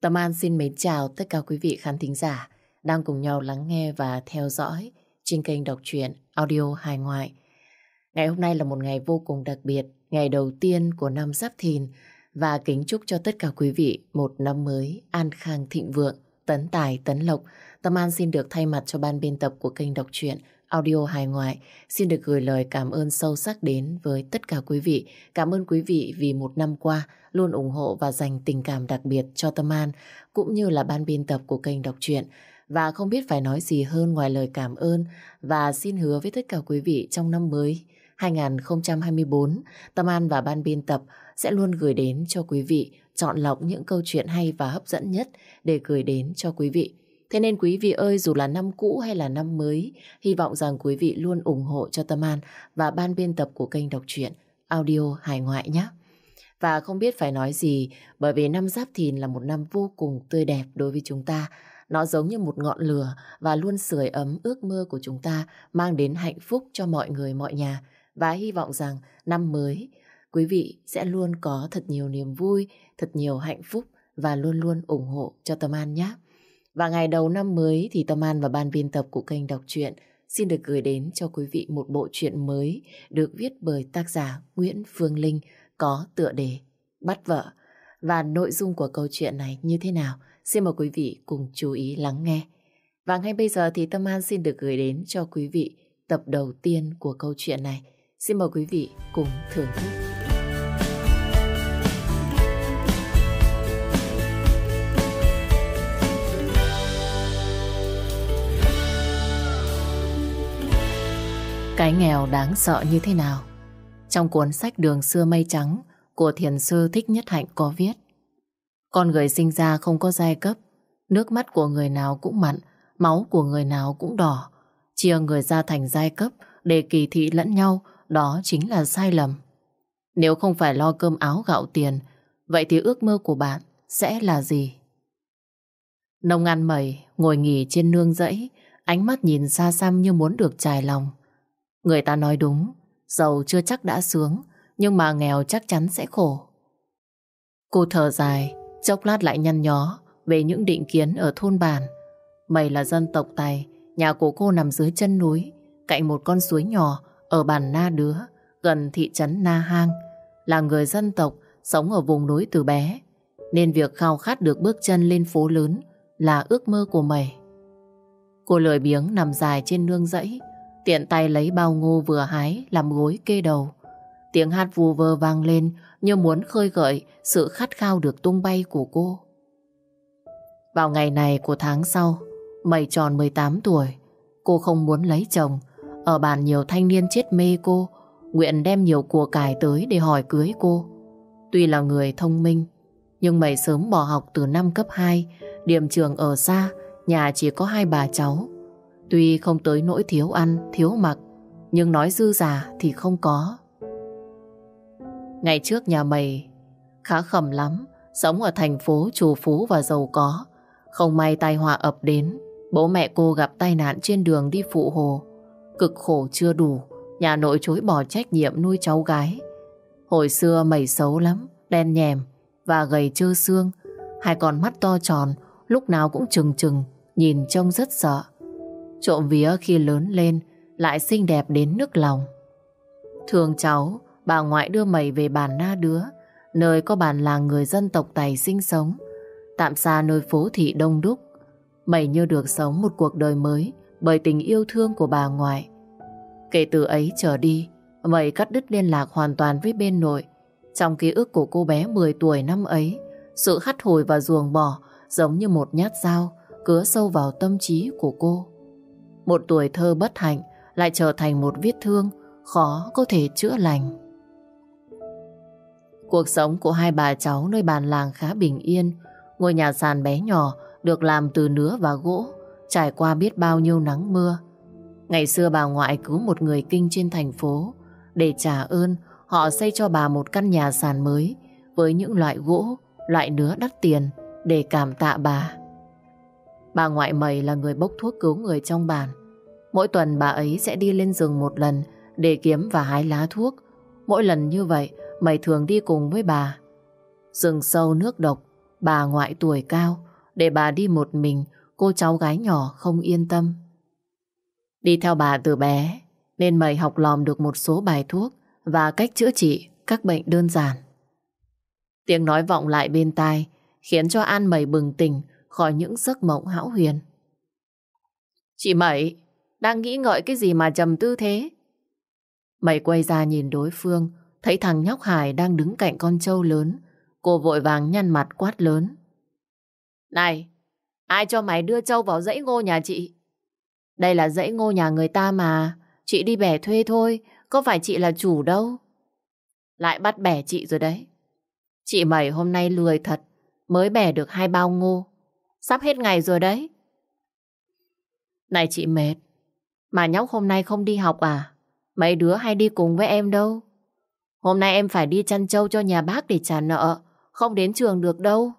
Tâm An xin mến chào tất cả quý vị khán thính giả đang cùng nhau lắng nghe và theo dõi trên kênh đọc truyện audio hài ngoại. Ngày hôm nay là một ngày vô cùng đặc biệt, ngày đầu tiên của năm Giáp Thìn và kính chúc cho tất cả quý vị một năm mới an khang thịnh vượng, tấn tài, tấn lộc. Tâm An xin được thay mặt cho ban biên tập của kênh đọc truyện audio hài ngoại xin được gửi lời cảm ơn sâu sắc đến với tất cả quý vị. Cảm ơn quý vị vì một năm qua luôn ủng hộ và dành tình cảm đặc biệt cho Tâm An cũng như là ban biên tập của kênh đọc truyện. Và không biết phải nói gì hơn ngoài lời cảm ơn và xin hứa với tất cả quý vị trong năm mới 2024, Tâm An và ban biên tập sẽ luôn gửi đến cho quý vị chọn lọc những câu chuyện hay và hấp dẫn nhất để gửi đến cho quý vị. Thế nên quý vị ơi, dù là năm cũ hay là năm mới, hy vọng rằng quý vị luôn ủng hộ cho Tâm An và ban biên tập của kênh đọc truyện audio hải ngoại nhé. Và không biết phải nói gì, bởi vì năm Giáp Thìn là một năm vô cùng tươi đẹp đối với chúng ta. Nó giống như một ngọn lửa và luôn sưởi ấm ước mơ của chúng ta, mang đến hạnh phúc cho mọi người, mọi nhà. Và hy vọng rằng năm mới, quý vị sẽ luôn có thật nhiều niềm vui, thật nhiều hạnh phúc và luôn luôn ủng hộ cho Tâm An nhé. Và ngày đầu năm mới thì Tâm An và ban biên tập của kênh đọc truyện xin được gửi đến cho quý vị một bộ truyện mới được viết bởi tác giả Nguyễn Phương Linh có tựa đề Bắt vợ. Và nội dung của câu chuyện này như thế nào? Xin mời quý vị cùng chú ý lắng nghe. Và ngay bây giờ thì Tâm An xin được gửi đến cho quý vị tập đầu tiên của câu chuyện này. Xin mời quý vị cùng thưởng thức. Cái nghèo đáng sợ như thế nào? Trong cuốn sách Đường xưa mây trắng của thiền sư Thích Nhất Hạnh có viết, Con người sinh ra không có giai cấp, Nước mắt của người nào cũng mặn, Máu của người nào cũng đỏ Chia người ra thành giai cấp Để kỳ thị lẫn nhau, Đó chính là sai lầm Nếu không phải lo cơm áo gạo tiền, Vậy thì ước mơ của bạn sẽ là gì? Nông ăn mẩy Ngồi nghỉ trên nương rẫy, Ánh mắt nhìn xa xăm như muốn được trải lòng Người ta nói đúng, giàu chưa chắc đã sướng, nhưng mà nghèo chắc chắn sẽ khổ. Cô thở dài, chốc lát lại nhăn nhó về những định kiến ở thôn bản. Mày là dân tộc Tài, nhà của cô nằm dưới chân núi, cạnh một con suối nhỏ ở bản Na Đứa, gần thị trấn Na Hang. Là người dân tộc, sống ở vùng núi từ bé, nên việc khao khát được bước chân lên phố lớn là ước mơ của mày. Cô lười biếng nằm dài trên nương rẫy, Tiện tay lấy bao ngô vừa hái làm gối kê đầu. Tiếng hát vù vơ vang lên như muốn khơi gợi sự khát khao được tung bay của cô. Vào ngày này của tháng sau, mày tròn 18 tuổi, cô không muốn lấy chồng. Ở bàn nhiều thanh niên chết mê cô, nguyện đem nhiều của cải tới để hỏi cưới cô. Tuy là người thông minh, nhưng mày sớm bỏ học từ năm cấp 2, điểm trường ở xa, nhà chỉ có hai bà cháu. Tuy không tới nỗi thiếu ăn, thiếu mặc, nhưng nói dư giả thì không có. Ngày trước nhà mày khá khẩm lắm, sống ở thành phố trù phú và giàu có. Không may tai họa ập đến, bố mẹ cô gặp tai nạn trên đường đi phụ hồ. Cực khổ chưa đủ, nhà nội chối bỏ trách nhiệm nuôi cháu gái. Hồi xưa mày xấu lắm, đen nhèm và gầy trơ xương. Hai con mắt to tròn, lúc nào cũng trừng trừng, nhìn trông rất sợ. Trộm vía khi lớn lên lại xinh đẹp đến nước lòng. Thường cháu, bà ngoại đưa mày về bản Na Đứa, nơi có bản làng người dân tộc Tài sinh sống, tạm xa nơi phố thị đông đúc. Mày như được sống một cuộc đời mới bởi tình yêu thương của bà ngoại. Kể từ ấy trở đi, mày cắt đứt liên lạc hoàn toàn với bên nội. Trong ký ức của cô bé 10 tuổi năm ấy, sự hắt hồi và ruồng bỏ giống như một nhát dao cứa sâu vào tâm trí của cô. Một tuổi thơ bất hạnh lại trở thành một vết thương khó có thể chữa lành. Cuộc sống của hai bà cháu nơi bàn làng khá bình yên. Ngôi nhà sàn bé nhỏ được làm từ nứa và gỗ, trải qua biết bao nhiêu nắng mưa. Ngày xưa bà ngoại cứu một người kinh trên thành phố. Để trả ơn, họ xây cho bà một căn nhà sàn mới với những loại gỗ, loại nứa đắt tiền để cảm tạ bà. Bà ngoại mày là người bốc thuốc cứu người trong bản. Mỗi tuần bà ấy sẽ đi lên rừng một lần để kiếm và hái lá thuốc. Mỗi lần như vậy, mày thường đi cùng với bà. Rừng sâu nước độc, bà ngoại tuổi cao, để bà đi một mình, cô cháu gái nhỏ không yên tâm. Đi theo bà từ bé, nên mày học lòm được một số bài thuốc và cách chữa trị các bệnh đơn giản. Tiếng nói vọng lại bên tai, khiến cho An mày bừng tỉnh khỏi những giấc mộng hão huyền. Chị Mẩy, đang nghĩ ngợi cái gì mà trầm tư thế? Mẩy quay ra nhìn đối phương, thấy thằng nhóc Hải đang đứng cạnh con trâu lớn. Cô vội vàng nhăn mặt quát lớn. Này, ai cho mày đưa trâu vào dãy ngô nhà chị? Đây là dãy ngô nhà người ta mà, chị đi bẻ thuê thôi, có phải chị là chủ đâu. Lại bắt bẻ chị rồi đấy. Chị mày hôm nay lười thật, mới bẻ được hai bao ngô. Sắp hết ngày rồi đấy. Này chị mệt, mà nhóc hôm nay không đi học à? Mấy đứa hay đi cùng với em đâu. Hôm nay em phải đi chăn trâu cho nhà bác để trả nợ, không đến trường được đâu.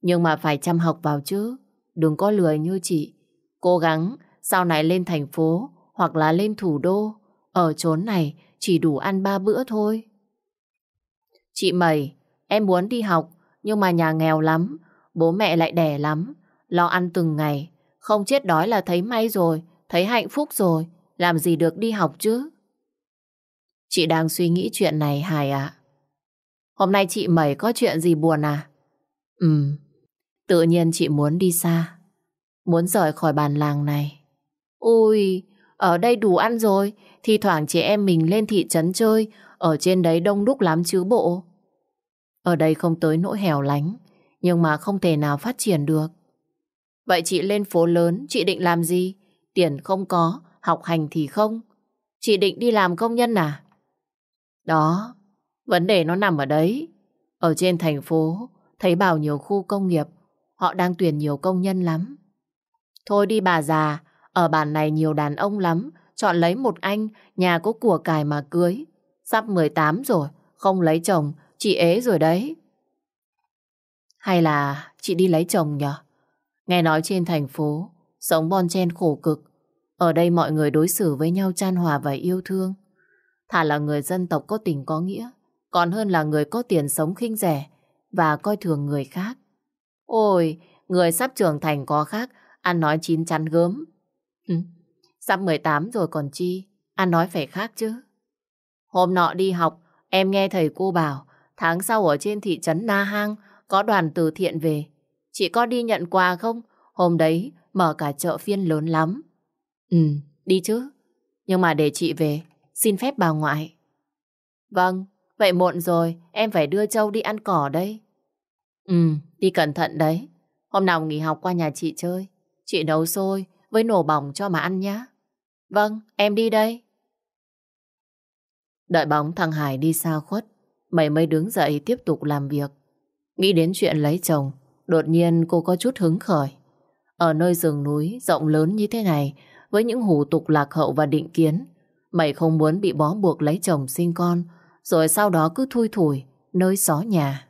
Nhưng mà phải chăm học vào chứ, đừng có lười như chị. Cố gắng sau này lên thành phố hoặc là lên thủ đô. Ở chốn này chỉ đủ ăn ba bữa thôi. Chị Mày, em muốn đi học nhưng mà nhà nghèo lắm, bố mẹ lại đẻ lắm, lo ăn từng ngày. Không chết đói là thấy may rồi, thấy hạnh phúc rồi, làm gì được đi học chứ. Chị đang suy nghĩ chuyện này Hải ạ. Hôm nay chị Mẩy có chuyện gì buồn à? Ừ, tự nhiên chị muốn đi xa, muốn rời khỏi bàn làng này. Ui, ở đây đủ ăn rồi, thì thoảng chị em mình lên thị trấn chơi, ở trên đấy đông đúc lắm chứ bộ. Ở đây không tới nỗi hẻo lánh, nhưng mà không thể nào phát triển được. Vậy chị lên phố lớn, chị định làm gì? Tiền không có, học hành thì không. Chị định đi làm công nhân à? Đó, vấn đề nó nằm ở đấy. Ở trên thành phố, thấy bảo nhiều khu công nghiệp, họ đang tuyển nhiều công nhân lắm. Thôi đi bà già, ở bản này nhiều đàn ông lắm, chọn lấy một anh, nhà có của cải mà cưới. Sắp 18 rồi, không lấy chồng, chị ế rồi đấy. Hay là chị đi lấy chồng nhở? Nghe nói trên thành phố, sống bon chen khổ cực. Ở đây mọi người đối xử với nhau chan hòa và yêu thương. Thà là người dân tộc có tình có nghĩa, còn hơn là người có tiền sống khinh rẻ và coi thường người khác. Ôi, người sắp trưởng thành có khác, ăn nói chín chắn gớm. sắp 18 rồi còn chi, ăn nói phải khác chứ. Hôm nọ đi học, em nghe thầy cô bảo, tháng sau ở trên thị trấn Na Hang có đoàn từ thiện về. Chị có đi nhận quà không? Hôm đấy mở cả chợ phiên lớn lắm. Ừ, đi chứ. Nhưng mà để chị về, xin phép bà ngoại. Vâng, vậy muộn rồi, em phải đưa Châu đi ăn cỏ đây. Ừ, đi cẩn thận đấy. Hôm nào nghỉ học qua nhà chị chơi. Chị nấu xôi với nổ bỏng cho mà ăn nhá. Vâng, em đi đây. Đợi bóng thằng Hải đi xa khuất, mày mới đứng dậy tiếp tục làm việc. Nghĩ đến chuyện lấy chồng, đột nhiên cô có chút hứng khởi. Ở nơi rừng núi rộng lớn như thế này, với những hủ tục lạc hậu và định kiến, mày không muốn bị bó buộc lấy chồng sinh con, rồi sau đó cứ thui thủi nơi xó nhà.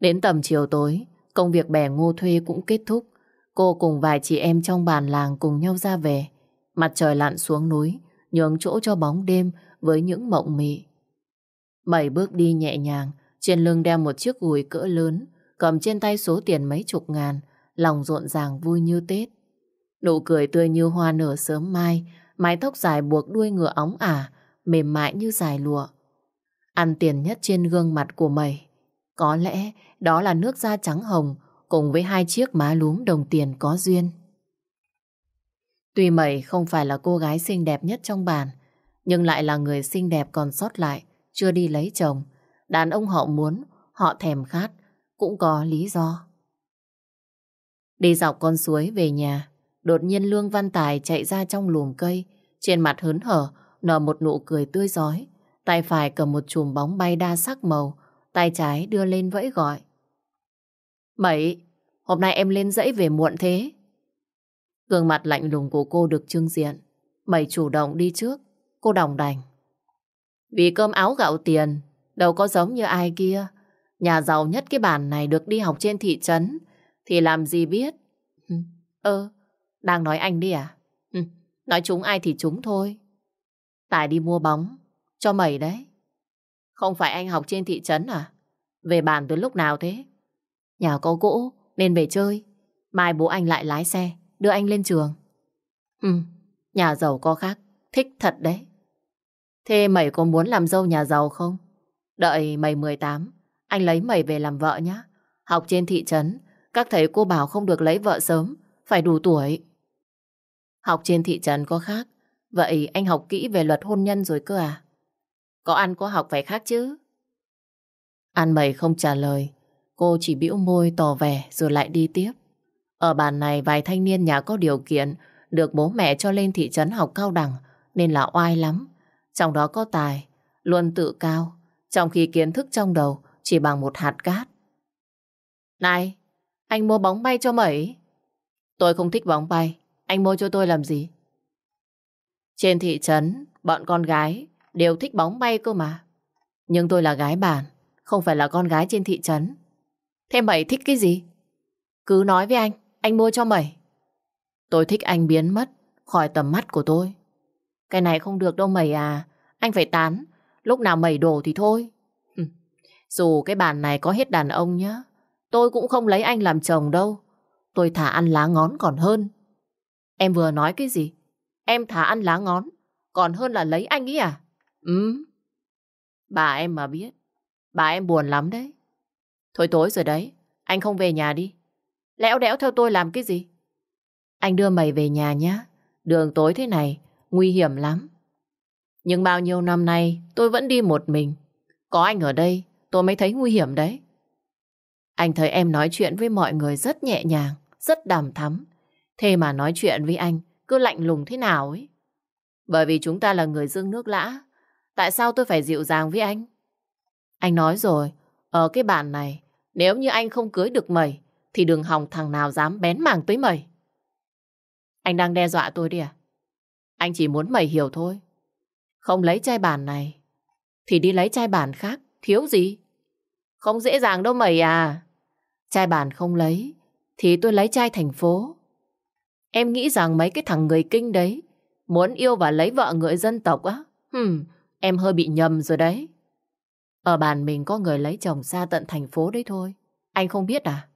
Đến tầm chiều tối, công việc bẻ ngô thuê cũng kết thúc. Cô cùng vài chị em trong bàn làng cùng nhau ra về. Mặt trời lặn xuống núi, nhường chỗ cho bóng đêm với những mộng mị. Bảy bước đi nhẹ nhàng, trên lưng đeo một chiếc gùi cỡ lớn, cầm trên tay số tiền mấy chục ngàn, lòng rộn ràng vui như Tết. Nụ cười tươi như hoa nở sớm mai, mái tóc dài buộc đuôi ngựa óng ả, mềm mại như dài lụa. Ăn tiền nhất trên gương mặt của mày. Có lẽ đó là nước da trắng hồng cùng với hai chiếc má lúm đồng tiền có duyên. Tuy mày không phải là cô gái xinh đẹp nhất trong bàn, nhưng lại là người xinh đẹp còn sót lại, chưa đi lấy chồng. Đàn ông họ muốn, họ thèm khát, cũng có lý do. Đi dọc con suối về nhà, đột nhiên Lương Văn Tài chạy ra trong lùm cây, trên mặt hớn hở, nở một nụ cười tươi giói. Tay phải cầm một chùm bóng bay đa sắc màu, tay trái đưa lên vẫy gọi. Mẩy, hôm nay em lên dãy về muộn thế. Gương mặt lạnh lùng của cô được trưng diện. Mẩy chủ động đi trước, cô đồng đành. Vì cơm áo gạo tiền, đâu có giống như ai kia. Nhà giàu nhất cái bản này được đi học trên thị trấn, thì làm gì biết. Ừ, ơ, đang nói anh đi à? Ừ, nói chúng ai thì chúng thôi. Tài đi mua bóng, cho mẩy đấy. Không phải anh học trên thị trấn à? Về bàn từ lúc nào thế? Nhà có gỗ nên về chơi. Mai bố anh lại lái xe, đưa anh lên trường. Ừ, nhà giàu có khác, thích thật đấy. Thế mày có muốn làm dâu nhà giàu không? Đợi mày 18, anh lấy mày về làm vợ nhé. Học trên thị trấn, các thầy cô bảo không được lấy vợ sớm, phải đủ tuổi. Học trên thị trấn có khác, vậy anh học kỹ về luật hôn nhân rồi cơ à? Có ăn có học phải khác chứ? An mày không trả lời, cô chỉ bĩu môi tỏ vẻ rồi lại đi tiếp. Ở bàn này vài thanh niên nhà có điều kiện được bố mẹ cho lên thị trấn học cao đẳng nên là oai lắm. Trong đó có tài, luôn tự cao, trong khi kiến thức trong đầu chỉ bằng một hạt cát. Này, anh mua bóng bay cho mẩy. Tôi không thích bóng bay, anh mua cho tôi làm gì? Trên thị trấn, bọn con gái đều thích bóng bay cơ mà. Nhưng tôi là gái bản, không phải là con gái trên thị trấn. Thế mẩy thích cái gì? Cứ nói với anh, anh mua cho mẩy. Tôi thích anh biến mất khỏi tầm mắt của tôi. Cái này không được đâu mẩy à. Anh phải tán. Lúc nào mẩy đồ thì thôi. Dù cái bàn này có hết đàn ông nhá. Tôi cũng không lấy anh làm chồng đâu. Tôi thả ăn lá ngón còn hơn. Em vừa nói cái gì? Em thả ăn lá ngón. Còn hơn là lấy anh ấy à? Ừ. Bà em mà biết. Bà em buồn lắm đấy. Thôi tối rồi đấy. Anh không về nhà đi. Lẽo đẽo theo tôi làm cái gì? Anh đưa mày về nhà nhá. Đường tối thế này, nguy hiểm lắm. Nhưng bao nhiêu năm nay tôi vẫn đi một mình. Có anh ở đây, tôi mới thấy nguy hiểm đấy. Anh thấy em nói chuyện với mọi người rất nhẹ nhàng, rất đàm thắm. Thế mà nói chuyện với anh cứ lạnh lùng thế nào ấy. Bởi vì chúng ta là người dương nước lã. Tại sao tôi phải dịu dàng với anh? Anh nói rồi, ở cái bàn này, nếu như anh không cưới được mày, thì đừng hòng thằng nào dám bén mảng tới mày. Anh đang đe dọa tôi đi à? Anh chỉ muốn mày hiểu thôi. Không lấy chai bản này, thì đi lấy chai bản khác, thiếu gì? Không dễ dàng đâu mày à. Chai bản không lấy, thì tôi lấy chai thành phố. Em nghĩ rằng mấy cái thằng người kinh đấy muốn yêu và lấy vợ người dân tộc á? Hừm, em hơi bị nhầm rồi đấy. Ở bàn mình có người lấy chồng xa tận thành phố đấy thôi. Anh không biết à?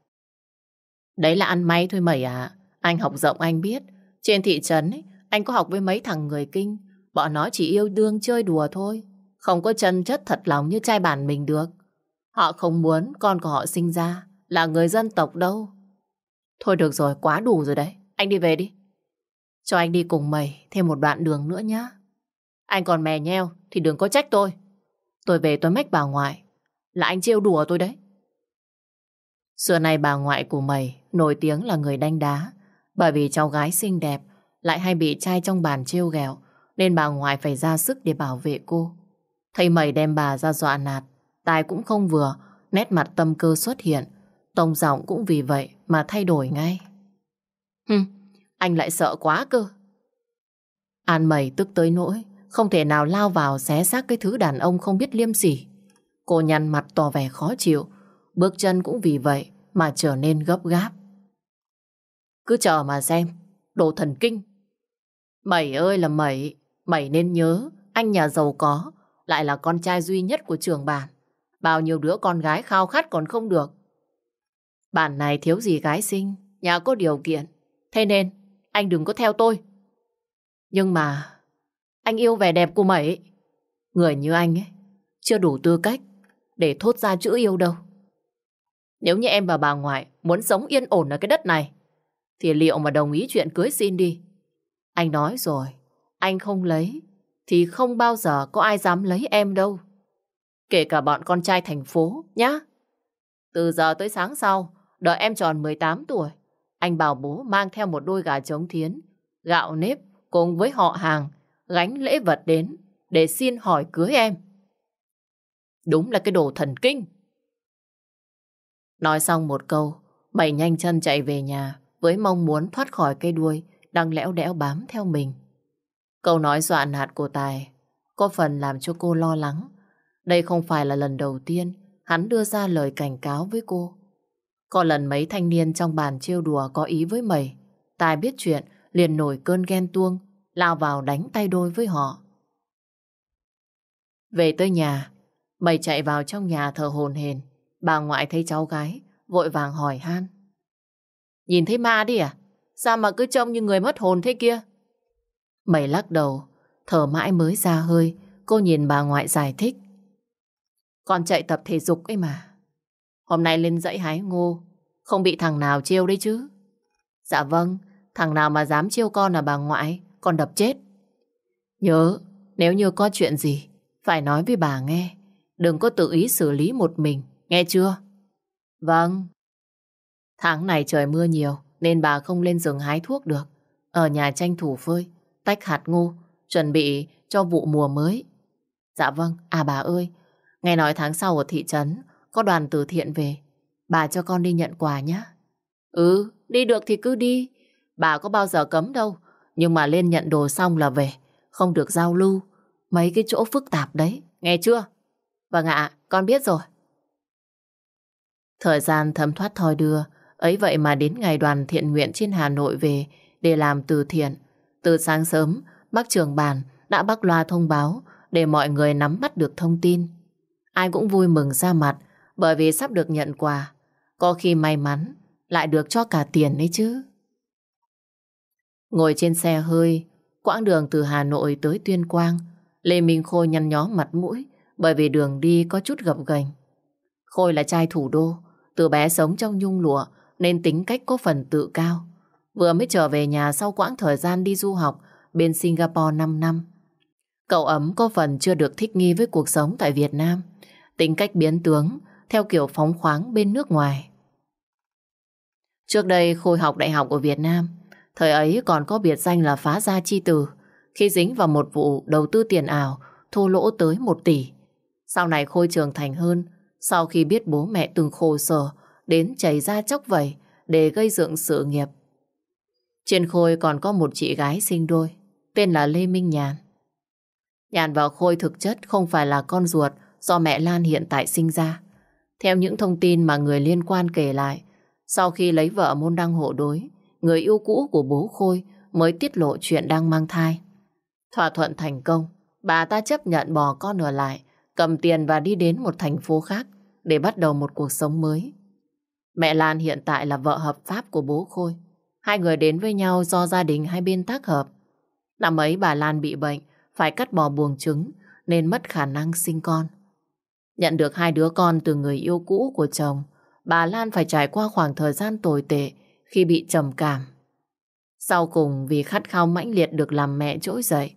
Đấy là ăn may thôi mày à. Anh học rộng anh biết. Trên thị trấn ấy, anh có học với mấy thằng người kinh. Bọn nó chỉ yêu đương chơi đùa thôi. Không có chân chất thật lòng như trai bản mình được. Họ không muốn con của họ sinh ra là người dân tộc đâu. Thôi được rồi, quá đủ rồi đấy. Anh đi về đi. Cho anh đi cùng mày thêm một đoạn đường nữa nhá. Anh còn mè nheo thì đừng có trách tôi. Tôi về tôi mách bà ngoại. Là anh trêu đùa tôi đấy. Xưa nay bà ngoại của mày nổi tiếng là người đánh đá. Bởi vì cháu gái xinh đẹp lại hay bị trai trong bàn trêu ghẹo nên bà ngoại phải ra sức để bảo vệ cô. Thấy mày đem bà ra dọa nạt, tài cũng không vừa, nét mặt tâm cơ xuất hiện, tông giọng cũng vì vậy mà thay đổi ngay. Hừm, anh lại sợ quá cơ. An mày tức tới nỗi, không thể nào lao vào xé xác cái thứ đàn ông không biết liêm sỉ. Cô nhăn mặt tỏ vẻ khó chịu, bước chân cũng vì vậy mà trở nên gấp gáp. Cứ chờ mà xem, đồ thần kinh. Mày ơi là mày, mày nên nhớ, anh nhà giàu có, lại là con trai duy nhất của trường bản. Bao nhiêu đứa con gái khao khát còn không được. Bản này thiếu gì gái sinh, nhà có điều kiện. Thế nên, anh đừng có theo tôi. Nhưng mà, anh yêu vẻ đẹp của mày. Người như anh ấy, chưa đủ tư cách để thốt ra chữ yêu đâu. Nếu như em và bà ngoại muốn sống yên ổn ở cái đất này, thì liệu mà đồng ý chuyện cưới xin đi? Anh nói rồi, anh không lấy, thì không bao giờ có ai dám lấy em đâu. Kể cả bọn con trai thành phố, nhá. Từ giờ tới sáng sau, đợi em tròn 18 tuổi, anh bảo bố mang theo một đôi gà trống thiến, gạo nếp cùng với họ hàng, gánh lễ vật đến để xin hỏi cưới em. Đúng là cái đồ thần kinh. Nói xong một câu, mày nhanh chân chạy về nhà với mong muốn thoát khỏi cây đuôi đang lẽo đẽo bám theo mình. Câu nói dọa nạt của Tài có phần làm cho cô lo lắng. Đây không phải là lần đầu tiên hắn đưa ra lời cảnh cáo với cô. Có lần mấy thanh niên trong bàn trêu đùa có ý với mày. Tài biết chuyện, liền nổi cơn ghen tuông, lao vào đánh tay đôi với họ. Về tới nhà, mày chạy vào trong nhà thờ hồn hền. Bà ngoại thấy cháu gái vội vàng hỏi han. Nhìn thấy ma đi à? Sao mà cứ trông như người mất hồn thế kia? Mày lắc đầu, thở mãi mới ra hơi, cô nhìn bà ngoại giải thích. Con chạy tập thể dục ấy mà. Hôm nay lên dãy hái ngô, không bị thằng nào trêu đấy chứ. Dạ vâng, thằng nào mà dám trêu con là bà ngoại, con đập chết. Nhớ, nếu như có chuyện gì, phải nói với bà nghe. Đừng có tự ý xử lý một mình, nghe chưa? Vâng. Tháng này trời mưa nhiều, nên bà không lên rừng hái thuốc được. Ở nhà tranh thủ phơi, tách hạt ngô, chuẩn bị cho vụ mùa mới. Dạ vâng, à bà ơi, nghe nói tháng sau ở thị trấn có đoàn từ thiện về. Bà cho con đi nhận quà nhé. Ừ, đi được thì cứ đi. Bà có bao giờ cấm đâu. Nhưng mà lên nhận đồ xong là về. Không được giao lưu. Mấy cái chỗ phức tạp đấy. Nghe chưa? Vâng ạ, con biết rồi. Thời gian thấm thoát thoi đưa. Ấy vậy mà đến ngày đoàn thiện nguyện trên Hà Nội về để làm từ thiện. Từ sáng sớm, bác trưởng bàn đã bắt loa thông báo để mọi người nắm bắt được thông tin. Ai cũng vui mừng ra mặt bởi vì sắp được nhận quà. Có khi may mắn lại được cho cả tiền đấy chứ. Ngồi trên xe hơi, quãng đường từ Hà Nội tới Tuyên Quang, Lê Minh Khôi nhăn nhó mặt mũi bởi vì đường đi có chút gập ghềnh. Khôi là trai thủ đô, từ bé sống trong nhung lụa nên tính cách có phần tự cao. Vừa mới trở về nhà sau quãng thời gian đi du học bên Singapore 5 năm. Cậu ấm có phần chưa được thích nghi với cuộc sống tại Việt Nam. Tính cách biến tướng theo kiểu phóng khoáng bên nước ngoài. Trước đây Khôi học đại học ở Việt Nam, thời ấy còn có biệt danh là phá gia chi tử, khi dính vào một vụ đầu tư tiền ảo, thua lỗ tới một tỷ. Sau này Khôi trưởng thành hơn, sau khi biết bố mẹ từng khổ sở, đến chảy ra chóc vẩy để gây dựng sự nghiệp. Trên Khôi còn có một chị gái sinh đôi, tên là Lê Minh Nhàn. Nhàn và Khôi thực chất không phải là con ruột do mẹ Lan hiện tại sinh ra. Theo những thông tin mà người liên quan kể lại, sau khi lấy vợ môn đăng hộ đối, người yêu cũ của bố Khôi mới tiết lộ chuyện đang mang thai. Thỏa thuận thành công, bà ta chấp nhận bỏ con ở lại, cầm tiền và đi đến một thành phố khác để bắt đầu một cuộc sống mới. Mẹ Lan hiện tại là vợ hợp pháp của bố Khôi. Hai người đến với nhau do gia đình hai bên tác hợp. Năm ấy bà Lan bị bệnh, phải cắt bỏ buồng trứng nên mất khả năng sinh con. Nhận được hai đứa con từ người yêu cũ của chồng, bà Lan phải trải qua khoảng thời gian tồi tệ khi bị trầm cảm. Sau cùng vì khát khao mãnh liệt được làm mẹ trỗi dậy,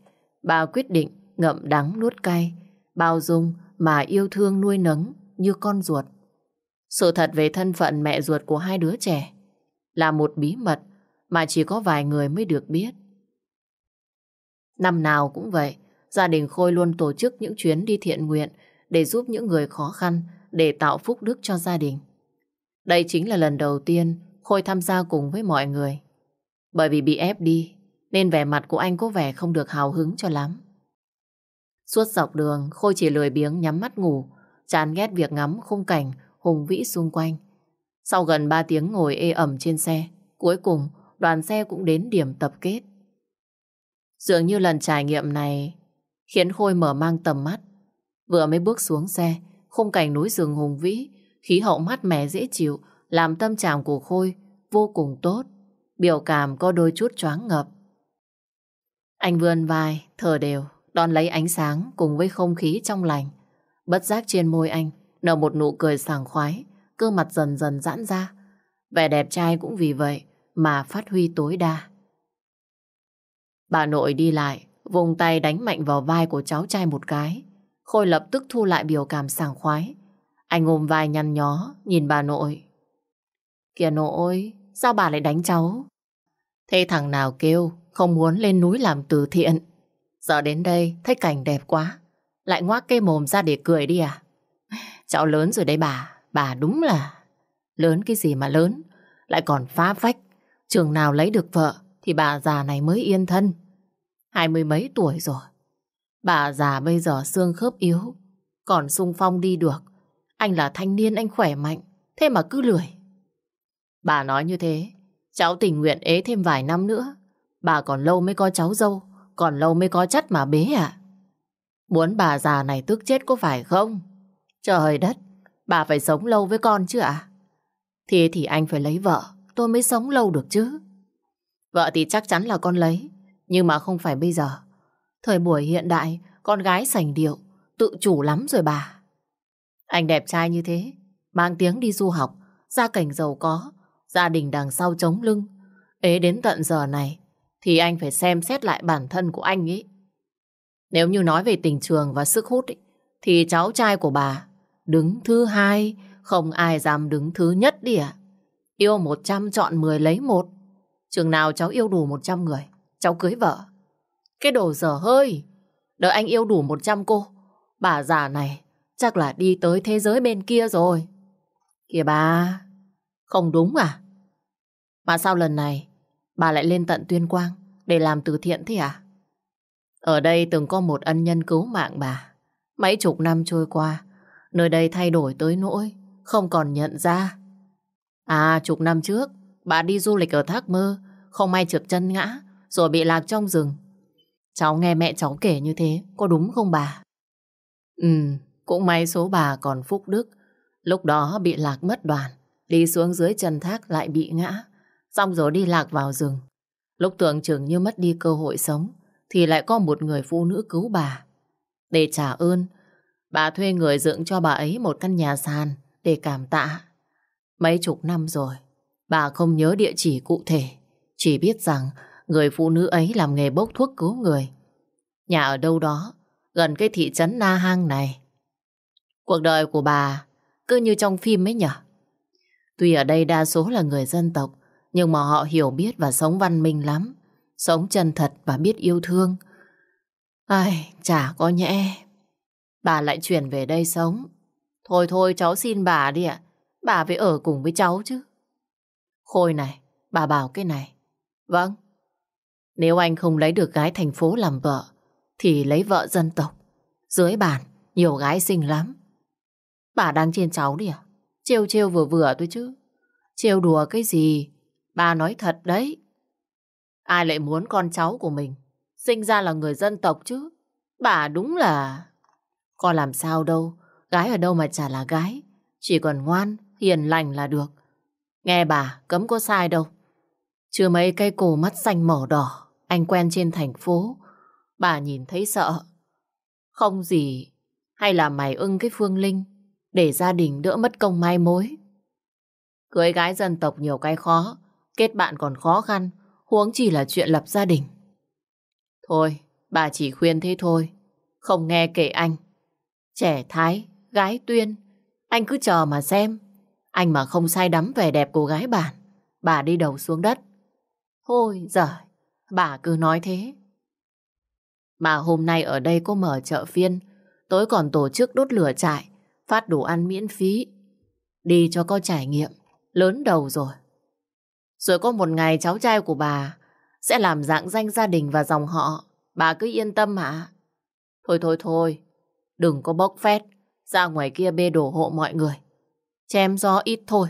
bà quyết định ngậm đắng nuốt cay, bao dung mà yêu thương nuôi nấng như con ruột. Sự thật về thân phận mẹ ruột của hai đứa trẻ là một bí mật mà chỉ có vài người mới được biết. Năm nào cũng vậy, gia đình Khôi luôn tổ chức những chuyến đi thiện nguyện để giúp những người khó khăn, để tạo phúc đức cho gia đình. Đây chính là lần đầu tiên Khôi tham gia cùng với mọi người. Bởi vì bị ép đi, nên vẻ mặt của anh có vẻ không được hào hứng cho lắm. Suốt dọc đường, Khôi chỉ lười biếng nhắm mắt ngủ, chán ghét việc ngắm khung cảnh hùng vĩ xung quanh. Sau gần 3 tiếng ngồi ê ẩm trên xe, cuối cùng đoàn xe cũng đến điểm tập kết. Dường như lần trải nghiệm này khiến Khôi mở mang tầm mắt. Vừa mới bước xuống xe, khung cảnh núi rừng hùng vĩ, khí hậu mát mẻ dễ chịu, làm tâm trạng của Khôi vô cùng tốt. Biểu cảm có đôi chút choáng ngập. Anh vươn vai, thở đều, đón lấy ánh sáng cùng với không khí trong lành. Bất giác trên môi anh nở một nụ cười sảng khoái, cơ mặt dần dần giãn ra. Vẻ đẹp trai cũng vì vậy mà phát huy tối đa. Bà nội đi lại, vùng tay đánh mạnh vào vai của cháu trai một cái. Khôi lập tức thu lại biểu cảm sảng khoái. Anh ôm vai nhăn nhó, nhìn bà nội. Kìa nội, sao bà lại đánh cháu? Thế thằng nào kêu, không muốn lên núi làm từ thiện. Giờ đến đây, thấy cảnh đẹp quá. Lại ngoác cây mồm ra để cười đi à? Cháu lớn rồi đấy bà, bà đúng là... Lớn cái gì mà lớn, lại còn phá vách. Trường nào lấy được vợ thì bà già này mới yên thân. Hai mươi mấy tuổi rồi. Bà già bây giờ xương khớp yếu, còn sung phong đi được. Anh là thanh niên anh khỏe mạnh, thế mà cứ lười. Bà nói như thế, cháu tình nguyện ế thêm vài năm nữa. Bà còn lâu mới có cháu dâu, còn lâu mới có chất mà bế à. Muốn bà già này tức chết có phải không? Trời đất, bà phải sống lâu với con chứ ạ? Thì thì anh phải lấy vợ, tôi mới sống lâu được chứ. Vợ thì chắc chắn là con lấy, nhưng mà không phải bây giờ. Thời buổi hiện đại, con gái sành điệu, tự chủ lắm rồi bà. Anh đẹp trai như thế, mang tiếng đi du học, gia cảnh giàu có, gia đình đằng sau chống lưng. Ế đến tận giờ này, thì anh phải xem xét lại bản thân của anh ấy. Nếu như nói về tình trường và sức hút, ấy, thì cháu trai của bà đứng thứ hai, không ai dám đứng thứ nhất đi ạ. Yêu 100 chọn 10 lấy một. Chừng nào cháu yêu đủ 100 người, cháu cưới vợ. Cái đồ dở hơi, đợi anh yêu đủ 100 cô, bà già này chắc là đi tới thế giới bên kia rồi. Kìa bà, không đúng à? Mà sao lần này bà lại lên tận Tuyên Quang để làm từ thiện thế à? Ở đây từng có một ân nhân cứu mạng bà. Mấy chục năm trôi qua, nơi đây thay đổi tới nỗi không còn nhận ra. À, chục năm trước, bà đi du lịch ở Thác Mơ, không may trượt chân ngã, rồi bị lạc trong rừng. Cháu nghe mẹ cháu kể như thế, có đúng không bà? Ừ, cũng may số bà còn phúc đức. Lúc đó bị lạc mất đoàn, đi xuống dưới chân thác lại bị ngã, xong rồi đi lạc vào rừng. Lúc tưởng chừng như mất đi cơ hội sống, thì lại có một người phụ nữ cứu bà. Để trả ơn, bà thuê người dựng cho bà ấy một căn nhà sàn để cảm tạ. Mấy chục năm rồi, bà không nhớ địa chỉ cụ thể, chỉ biết rằng người phụ nữ ấy làm nghề bốc thuốc cứu người. Nhà ở đâu đó, gần cái thị trấn Na Hang này. Cuộc đời của bà cứ như trong phim ấy nhở. Tuy ở đây đa số là người dân tộc, nhưng mà họ hiểu biết và sống văn minh lắm. Sống chân thật và biết yêu thương. Ai, chả có nhẽ. Bà lại chuyển về đây sống. Thôi thôi cháu xin bà đi ạ. Bà phải ở cùng với cháu chứ. Khôi này, bà bảo cái này. Vâng. Nếu anh không lấy được gái thành phố làm vợ, thì lấy vợ dân tộc. Dưới bàn, nhiều gái xinh lắm. Bà đang trên cháu đi à? Trêu trêu vừa vừa thôi chứ. Trêu đùa cái gì? Bà nói thật đấy. Ai lại muốn con cháu của mình sinh ra là người dân tộc chứ? Bà đúng là... Con làm sao đâu, gái ở đâu mà chả là gái. Chỉ còn ngoan, hiền lành là được. Nghe bà, cấm có sai đâu. Chưa mấy cây cổ mắt xanh mỏ đỏ, anh quen trên thành phố. Bà nhìn thấy sợ. Không gì, hay là mày ưng cái Phương Linh để gia đình đỡ mất công mai mối. Cưới gái dân tộc nhiều cái khó, kết bạn còn khó khăn, huống chỉ là chuyện lập gia đình. Thôi, bà chỉ khuyên thế thôi, không nghe kể anh. Trẻ Thái, gái Tuyên, anh cứ chờ mà xem. Anh mà không say đắm vẻ đẹp của gái bản, bà đi đầu xuống đất. Thôi giời, bà cứ nói thế. Mà hôm nay ở đây có mở chợ phiên, tối còn tổ chức đốt lửa trại, phát đồ ăn miễn phí. Đi cho có trải nghiệm, lớn đầu rồi. Rồi có một ngày cháu trai của bà sẽ làm dạng danh gia đình và dòng họ. Bà cứ yên tâm hả? Thôi thôi thôi, đừng có bốc phét, ra ngoài kia bê đổ hộ mọi người. Chém gió ít thôi.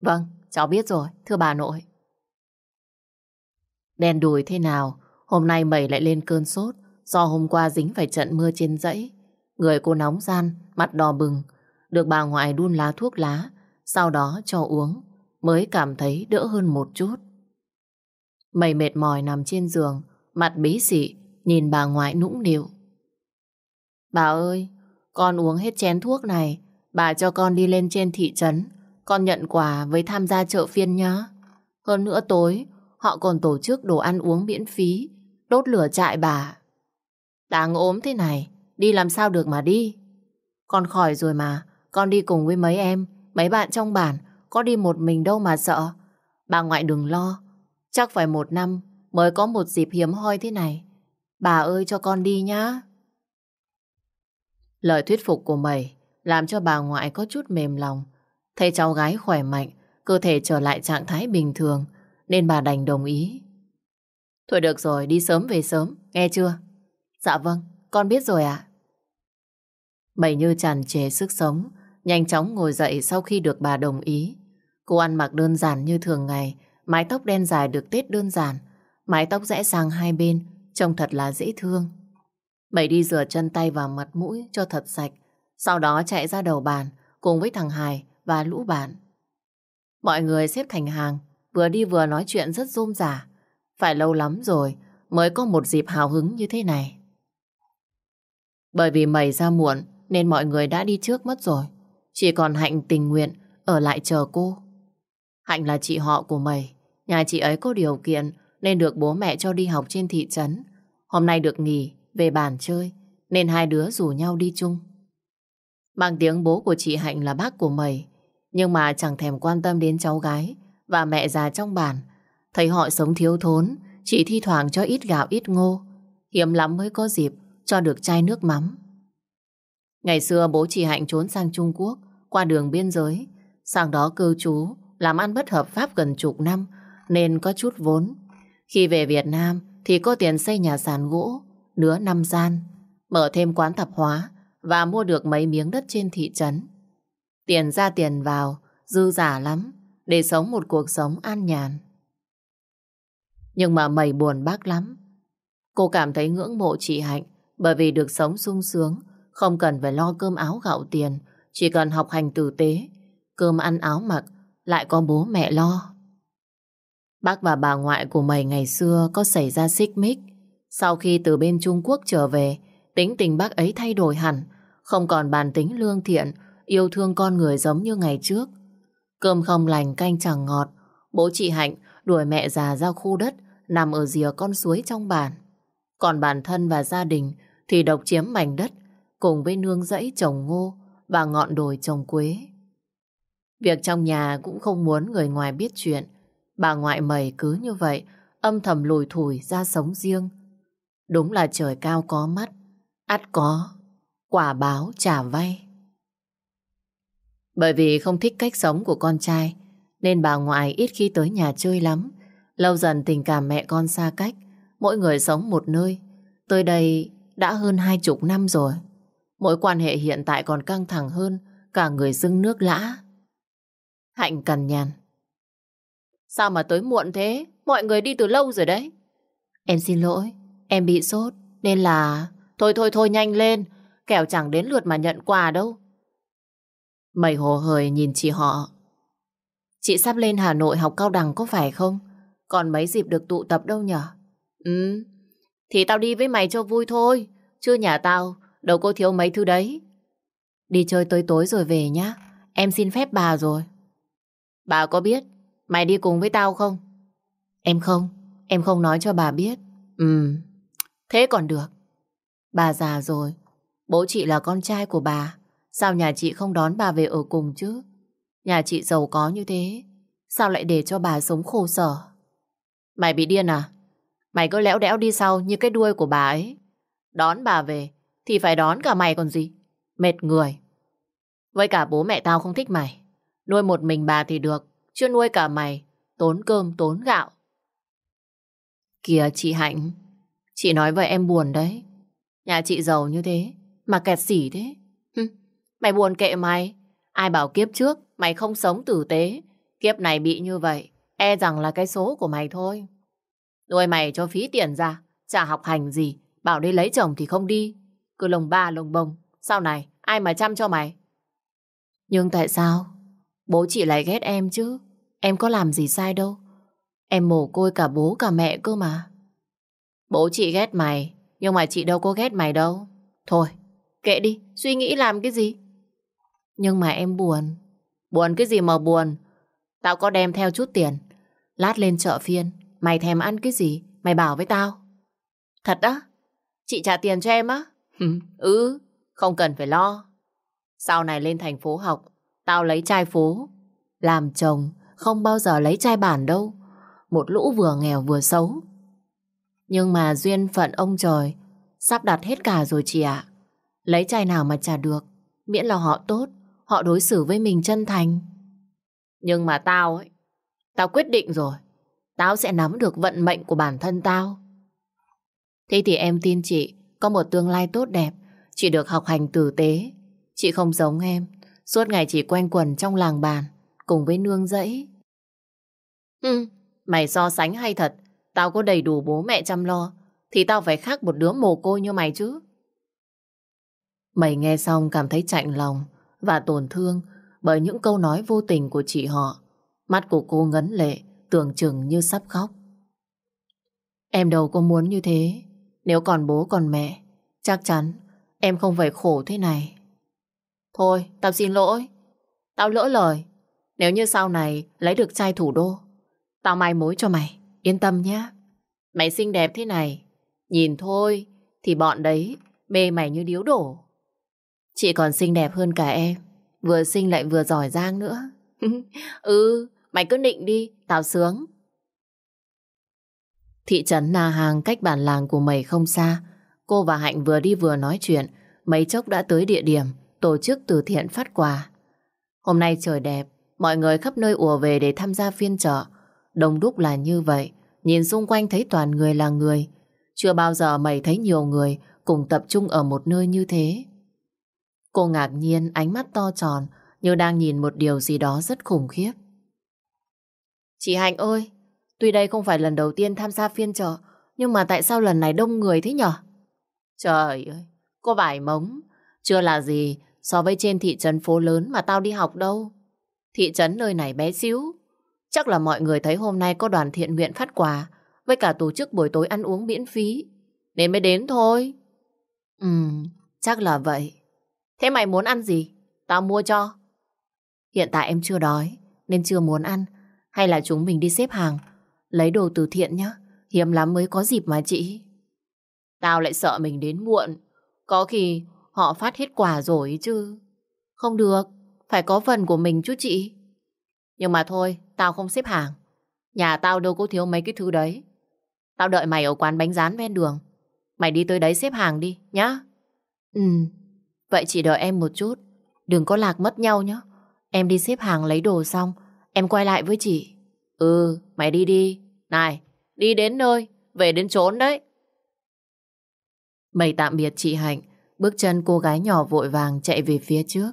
Vâng, cháu biết rồi, thưa bà nội. Đen đùi thế nào, hôm nay mẩy lại lên cơn sốt do hôm qua dính phải trận mưa trên dãy. Người cô nóng gian, mặt đỏ bừng, được bà ngoại đun lá thuốc lá, sau đó cho uống, mới cảm thấy đỡ hơn một chút. Mày mệt mỏi nằm trên giường, mặt bí xị, nhìn bà ngoại nũng nịu. Bà ơi, con uống hết chén thuốc này, bà cho con đi lên trên thị trấn, con nhận quà với tham gia chợ phiên nhá. Hơn nữa tối, họ còn tổ chức đồ ăn uống miễn phí, đốt lửa trại bà. Đáng ốm thế này, đi làm sao được mà đi. Con khỏi rồi mà, con đi cùng với mấy em, mấy bạn trong bản, có đi một mình đâu mà sợ. Bà ngoại đừng lo, chắc phải một năm mới có một dịp hiếm hoi thế này. Bà ơi cho con đi nhá. Lời thuyết phục của mày làm cho bà ngoại có chút mềm lòng. Thấy cháu gái khỏe mạnh, cơ thể trở lại trạng thái bình thường, nên bà đành đồng ý. Thôi được rồi, đi sớm về sớm, nghe chưa? Dạ vâng, con biết rồi ạ. Mày như tràn trề sức sống, nhanh chóng ngồi dậy sau khi được bà đồng ý. Cô ăn mặc đơn giản như thường ngày, mái tóc đen dài được tết đơn giản, mái tóc rẽ sang hai bên, trông thật là dễ thương. Mày đi rửa chân tay và mặt mũi cho thật sạch, sau đó chạy ra đầu bàn cùng với thằng Hải và lũ bạn. Mọi người xếp thành hàng, vừa đi vừa nói chuyện rất rôm rả. Phải lâu lắm rồi mới có một dịp hào hứng như thế này. Bởi vì mày ra muộn nên mọi người đã đi trước mất rồi. Chỉ còn Hạnh tình nguyện ở lại chờ cô. Hạnh là chị họ của mày. Nhà chị ấy có điều kiện nên được bố mẹ cho đi học trên thị trấn. Hôm nay được nghỉ về bàn chơi nên hai đứa rủ nhau đi chung. Bằng tiếng bố của chị Hạnh là bác của mày nhưng mà chẳng thèm quan tâm đến cháu gái và mẹ già trong bản. Thấy họ sống thiếu thốn chỉ thi thoảng cho ít gạo ít ngô hiếm lắm mới có dịp cho được chai nước mắm. Ngày xưa bố chị Hạnh trốn sang Trung Quốc qua đường biên giới sang đó cư trú làm ăn bất hợp pháp gần chục năm nên có chút vốn. Khi về Việt Nam thì có tiền xây nhà sàn gỗ, nứa năm gian, mở thêm quán tạp hóa và mua được mấy miếng đất trên thị trấn. Tiền ra tiền vào, dư giả lắm để sống một cuộc sống an nhàn. Nhưng mà mày buồn bác lắm. Cô cảm thấy ngưỡng mộ chị Hạnh bởi vì được sống sung sướng, không cần phải lo cơm áo gạo tiền, chỉ cần học hành tử tế, cơm ăn áo mặc, lại có bố mẹ lo. Bác và bà ngoại của mày ngày xưa có xảy ra xích mích. Sau khi từ bên Trung Quốc trở về, tính tình bác ấy thay đổi hẳn, không còn bản tính lương thiện, yêu thương con người giống như ngày trước. Cơm không lành canh chẳng ngọt, bố chị Hạnh đuổi mẹ già ra khu đất nằm ở rìa con suối trong bản. Còn bản thân và gia đình thì độc chiếm mảnh đất cùng với nương rẫy trồng ngô và ngọn đồi trồng quế. Việc trong nhà cũng không muốn người ngoài biết chuyện. Bà ngoại mày cứ như vậy, âm thầm lùi thủi ra sống riêng. Đúng là trời cao có mắt, ắt có, quả báo trả vay. Bởi vì không thích cách sống của con trai, nên bà ngoại ít khi tới nhà chơi lắm. Lâu dần tình cảm mẹ con xa cách, mỗi người sống một nơi. Tới đây đã hơn hai chục năm rồi. Mối quan hệ hiện tại còn căng thẳng hơn cả người dưng nước lã. Hạnh cằn nhằn. Sao mà tới muộn thế? Mọi người đi từ lâu rồi đấy. Em xin lỗi, em bị sốt nên là... Thôi thôi thôi nhanh lên, kẻo chẳng đến lượt mà nhận quà đâu. Mày hồ hời nhìn chị họ. Chị sắp lên Hà Nội học cao đẳng có phải không? Còn mấy dịp được tụ tập đâu nhở? Ừ, thì tao đi với mày cho vui thôi. Chưa nhà tao, đâu có thiếu mấy thứ đấy. Đi chơi tới tối rồi về nhá. Em xin phép bà rồi. Bà có biết mày đi cùng với tao không? Em không. Em không nói cho bà biết. Ừ, thế còn được. Bà già rồi. Bố chị là con trai của bà. Sao nhà chị không đón bà về ở cùng chứ? Nhà chị giàu có như thế. Sao lại để cho bà sống khổ sở? Mày bị điên à? Mày cứ lẽo đẽo đi sau như cái đuôi của bà ấy. Đón bà về thì phải đón cả mày còn gì. Mệt người. Với cả bố mẹ tao không thích mày. Nuôi một mình bà thì được. Chưa nuôi cả mày. Tốn cơm, tốn gạo. Kìa chị Hạnh. Chị nói vậy em buồn đấy. Nhà chị giàu như thế. Mà kẹt xỉ thế. mày buồn kệ mày. Ai bảo kiếp trước mày không sống tử tế. Kiếp này bị như vậy. E rằng là cái số của mày thôi. Nuôi mày cho phí tiền ra. Chả học hành gì. Bảo đi lấy chồng thì không đi. Cứ lồng ba lồng bông. Sau này ai mà chăm cho mày? Nhưng tại sao? Bố chị lại ghét em chứ. Em có làm gì sai đâu. Em mồ côi cả bố cả mẹ cơ mà. Bố chị ghét mày. Nhưng mà chị đâu có ghét mày đâu. Thôi, kệ đi. Suy nghĩ làm cái gì? Nhưng mà em buồn. Buồn cái gì mà buồn? Tao có đem theo chút tiền. Lát lên chợ phiên. Mày thèm ăn cái gì? Mày bảo với tao. Thật á? Chị trả tiền cho em á? ừ, không cần phải lo. Sau này lên thành phố học, tao lấy trai phố. Làm chồng, không bao giờ lấy trai bản đâu. Một lũ vừa nghèo vừa xấu. Nhưng mà duyên phận ông trời sắp đặt hết cả rồi chị ạ. Lấy trai nào mà trả được, miễn là họ tốt, họ đối xử với mình chân thành. Nhưng mà tao ấy, tao quyết định rồi. Tao sẽ nắm được vận mệnh của bản thân tao. Thế thì em tin chị có một tương lai tốt đẹp, chị được học hành tử tế. Chị không giống em, suốt ngày chỉ quanh quần trong làng bàn, cùng với nương dẫy. Ừ, mày so sánh hay thật, tao có đầy đủ bố mẹ chăm lo, thì tao phải khác một đứa mồ côi như mày chứ. Mày nghe xong cảm thấy chạnh lòng và tổn thương bởi những câu nói vô tình của chị họ. Mắt của cô ngấn lệ, tưởng chừng như sắp khóc. Em đâu có muốn như thế. Nếu còn bố còn mẹ, chắc chắn em không phải khổ thế này. Thôi, tao xin lỗi. Tao lỡ lời. Nếu như sau này lấy được trai thủ đô, tao mai mối cho mày. Yên tâm nhé. Mày xinh đẹp thế này, nhìn thôi thì bọn đấy mê mày như điếu đổ. Chị còn xinh đẹp hơn cả em, vừa xinh lại vừa giỏi giang nữa. ừ, mày cứ nịnh đi, tao sướng. Thị trấn Na Hàng cách bản làng của mày không xa. Cô và Hạnh vừa đi vừa nói chuyện, mấy chốc đã tới địa điểm tổ chức từ thiện phát quà. Hôm nay trời đẹp, mọi người khắp nơi ùa về để tham gia phiên chợ. Đông đúc là như vậy, nhìn xung quanh thấy toàn người là người. Chưa bao giờ mày thấy nhiều người cùng tập trung ở một nơi như thế. Cô ngạc nhiên ánh mắt to tròn như đang nhìn một điều gì đó rất khủng khiếp. Chị Hạnh ơi, tuy đây không phải lần đầu tiên tham gia phiên chợ, nhưng mà tại sao lần này đông người thế nhở? Trời ơi, cô vải mống, chưa là gì so với trên thị trấn phố lớn mà tao đi học đâu. Thị trấn nơi này bé xíu, chắc là mọi người thấy hôm nay có đoàn thiện nguyện phát quà với cả tổ chức buổi tối ăn uống miễn phí, nên mới đến thôi. Ừ, chắc là vậy. Thế mày muốn ăn gì? Tao mua cho. Hiện tại em chưa đói, nên chưa muốn ăn. Hay là chúng mình đi xếp hàng, lấy đồ từ thiện nhá. Hiếm lắm mới có dịp mà chị. Tao lại sợ mình đến muộn. Có khi họ phát hết quà rồi chứ. Không được, phải có phần của mình chút chị. Nhưng mà thôi, tao không xếp hàng. Nhà tao đâu có thiếu mấy cái thứ đấy. Tao đợi mày ở quán bánh rán ven đường. Mày đi tới đấy xếp hàng đi, nhá. Ừ, vậy chị đợi em một chút. Đừng có lạc mất nhau nhé Em đi xếp hàng lấy đồ xong, em quay lại với chị. Ừ, mày đi đi. Này, đi đến nơi, về đến trốn đấy. Mày tạm biệt chị Hạnh, bước chân cô gái nhỏ vội vàng chạy về phía trước.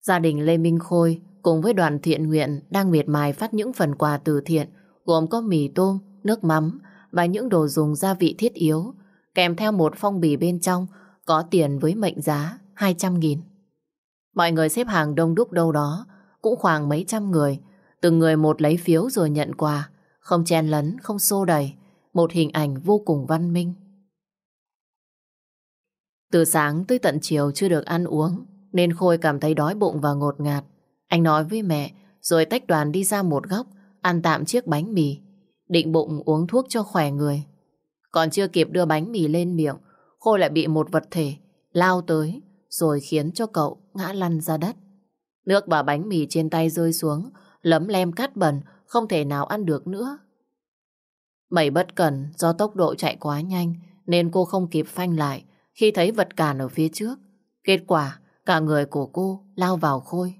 Gia đình Lê Minh Khôi cùng với đoàn thiện nguyện đang miệt mài phát những phần quà từ thiện gồm có mì tôm, nước mắm và những đồ dùng gia vị thiết yếu kèm theo một phong bì bên trong có tiền với mệnh giá 200.000. Mọi người xếp hàng đông đúc đâu đó cũng khoảng mấy trăm người từng người một lấy phiếu rồi nhận quà không chen lấn, không xô đẩy một hình ảnh vô cùng văn minh. Từ sáng tới tận chiều chưa được ăn uống nên Khôi cảm thấy đói bụng và ngột ngạt. Anh nói với mẹ rồi tách đoàn đi ra một góc ăn tạm chiếc bánh mì định bụng uống thuốc cho khỏe người. Còn chưa kịp đưa bánh mì lên miệng Khôi lại bị một vật thể lao tới rồi khiến cho cậu ngã lăn ra đất. Nước và bánh mì trên tay rơi xuống lấm lem cát bẩn không thể nào ăn được nữa. Mẩy bất cẩn do tốc độ chạy quá nhanh nên cô không kịp phanh lại khi thấy vật cản ở phía trước. Kết quả, cả người của cô lao vào Khôi.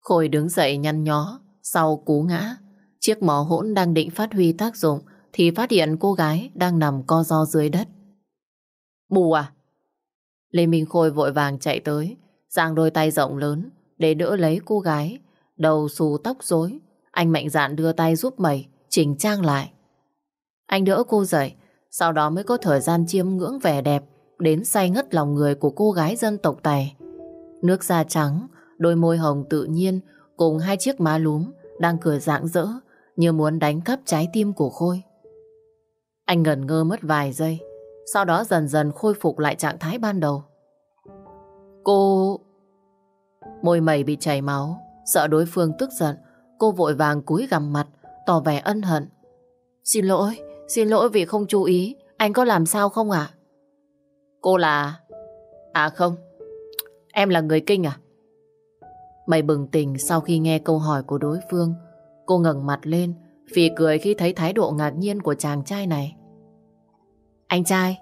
Khôi đứng dậy nhăn nhó, sau cú ngã. Chiếc mỏ hỗn đang định phát huy tác dụng thì phát hiện cô gái đang nằm co ro dưới đất. Bù à? Lê Minh Khôi vội vàng chạy tới, giang đôi tay rộng lớn để đỡ lấy cô gái, đầu xù tóc rối. Anh mạnh dạn đưa tay giúp mẩy, chỉnh trang lại. Anh đỡ cô dậy, sau đó mới có thời gian chiêm ngưỡng vẻ đẹp đến say ngất lòng người của cô gái dân tộc Tài. Nước da trắng, đôi môi hồng tự nhiên cùng hai chiếc má lúm đang cười rạng rỡ như muốn đánh cắp trái tim của Khôi. Anh ngẩn ngơ mất vài giây, sau đó dần dần khôi phục lại trạng thái ban đầu. Cô... Môi mẩy bị chảy máu, sợ đối phương tức giận, cô vội vàng cúi gằm mặt, tỏ vẻ ân hận. Xin lỗi, Xin lỗi vì không chú ý. Anh có làm sao không ạ? Cô là À không Em là người kinh à? Mày bừng tỉnh sau khi nghe câu hỏi của đối phương. Cô ngẩng mặt lên Phì cười khi thấy thái độ ngạc nhiên của chàng trai này. Anh trai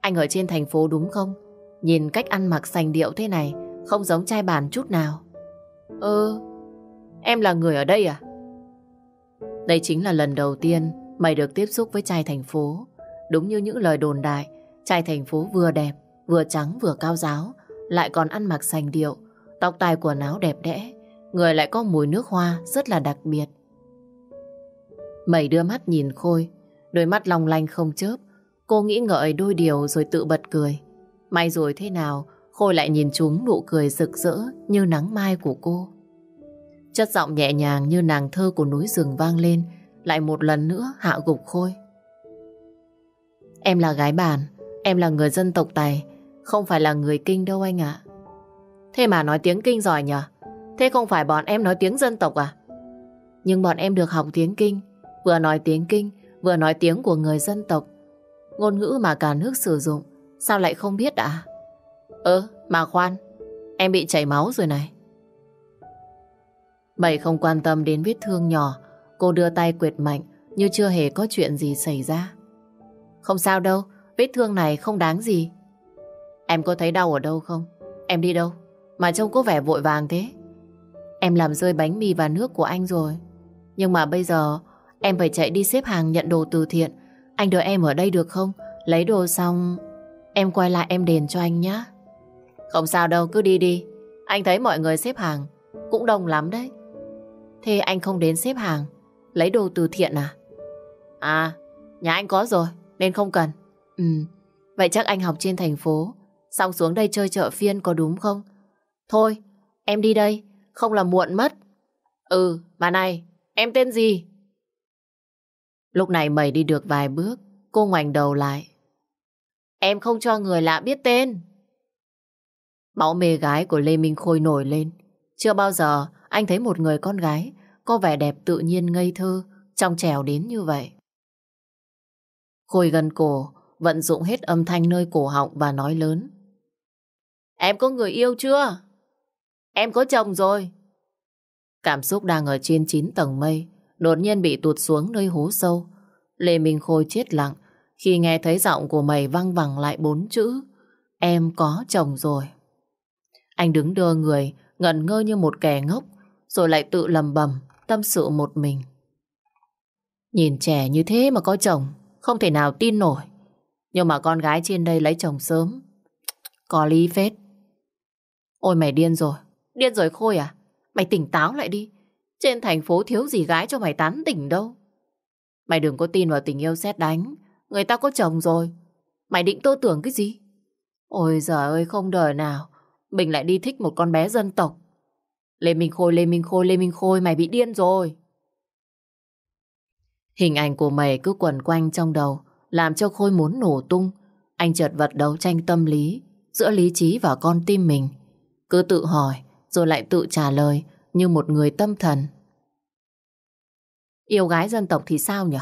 anh ở trên thành phố đúng không Nhìn cách ăn mặc sành điệu thế này Không giống trai bản chút nào Ừ Em là người ở đây à Đây chính là lần đầu tiên Mày được tiếp xúc với trai thành phố. Đúng như những lời đồn đại, trai thành phố vừa đẹp, vừa trắng vừa cao giáo, lại còn ăn mặc sành điệu, tóc tai quần áo đẹp đẽ, người lại có mùi nước hoa rất là đặc biệt. Mày đưa mắt nhìn Khôi, đôi mắt long lanh không chớp, cô nghĩ ngợi đôi điều rồi tự bật cười. May rồi thế nào, Khôi lại nhìn chúng nụ cười rực rỡ như nắng mai của cô. Chất giọng nhẹ nhàng như nàng thơ của núi rừng vang lên, lại một lần nữa hạ gục Khôi. Em là gái bản, em là người dân tộc Tài, không phải là người Kinh đâu anh ạ. Thế mà nói tiếng Kinh giỏi nhở? Thế không phải bọn em nói tiếng dân tộc à? Nhưng bọn em được học tiếng Kinh, vừa nói tiếng Kinh, vừa nói tiếng của người dân tộc. Ngôn ngữ mà cả nước sử dụng, sao lại không biết ạ? À? Ơ, mà khoan, em bị chảy máu rồi này. Bảy không quan tâm đến vết thương nhỏ, cô đưa tay quyệt mạnh như chưa hề có chuyện gì xảy ra. Không sao đâu, vết thương này không đáng gì. Em có thấy đau ở đâu không? Em đi đâu? Mà trông có vẻ vội vàng thế. Em làm rơi bánh mì và nước của anh rồi. Nhưng mà bây giờ em phải chạy đi xếp hàng nhận đồ từ thiện. Anh đợi em ở đây được không? Lấy đồ xong em quay lại em đền cho anh nhé. Không sao đâu, cứ đi đi. Anh thấy mọi người xếp hàng cũng đông lắm đấy. Thế anh không đến xếp hàng lấy đồ từ thiện à? À, nhà anh có rồi nên không cần. Ừ, vậy chắc anh học trên thành phố xong xuống đây chơi chợ phiên có đúng không? Thôi, em đi đây, không là muộn mất. Ừ, bà này, em tên gì? Lúc này mày đi được vài bước, cô ngoảnh đầu lại. Em không cho người lạ biết tên. Máu mê gái của Lê Minh Khôi nổi lên. Chưa bao giờ anh thấy một người con gái có vẻ đẹp tự nhiên ngây thơ, trong trèo đến như vậy. Khôi gần cổ, vận dụng hết âm thanh nơi cổ họng và nói lớn. Em có người yêu chưa? Em có chồng rồi. Cảm xúc đang ở trên 9 tầng mây, đột nhiên bị tụt xuống nơi hố sâu. Lê Minh Khôi chết lặng khi nghe thấy giọng của mày văng vẳng lại bốn chữ. Em có chồng rồi. Anh đứng đưa người, ngẩn ngơ như một kẻ ngốc, rồi lại tự lầm bầm, tâm sự một mình. Nhìn trẻ như thế mà có chồng, không thể nào tin nổi. Nhưng mà con gái trên đây lấy chồng sớm. Có lý phết. Ôi mày điên rồi. Điên rồi Khôi à? Mày tỉnh táo lại đi. Trên thành phố thiếu gì gái cho mày tán tỉnh đâu. Mày đừng có tin vào tình yêu xét đánh. Người ta có chồng rồi. Mày định tô tưởng cái gì? Ôi giời ơi không đời nào. Mình lại đi thích một con bé dân tộc. Lê Minh Khôi, Lê Minh Khôi, Lê Minh Khôi, mày bị điên rồi. Hình ảnh của mày cứ quẩn quanh trong đầu, làm cho Khôi muốn nổ tung. Anh chợt vật đấu tranh tâm lý giữa lý trí và con tim mình. Cứ tự hỏi, rồi lại tự trả lời như một người tâm thần. Yêu gái dân tộc thì sao nhỉ?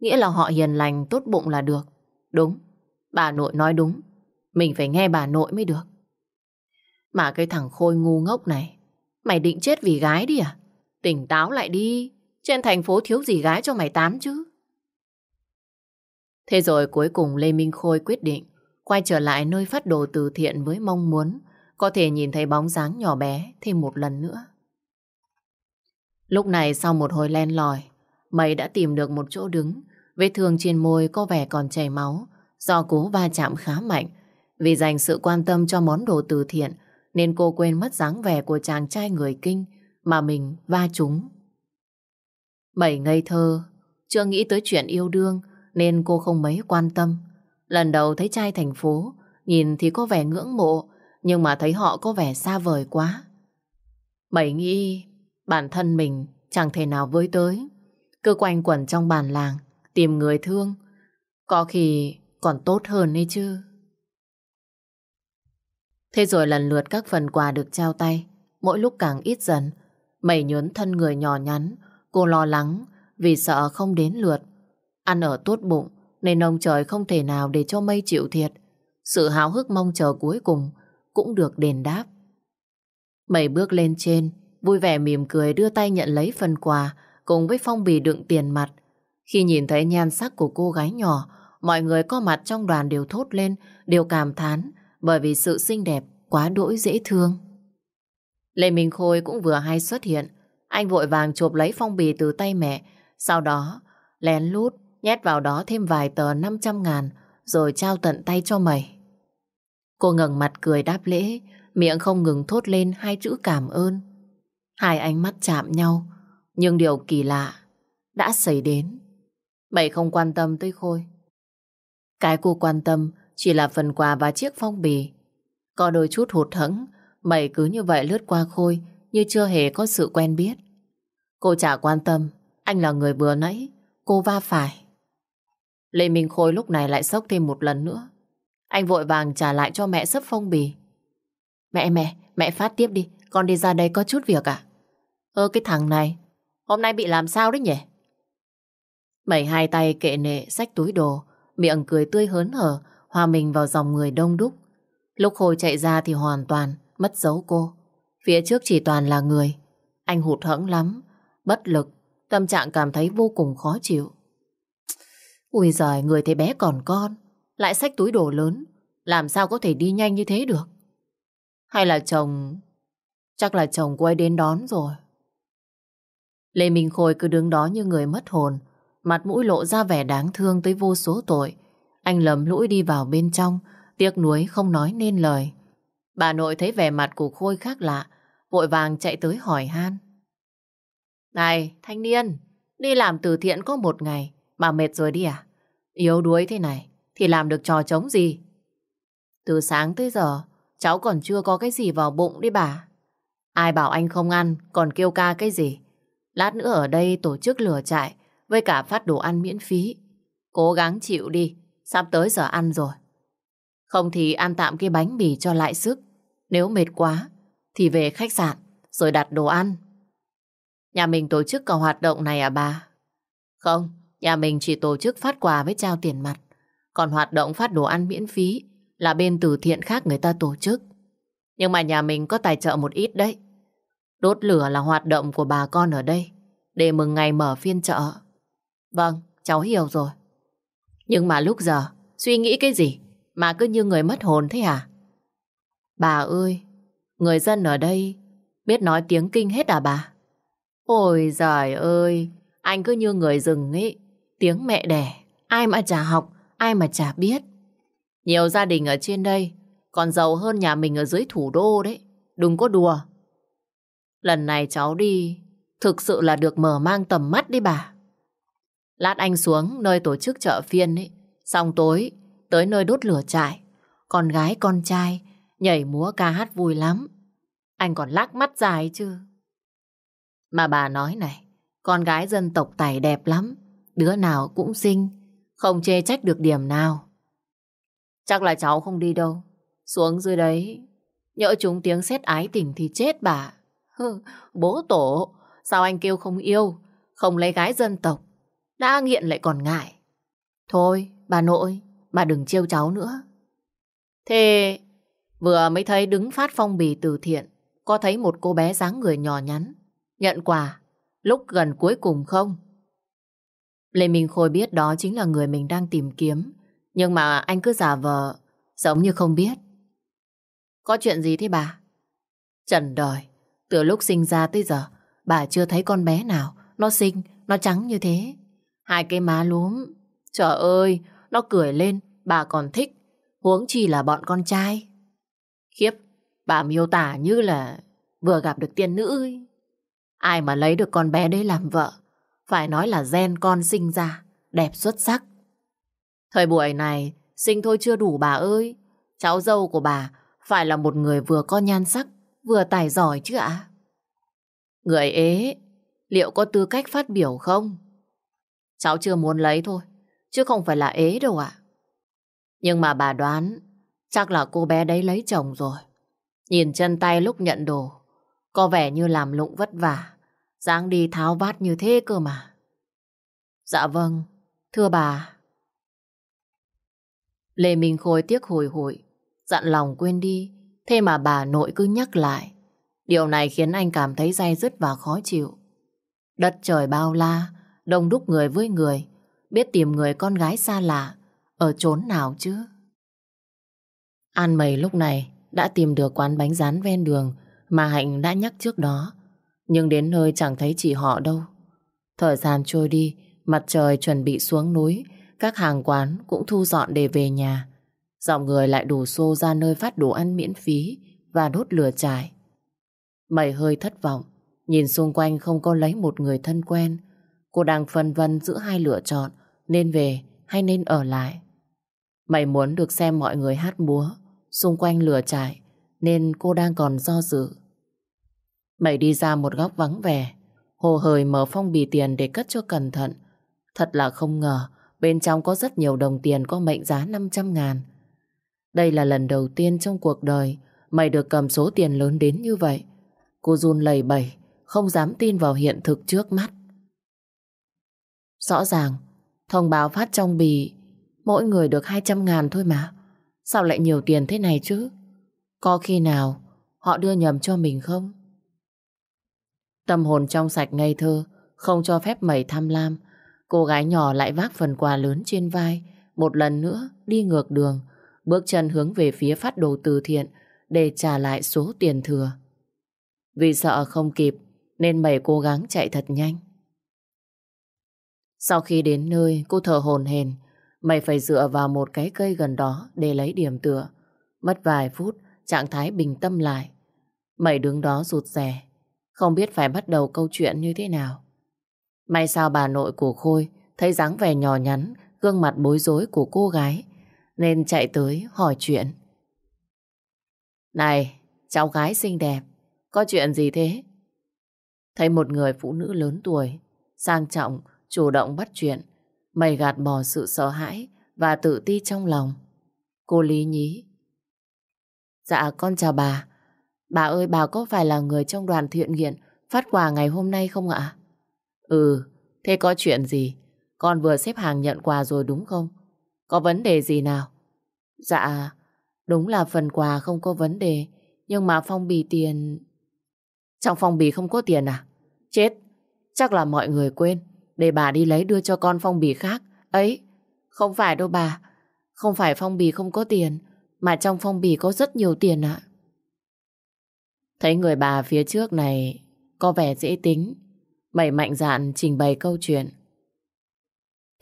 Nghĩa là họ hiền lành, tốt bụng là được. Đúng, bà nội nói đúng. Mình phải nghe bà nội mới được. Mà cái thằng Khôi ngu ngốc này, mày định chết vì gái đi à? Tỉnh táo lại đi, trên thành phố thiếu gì gái cho mày tám chứ. Thế rồi cuối cùng Lê Minh Khôi quyết định quay trở lại nơi phát đồ từ thiện với mong muốn có thể nhìn thấy bóng dáng nhỏ bé thêm một lần nữa. Lúc này sau một hồi len lỏi, mày đã tìm được một chỗ đứng, vết thương trên môi có vẻ còn chảy máu, do cố va chạm khá mạnh. Vì dành sự quan tâm cho món đồ từ thiện, nên cô quên mất dáng vẻ của chàng trai người kinh mà mình va trúng. Bảy ngây thơ, chưa nghĩ tới chuyện yêu đương nên cô không mấy quan tâm. Lần đầu thấy trai thành phố, nhìn thì có vẻ ngưỡng mộ, nhưng mà thấy họ có vẻ xa vời quá. Bảy nghĩ bản thân mình chẳng thể nào với tới. Cứ quanh quẩn trong bản làng, tìm người thương. Có khi còn tốt hơn ấy chứ. Thế rồi lần lượt các phần quà được trao tay, mỗi lúc càng ít dần. Mẩy nhớn thân người nhỏ nhắn, cô lo lắng vì sợ không đến lượt. Ăn ở tốt bụng, nên ông trời không thể nào để cho mây chịu thiệt. Sự háo hức mong chờ cuối cùng cũng được đền đáp. Mẩy bước lên trên, vui vẻ mỉm cười đưa tay nhận lấy phần quà cùng với phong bì đựng tiền mặt. Khi nhìn thấy nhan sắc của cô gái nhỏ, mọi người có mặt trong đoàn đều thốt lên, đều cảm thán bởi vì sự xinh đẹp quá đỗi dễ thương. Lê Minh Khôi cũng vừa hay xuất hiện, anh vội vàng chụp lấy phong bì từ tay mẹ, sau đó lén lút nhét vào đó thêm vài tờ 500 ngàn rồi trao tận tay cho mày. Cô ngẩng mặt cười đáp lễ, miệng không ngừng thốt lên hai chữ cảm ơn. Hai ánh mắt chạm nhau, nhưng điều kỳ lạ đã xảy đến. Mày không quan tâm tới Khôi. Cái cô quan tâm chỉ là phần quà và chiếc phong bì. Có đôi chút hụt hẫng, mày cứ như vậy lướt qua Khôi, như chưa hề có sự quen biết. Cô chả quan tâm, anh là người vừa nãy, cô va phải. Lê Minh Khôi lúc này lại sốc thêm một lần nữa. Anh vội vàng trả lại cho mẹ sấp phong bì. Mẹ mẹ, mẹ phát tiếp đi, con đi ra đây có chút việc à? Ơ cái thằng này, hôm nay bị làm sao đấy nhỉ? Mẩy hai tay kệ nệ xách túi đồ, miệng cười tươi hớn hở, hòa mình vào dòng người đông đúc. Lúc Khôi chạy ra thì hoàn toàn mất dấu cô. Phía trước chỉ toàn là người. Anh hụt hẫng lắm, bất lực, tâm trạng cảm thấy vô cùng khó chịu. Ui giời, người thấy bé còn con, lại xách túi đồ lớn, làm sao có thể đi nhanh như thế được? Hay là chồng... Chắc là chồng cô ấy đến đón rồi. Lê Minh Khôi cứ đứng đó như người mất hồn, mặt mũi lộ ra vẻ đáng thương tới vô số tội. Anh lầm lũi đi vào bên trong, tiếc nuối không nói nên lời. Bà nội thấy vẻ mặt của Khôi khác lạ, vội vàng chạy tới hỏi han. Này, thanh niên, đi làm từ thiện có một ngày, mà mệt rồi đi à? Yếu đuối thế này, thì làm được trò trống gì? Từ sáng tới giờ, cháu còn chưa có cái gì vào bụng đi bà. Ai bảo anh không ăn, còn kêu ca cái gì? Lát nữa ở đây tổ chức lửa trại, với cả phát đồ ăn miễn phí. Cố gắng chịu đi, sắp tới giờ ăn rồi. Không thì ăn tạm cái bánh mì cho lại sức. Nếu mệt quá, thì về khách sạn, rồi đặt đồ ăn. Nhà mình tổ chức cả hoạt động này à bà? Không, nhà mình chỉ tổ chức phát quà với trao tiền mặt. Còn hoạt động phát đồ ăn miễn phí là bên từ thiện khác người ta tổ chức. Nhưng mà nhà mình có tài trợ một ít đấy. Đốt lửa là hoạt động của bà con ở đây để mừng ngày mở phiên chợ. Vâng, cháu hiểu rồi. Nhưng mà lúc giờ suy nghĩ cái gì mà cứ như người mất hồn thế hả? Bà ơi, người dân ở đây biết nói tiếng kinh hết à bà? Ôi giời ơi, anh cứ như người rừng ấy, tiếng mẹ đẻ, ai mà chả học, ai mà chả biết. Nhiều gia đình ở trên đây còn giàu hơn nhà mình ở dưới thủ đô đấy, đừng có đùa. Lần này cháu đi, thực sự là được mở mang tầm mắt đi bà. Lát anh xuống nơi tổ chức chợ phiên ấy, xong tối tới nơi đốt lửa trại. Con gái con trai nhảy múa ca hát vui lắm. Anh còn lắc mắt dài chứ. Mà bà nói này, con gái dân tộc tài đẹp lắm, đứa nào cũng xinh, không chê trách được điểm nào. Chắc là cháu không đi đâu, xuống dưới đấy, nhỡ chúng tiếng xét ái tình thì chết bà. Bố tổ, sao anh kêu không yêu, không lấy gái dân tộc, đã nghiện lại còn ngại. Thôi, bà nội, bà đừng trêu cháu nữa. Thế, vừa mới thấy đứng phát phong bì từ thiện, có thấy một cô bé dáng người nhỏ nhắn, nhận quà, lúc gần cuối cùng không? Lê Minh Khôi biết đó chính là người mình đang tìm kiếm, nhưng mà anh cứ giả vờ, giống như không biết. Có chuyện gì thế bà? Trần đời, từ lúc sinh ra tới giờ, bà chưa thấy con bé nào, nó xinh, nó trắng như thế. Hai cái má lúm. Trời ơi, nó cười lên, bà còn thích. Huống chi là bọn con trai. Khiếp, bà miêu tả như là vừa gặp được tiên nữ ấy. Ai mà lấy được con bé đấy làm vợ, phải nói là gen con sinh ra, đẹp xuất sắc. Thời buổi này, sinh thôi chưa đủ bà ơi. Cháu dâu của bà phải là một người vừa có nhan sắc, vừa tài giỏi chứ ạ? Người ế, liệu có tư cách phát biểu không? Cháu chưa muốn lấy thôi, chứ không phải là ế đâu ạ. Nhưng mà bà đoán, chắc là cô bé đấy lấy chồng rồi. Nhìn chân tay lúc nhận đồ, có vẻ như làm lụng vất vả, dáng đi tháo vát như thế cơ mà. Dạ vâng, thưa bà. Lê Minh Khôi tiếc hồi hồi, dặn lòng quên đi, thế mà bà nội cứ nhắc lại. Điều này khiến anh cảm thấy day dứt và khó chịu. Đất trời bao la, đông đúc người với người, biết tìm người con gái xa lạ, ở chốn nào chứ? An mày lúc này đã tìm được quán bánh rán ven đường mà Hạnh đã nhắc trước đó. Nhưng đến nơi chẳng thấy chị họ đâu. Thời gian trôi đi, mặt trời chuẩn bị xuống núi, các hàng quán cũng thu dọn để về nhà. Dòng người lại đổ xô ra nơi phát đồ ăn miễn phí và đốt lửa trại. Mày hơi thất vọng, nhìn xung quanh không có lấy một người thân quen. Cô đang phân vân giữa hai lựa chọn, nên về hay nên ở lại. Mày muốn được xem mọi người hát múa, xung quanh lửa trại, nên cô đang còn do dự. Mày đi ra một góc vắng vẻ, hồ hời mở phong bì tiền để cất cho cẩn thận. Thật là không ngờ, bên trong có rất nhiều đồng tiền có mệnh giá 500 ngàn. Đây là lần đầu tiên trong cuộc đời mày được cầm số tiền lớn đến như vậy. Cô run lầy bẩy, không dám tin vào hiện thực trước mắt. Rõ ràng, thông báo phát trong bì mỗi người được 200 ngàn thôi mà. Sao lại nhiều tiền thế này chứ? Có khi nào họ đưa nhầm cho mình không? Tâm hồn trong sạch ngây thơ, không cho phép mẩy tham lam. Cô gái nhỏ lại vác phần quà lớn trên vai, một lần nữa đi ngược đường, bước chân hướng về phía phát đồ từ thiện để trả lại số tiền thừa. Vì sợ không kịp, nên mày cố gắng chạy thật nhanh. Sau khi đến nơi, cô thở hồn hền, mày phải dựa vào một cái cây gần đó để lấy điểm tựa. Mất vài phút, trạng thái bình tâm lại. Mày đứng đó rụt rè, không biết phải bắt đầu câu chuyện như thế nào. May sao bà nội của Khôi thấy dáng vẻ nhỏ nhắn, gương mặt bối rối của cô gái, nên chạy tới hỏi chuyện. Này, cháu gái xinh đẹp, có chuyện gì thế? Thấy một người phụ nữ lớn tuổi, sang trọng, chủ động bắt chuyện, mày gạt bỏ sự sợ hãi và tự ti trong lòng. Cô Lý nhí. Dạ con chào bà. Bà ơi bà có phải là người trong đoàn thiện nguyện phát quà ngày hôm nay không ạ? Ừ, thế có chuyện gì? Con vừa xếp hàng nhận quà rồi đúng không? Có vấn đề gì nào? Dạ, đúng là phần quà không có vấn đề, nhưng mà phong bì tiền... Trong phong bì không có tiền à? Chết, chắc là mọi người quên, để bà đi lấy đưa cho con phong bì khác. Ấy, không phải đâu bà, không phải phong bì không có tiền, mà trong phong bì có rất nhiều tiền ạ. Thấy người bà phía trước này có vẻ dễ tính, mẩy mạnh dạn trình bày câu chuyện.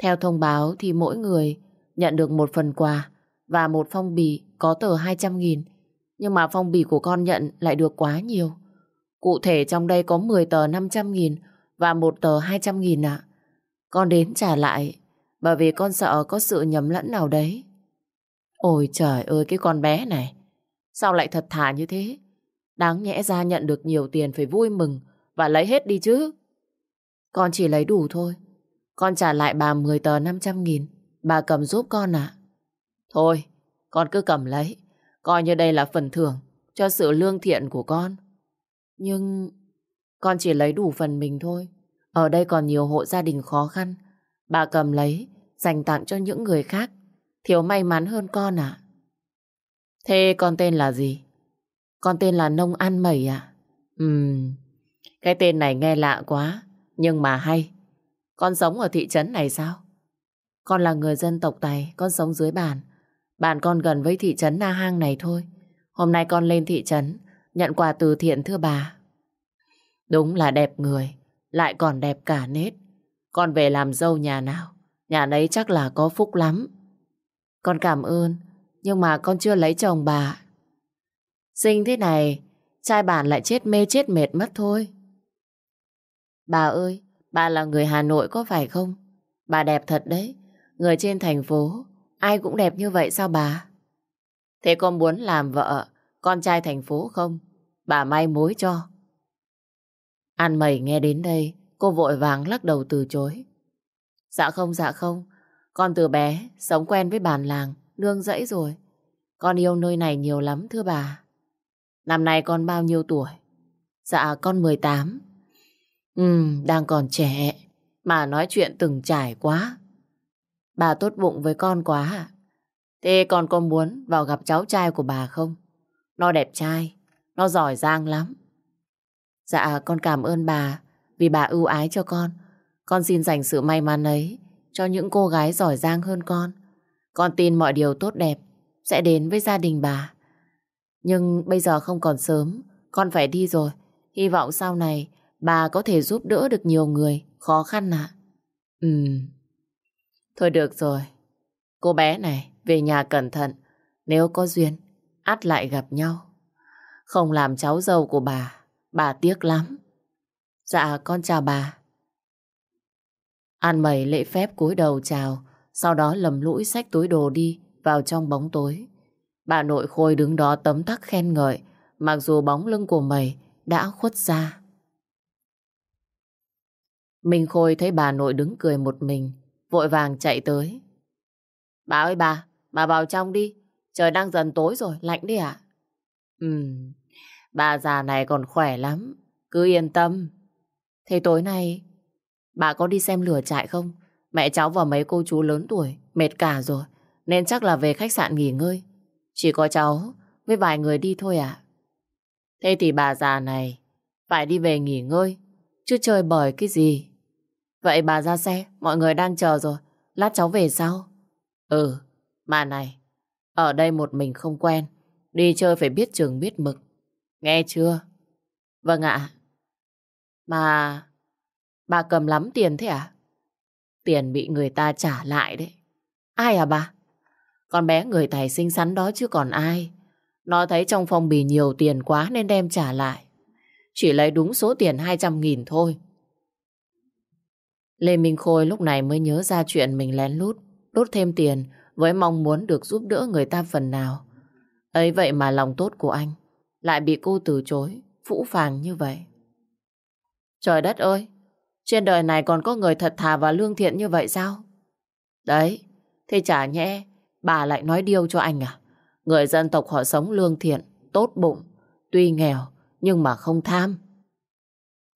Theo thông báo thì mỗi người nhận được một phần quà và một phong bì có tờ 200.000. Nhưng mà phong bì của con nhận lại được quá nhiều. Cụ thể trong đây có 10 tờ 500.000 và một tờ 200.000 ạ. Con đến trả lại, bởi vì con sợ có sự nhầm lẫn nào đấy. Ôi trời ơi, cái con bé này, Sao lại thật thà như thế Đáng nhẽ ra nhận được nhiều tiền Phải vui mừng và lấy hết đi chứ Con chỉ lấy đủ thôi Con trả lại bà 10 tờ 500 nghìn Bà cầm giúp con ạ Thôi con cứ cầm lấy Coi như đây là phần thưởng Cho sự lương thiện của con Nhưng Con chỉ lấy đủ phần mình thôi Ở đây còn nhiều hộ gia đình khó khăn Bà cầm lấy Dành tặng cho những người khác Thiếu may mắn hơn con à? Thế con tên là gì? Con tên là Nông An Mẩy à? Ừm, cái tên này nghe lạ quá, nhưng mà hay. Con sống ở thị trấn này sao? Con là người dân tộc Tài, con sống dưới bản. Bản con gần với thị trấn Na Hang này thôi. Hôm nay con lên thị trấn, nhận quà từ thiện thưa bà. Đúng là đẹp người, lại còn đẹp cả nết. Con về làm dâu nhà nào? Nhà đấy chắc là có phúc lắm. Con cảm ơn, nhưng mà con chưa lấy chồng bà. Sinh thế này, trai bản lại chết mê chết mệt mất thôi. Bà ơi, bà là người Hà Nội có phải không? Bà đẹp thật đấy. Người trên thành phố, ai cũng đẹp như vậy sao bà? Thế con muốn làm vợ, con trai thành phố không? Bà may mối cho. An mẩy nghe đến đây, cô vội vàng lắc đầu từ chối. Dạ không, dạ không. Con từ bé, sống quen với bản làng, nương dẫy rồi. Con yêu nơi này nhiều lắm thưa bà. Năm nay con bao nhiêu tuổi? Dạ con 18. Ừ, đang còn trẻ, mà nói chuyện từng trải quá. Bà tốt bụng với con quá à? Thế con có muốn vào gặp cháu trai của bà không? Nó đẹp trai, nó giỏi giang lắm. Dạ con cảm ơn bà vì bà ưu ái cho con. Con xin dành sự may mắn ấy cho những cô gái giỏi giang hơn con. Con tin mọi điều tốt đẹp sẽ đến với gia đình bà. Nhưng bây giờ không còn sớm, con phải đi rồi. Hy vọng sau này bà có thể giúp đỡ được nhiều người khó khăn ạ. À? Ừ. Thôi được rồi. Cô bé này về nhà cẩn thận. Nếu có duyên, ắt lại gặp nhau. Không làm cháu dâu của bà, bà tiếc lắm. Dạ con chào bà. An mẩy lễ phép cúi đầu chào, sau đó lầm lũi xách túi đồ đi vào trong bóng tối. Bà nội Khôi đứng đó tấm tắc khen ngợi, mặc dù bóng lưng của mày đã khuất ra. Minh Khôi thấy bà nội đứng cười một mình, vội vàng chạy tới. Bà ơi bà, bà vào trong đi, trời đang dần tối rồi, lạnh đi ạ. À? Ừm, bà già này còn khỏe lắm, cứ yên tâm. Thế tối nay, bà có đi xem lửa trại không? Mẹ cháu và mấy cô chú lớn tuổi, mệt cả rồi, nên chắc là về khách sạn nghỉ ngơi. Chỉ có cháu với vài người đi thôi ạ. Thế thì bà già này phải đi về nghỉ ngơi, chứ chơi bời cái gì. Vậy bà ra xe, mọi người đang chờ rồi, lát cháu về sau. Ừ, mà này, ở đây một mình không quen, đi chơi phải biết trường biết mực. Nghe chưa? Vâng ạ. Mà bà cầm lắm tiền thế à? Tiền bị người ta trả lại đấy. Ai à bà? Con bé người tài xinh xắn đó chứ còn ai. Nó thấy trong phong bì nhiều tiền quá nên đem trả lại. Chỉ lấy đúng số tiền 200 nghìn thôi. Lê Minh Khôi lúc này mới nhớ ra chuyện mình lén lút, đốt thêm tiền với mong muốn được giúp đỡ người ta phần nào. ấy vậy mà lòng tốt của anh lại bị cô từ chối, phũ phàng như vậy. Trời đất ơi, trên đời này còn có người thật thà và lương thiện như vậy sao? Đấy, thế chả nhẽ bà lại nói điêu cho anh à? Người dân tộc họ sống lương thiện, tốt bụng, tuy nghèo nhưng mà không tham.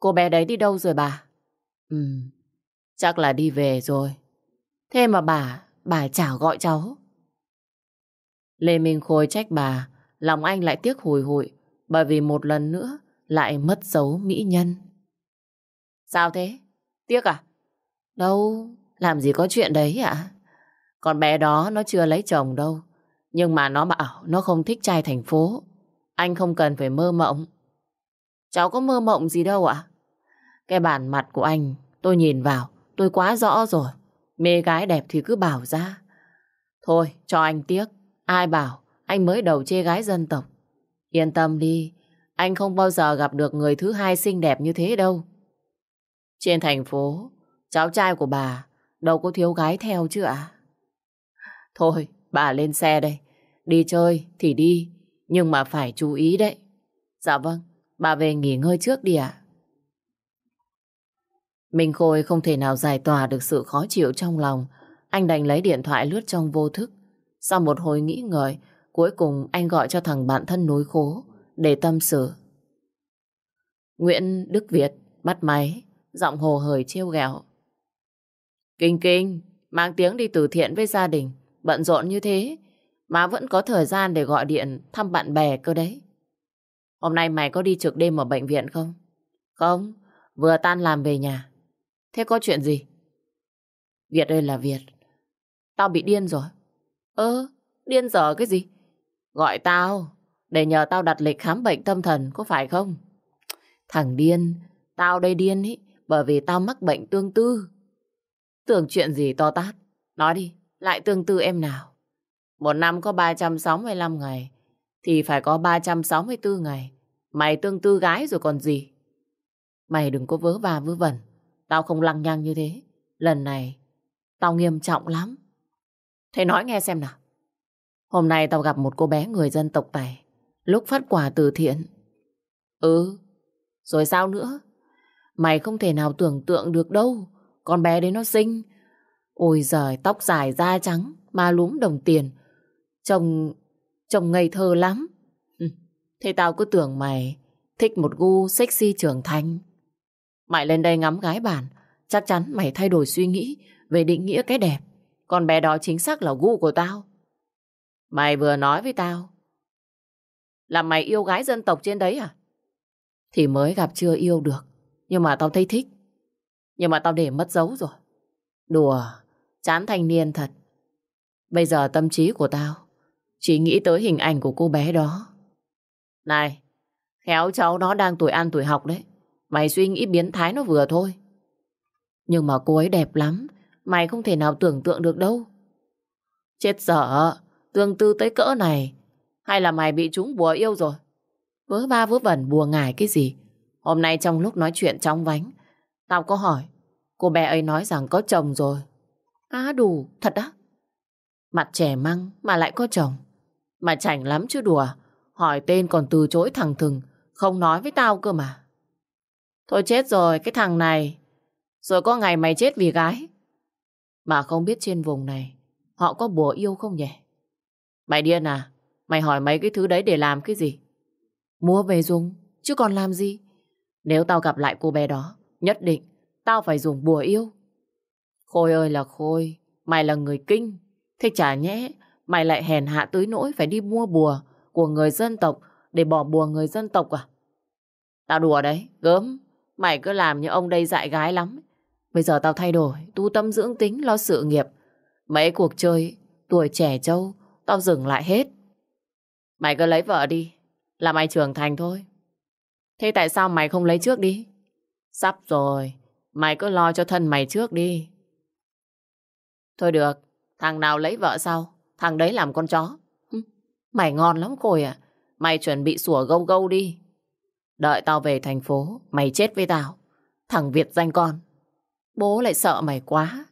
Cô bé đấy đi đâu rồi bà? Ừ, chắc là đi về rồi. Thế mà bà, bà chả gọi cháu. Lê Minh Khôi trách bà, lòng anh lại tiếc hùi hụi bởi vì một lần nữa lại mất dấu mỹ nhân. Sao thế? Tiếc à? Đâu, làm gì có chuyện đấy ạ? Con bé đó nó chưa lấy chồng đâu. Nhưng mà nó bảo nó không thích trai thành phố. Anh không cần phải mơ mộng. Cháu có mơ mộng gì đâu ạ? Cái bản mặt của anh tôi nhìn vào tôi quá rõ rồi. Mê gái đẹp thì cứ bảo ra. Thôi cho anh tiếc. Ai bảo anh mới đầu chê gái dân tộc. Yên tâm đi. Anh không bao giờ gặp được người thứ hai xinh đẹp như thế đâu. Trên thành phố, cháu trai của bà đâu có thiếu gái theo chứ ạ? Thôi, bà lên xe đây. Đi chơi thì đi, nhưng mà phải chú ý đấy. Dạ vâng, bà về nghỉ ngơi trước đi ạ. Minh Khôi không thể nào giải tỏa được sự khó chịu trong lòng. Anh đành lấy điện thoại lướt trong vô thức. Sau một hồi nghĩ ngợi, cuối cùng anh gọi cho thằng bạn thân nối khố để tâm sự. Nguyễn Đức Việt bắt máy, giọng hồ hởi trêu ghẹo. Kinh kinh, mang tiếng đi từ thiện với gia đình, bận rộn như thế, mà vẫn có thời gian để gọi điện thăm bạn bè cơ đấy. Hôm nay mày có đi trực đêm ở bệnh viện không? Không, vừa tan làm về nhà. Thế có chuyện gì? Việt ơi là Việt, tao bị điên rồi. Ơ, điên dở cái gì? Gọi tao, để nhờ tao đặt lịch khám bệnh tâm thần, có phải không? Thằng điên, tao đây điên ý, bởi vì tao mắc bệnh tương tư. Tưởng chuyện gì to tát, nói đi, lại tương tư em nào. Một năm có 365 ngày, thì phải có 364 ngày. Mày tương tư gái rồi còn gì? Mày đừng có vớ va vớ vẩn. Tao không lăng nhăng như thế. Lần này, tao nghiêm trọng lắm. Thế nói nghe xem nào. Hôm nay tao gặp một cô bé người dân tộc Tài. Lúc phát quà từ thiện. Ừ, rồi sao nữa? Mày không thể nào tưởng tượng được đâu. Con bé đấy nó xinh. Ôi giời, tóc dài da trắng, ma lúm đồng tiền. Trông, trông ngây thơ lắm. Thế tao cứ tưởng mày thích một gu sexy trưởng thành. Mày lên đây ngắm gái bản, chắc chắn mày thay đổi suy nghĩ về định nghĩa cái đẹp. Con bé đó chính xác là gu của tao. Mày vừa nói với tao là mày yêu gái dân tộc trên đấy à? Thì mới gặp chưa yêu được. Nhưng mà tao thấy thích. Nhưng mà tao để mất dấu rồi. Đùa, chán thanh niên thật. Bây giờ tâm trí của tao chỉ nghĩ tới hình ảnh của cô bé đó. Này, khéo cháu nó đang tuổi ăn tuổi học đấy. Mày suy nghĩ biến thái nó vừa thôi. Nhưng mà cô ấy đẹp lắm. Mày không thể nào tưởng tượng được đâu. Chết dở, tương tư tới cỡ này. Hay là mày bị chúng bùa yêu rồi? Vớ ba vớ vẩn bùa ngải cái gì? Hôm nay trong lúc nói chuyện trong vánh, tao có hỏi, cô bé ấy nói rằng có chồng rồi. Á đủ, thật á? Mặt trẻ măng mà lại có chồng. Mà chảnh lắm chứ đùa. Hỏi tên còn từ chối thẳng thừng, Không nói với tao cơ mà. Thôi chết rồi, cái thằng này. Rồi có ngày mày chết vì gái. Mà không biết trên vùng này họ có bùa yêu không nhỉ? Mày điên à? Mày hỏi mấy cái thứ đấy để làm cái gì? Mua về dùng, chứ còn làm gì? Nếu tao gặp lại cô bé đó, nhất định tao phải dùng bùa yêu. Khôi ơi là Khôi, mày là người kinh. Thế chả nhẽ, mày lại hèn hạ tới nỗi phải đi mua bùa của người dân tộc để bỏ bùa người dân tộc à? Tao đùa đấy, gớm. Mày cứ làm như ông đây dại gái lắm. Bây giờ tao thay đổi, tu tâm dưỡng tính, lo sự nghiệp. Mấy cuộc chơi, tuổi trẻ trâu, tao dừng lại hết. Mày cứ lấy vợ đi, là mày trưởng thành thôi. Thế tại sao mày không lấy trước đi? Sắp rồi, mày cứ lo cho thân mày trước đi. Thôi được, thằng nào lấy vợ sau, thằng đấy làm con chó. Mày ngon lắm Khôi à, mày chuẩn bị sủa gâu gâu đi. Đợi tao về thành phố, mày chết với tao. Thằng Việt danh con. Bố lại sợ mày quá.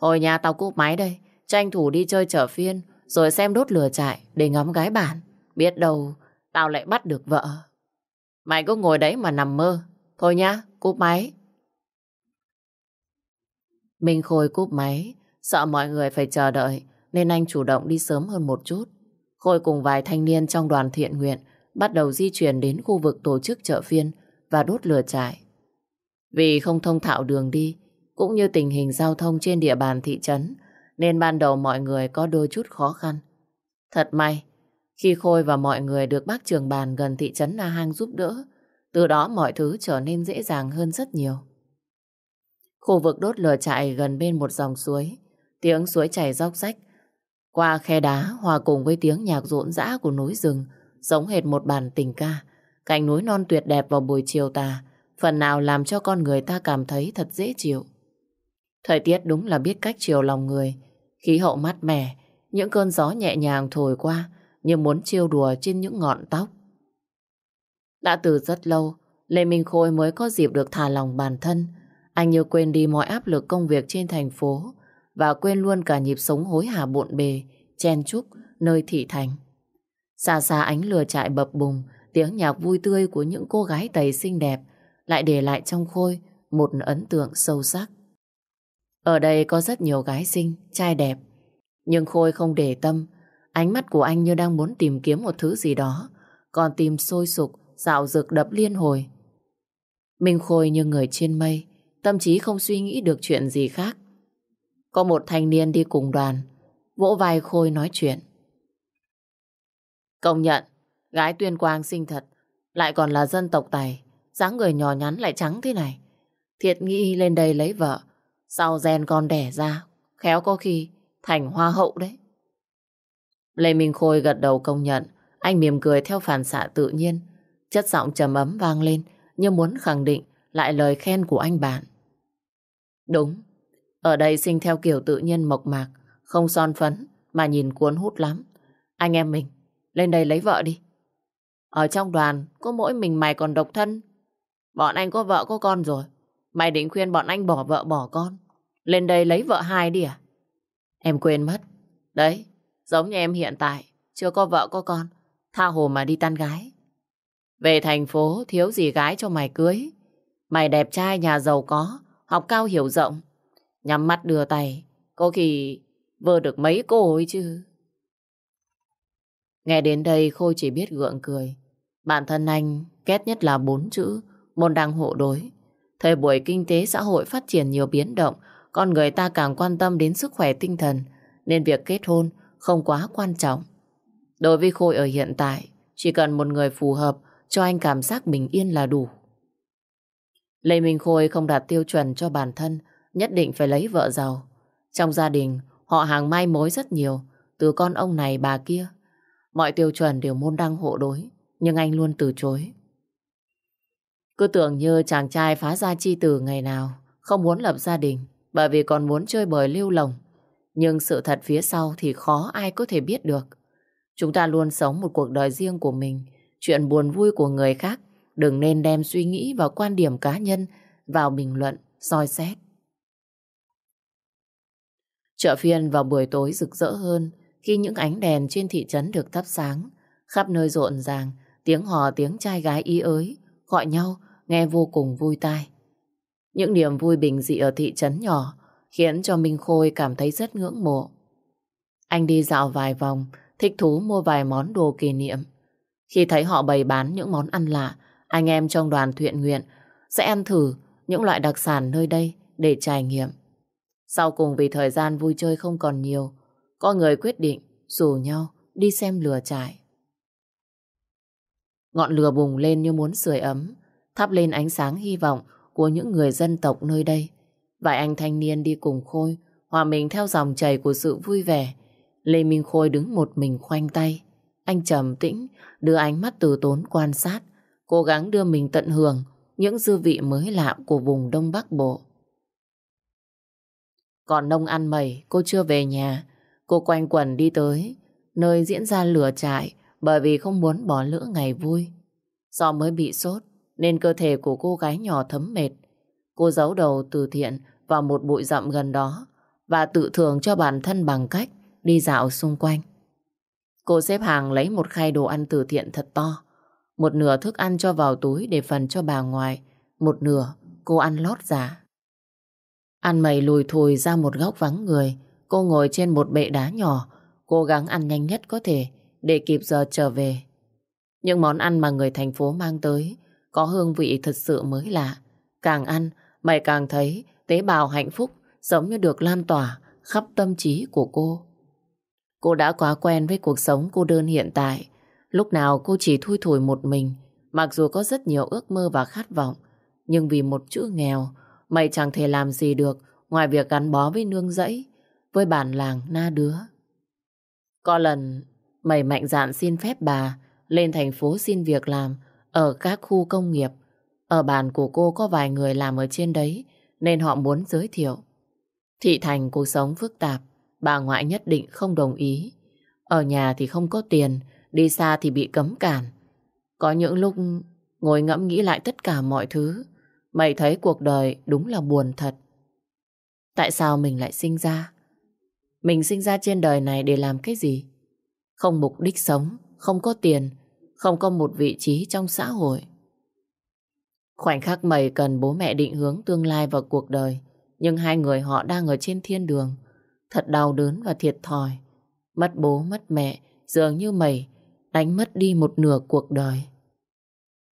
Thôi nha, tao cúp máy đây. Tranh thủ đi chơi trở phiên, rồi xem đốt lửa trại để ngắm gái bản. Biết đâu, tao lại bắt được vợ. Mày cứ ngồi đấy mà nằm mơ. Thôi nhá, cúp máy. Minh Khôi cúp máy, sợ mọi người phải chờ đợi, nên anh chủ động đi sớm hơn một chút. Khôi cùng vài thanh niên trong đoàn thiện nguyện bắt đầu di chuyển đến khu vực tổ chức chợ phiên và đốt lửa trại. Vì không thông thạo đường đi, cũng như tình hình giao thông trên địa bàn thị trấn, nên ban đầu mọi người có đôi chút khó khăn. Thật may, khi Khôi và mọi người được bác trường bàn gần thị trấn Na Hang giúp đỡ, từ đó mọi thứ trở nên dễ dàng hơn rất nhiều. Khu vực đốt lửa trại gần bên một dòng suối, tiếng suối chảy róc rách, qua khe đá hòa cùng với tiếng nhạc rộn rã của núi rừng, giống hệt một bản tình ca. Cảnh núi non tuyệt đẹp vào buổi chiều tà, phần nào làm cho con người ta cảm thấy thật dễ chịu. Thời tiết đúng là biết cách chiều lòng người, khí hậu mát mẻ, những cơn gió nhẹ nhàng thổi qua như muốn chiêu đùa trên những ngọn tóc. Đã từ rất lâu, Lê Minh Khôi mới có dịp được thả lòng bản thân. Anh như quên đi mọi áp lực công việc trên thành phố và quên luôn cả nhịp sống hối hả bộn bề, chen chúc nơi thị thành. Xa xa ánh lửa trại bập bùng, tiếng nhạc vui tươi của những cô gái tầy xinh đẹp lại để lại trong Khôi một ấn tượng sâu sắc. Ở đây có rất nhiều gái xinh, trai đẹp, nhưng Khôi không để tâm. Ánh mắt của anh như đang muốn tìm kiếm một thứ gì đó, còn tìm sôi sục, dạo rực đập liên hồi. Minh Khôi như người trên mây, tâm trí không suy nghĩ được chuyện gì khác. Có một thanh niên đi cùng đoàn, vỗ vai Khôi nói chuyện. Công nhận, gái tuyên quang xinh thật, lại còn là dân tộc Tài, dáng người nhỏ nhắn lại trắng thế này. Thiệt nghĩ lên đây lấy vợ, sau gen con đẻ ra, khéo có khi thành hoa hậu đấy. Lê Minh Khôi gật đầu công nhận, anh mỉm cười theo phản xạ tự nhiên, chất giọng trầm ấm vang lên như muốn khẳng định lại lời khen của anh bạn. Đúng, ở đây sinh theo kiểu tự nhiên mộc mạc, không son phấn mà nhìn cuốn hút lắm. Anh em mình, lên đây lấy vợ đi. Ở trong đoàn, có mỗi mình mày còn độc thân. Bọn anh có vợ có con rồi. Mày định khuyên bọn anh bỏ vợ bỏ con. Lên đây lấy vợ hai đi à? Em quên mất. Đấy, giống như em hiện tại, chưa có vợ có con. Tha hồ mà đi tan gái. Về thành phố thiếu gì gái cho mày cưới. Mày đẹp trai, nhà giàu có, học cao hiểu rộng. Nhắm mắt đưa tay, có khi vơ được mấy cô ấy chứ. Nghe đến đây Khôi chỉ biết gượng cười. Bản thân anh kết nhất là bốn chữ, môn đăng hộ đối. Thời buổi kinh tế xã hội phát triển nhiều biến động, con người ta càng quan tâm đến sức khỏe tinh thần, nên việc kết hôn không quá quan trọng. Đối với Khôi ở hiện tại, chỉ cần một người phù hợp cho anh cảm giác bình yên là đủ. Lê Minh Khôi không đạt tiêu chuẩn cho bản thân, nhất định phải lấy vợ giàu. Trong gia đình, họ hàng mai mối rất nhiều, từ con ông này bà kia. Mọi tiêu chuẩn đều môn đăng hộ đối, nhưng anh luôn từ chối. Cứ tưởng như chàng trai phá gia chi tử ngày nào, không muốn lập gia đình, bởi vì còn muốn chơi bời lưu lồng. Nhưng sự thật phía sau thì khó ai có thể biết được. Chúng ta luôn sống một cuộc đời riêng của mình, chuyện buồn vui của người khác, đừng nên đem suy nghĩ và quan điểm cá nhân vào bình luận, soi xét. Chợ phiên vào buổi tối rực rỡ hơn khi những ánh đèn trên thị trấn được thắp sáng, khắp nơi rộn ràng, tiếng hò tiếng trai gái ý ới, gọi nhau, nghe vô cùng vui tai. Những niềm vui bình dị ở thị trấn nhỏ khiến cho Minh Khôi cảm thấy rất ngưỡng mộ. Anh đi dạo vài vòng, thích thú mua vài món đồ kỷ niệm. Khi thấy họ bày bán những món ăn lạ, anh em trong đoàn thiện nguyện sẽ ăn thử những loại đặc sản nơi đây để trải nghiệm. Sau cùng vì thời gian vui chơi không còn nhiều, có người quyết định rủ nhau đi xem lửa trại. Ngọn lửa bùng lên như muốn sưởi ấm, thắp lên ánh sáng hy vọng của những người dân tộc nơi đây. Vài anh thanh niên đi cùng Khôi, hòa mình theo dòng chảy của sự vui vẻ. Lê Minh Khôi đứng một mình khoanh tay. Anh trầm tĩnh, đưa ánh mắt từ tốn quan sát, cố gắng đưa mình tận hưởng những dư vị mới lạ của vùng Đông Bắc Bộ. Còn nông ăn mẩy, cô chưa về nhà. Cô quanh quẩn đi tới, nơi diễn ra lửa trại bởi vì không muốn bỏ lỡ ngày vui. Do mới bị sốt, nên cơ thể của cô gái nhỏ thấm mệt. Cô giấu đầu từ thiện vào một bụi rậm gần đó và tự thưởng cho bản thân bằng cách đi dạo xung quanh. Cô xếp hàng lấy một khay đồ ăn từ thiện thật to. Một nửa thức ăn cho vào túi để phần cho bà ngoài. Một nửa cô ăn lót giả. Ăn mày lùi thùi ra một góc vắng người. Cô ngồi trên một bệ đá nhỏ. Cố gắng ăn nhanh nhất có thể để kịp giờ trở về. Những món ăn mà người thành phố mang tới có hương vị thật sự mới lạ. Càng ăn, mày càng thấy tế bào hạnh phúc giống như được lan tỏa khắp tâm trí của cô. Cô đã quá quen với cuộc sống cô đơn hiện tại. Lúc nào cô chỉ thui thủi một mình, mặc dù có rất nhiều ước mơ và khát vọng. Nhưng vì một chữ nghèo, mày chẳng thể làm gì được ngoài việc gắn bó với nương rẫy, với bản làng na đứa. Có lần, mày mạnh dạn xin phép bà lên thành phố xin việc làm ở các khu công nghiệp. Ở bàn của cô có vài người làm ở trên đấy, nên họ muốn giới thiệu. Thị thành cuộc sống phức tạp, bà ngoại nhất định không đồng ý. Ở nhà thì không có tiền, đi xa thì bị cấm cản. Có những lúc ngồi ngẫm nghĩ lại tất cả mọi thứ, mày thấy cuộc đời đúng là buồn thật. Tại sao mình lại sinh ra? Mình sinh ra trên đời này để làm cái gì? Không mục đích sống, không có tiền, không có một vị trí trong xã hội. Khoảnh khắc mày cần bố mẹ định hướng tương lai và cuộc đời, nhưng hai người họ đang ở trên thiên đường. Thật đau đớn và thiệt thòi. Mất bố mất mẹ, dường như mày đánh mất đi một nửa cuộc đời.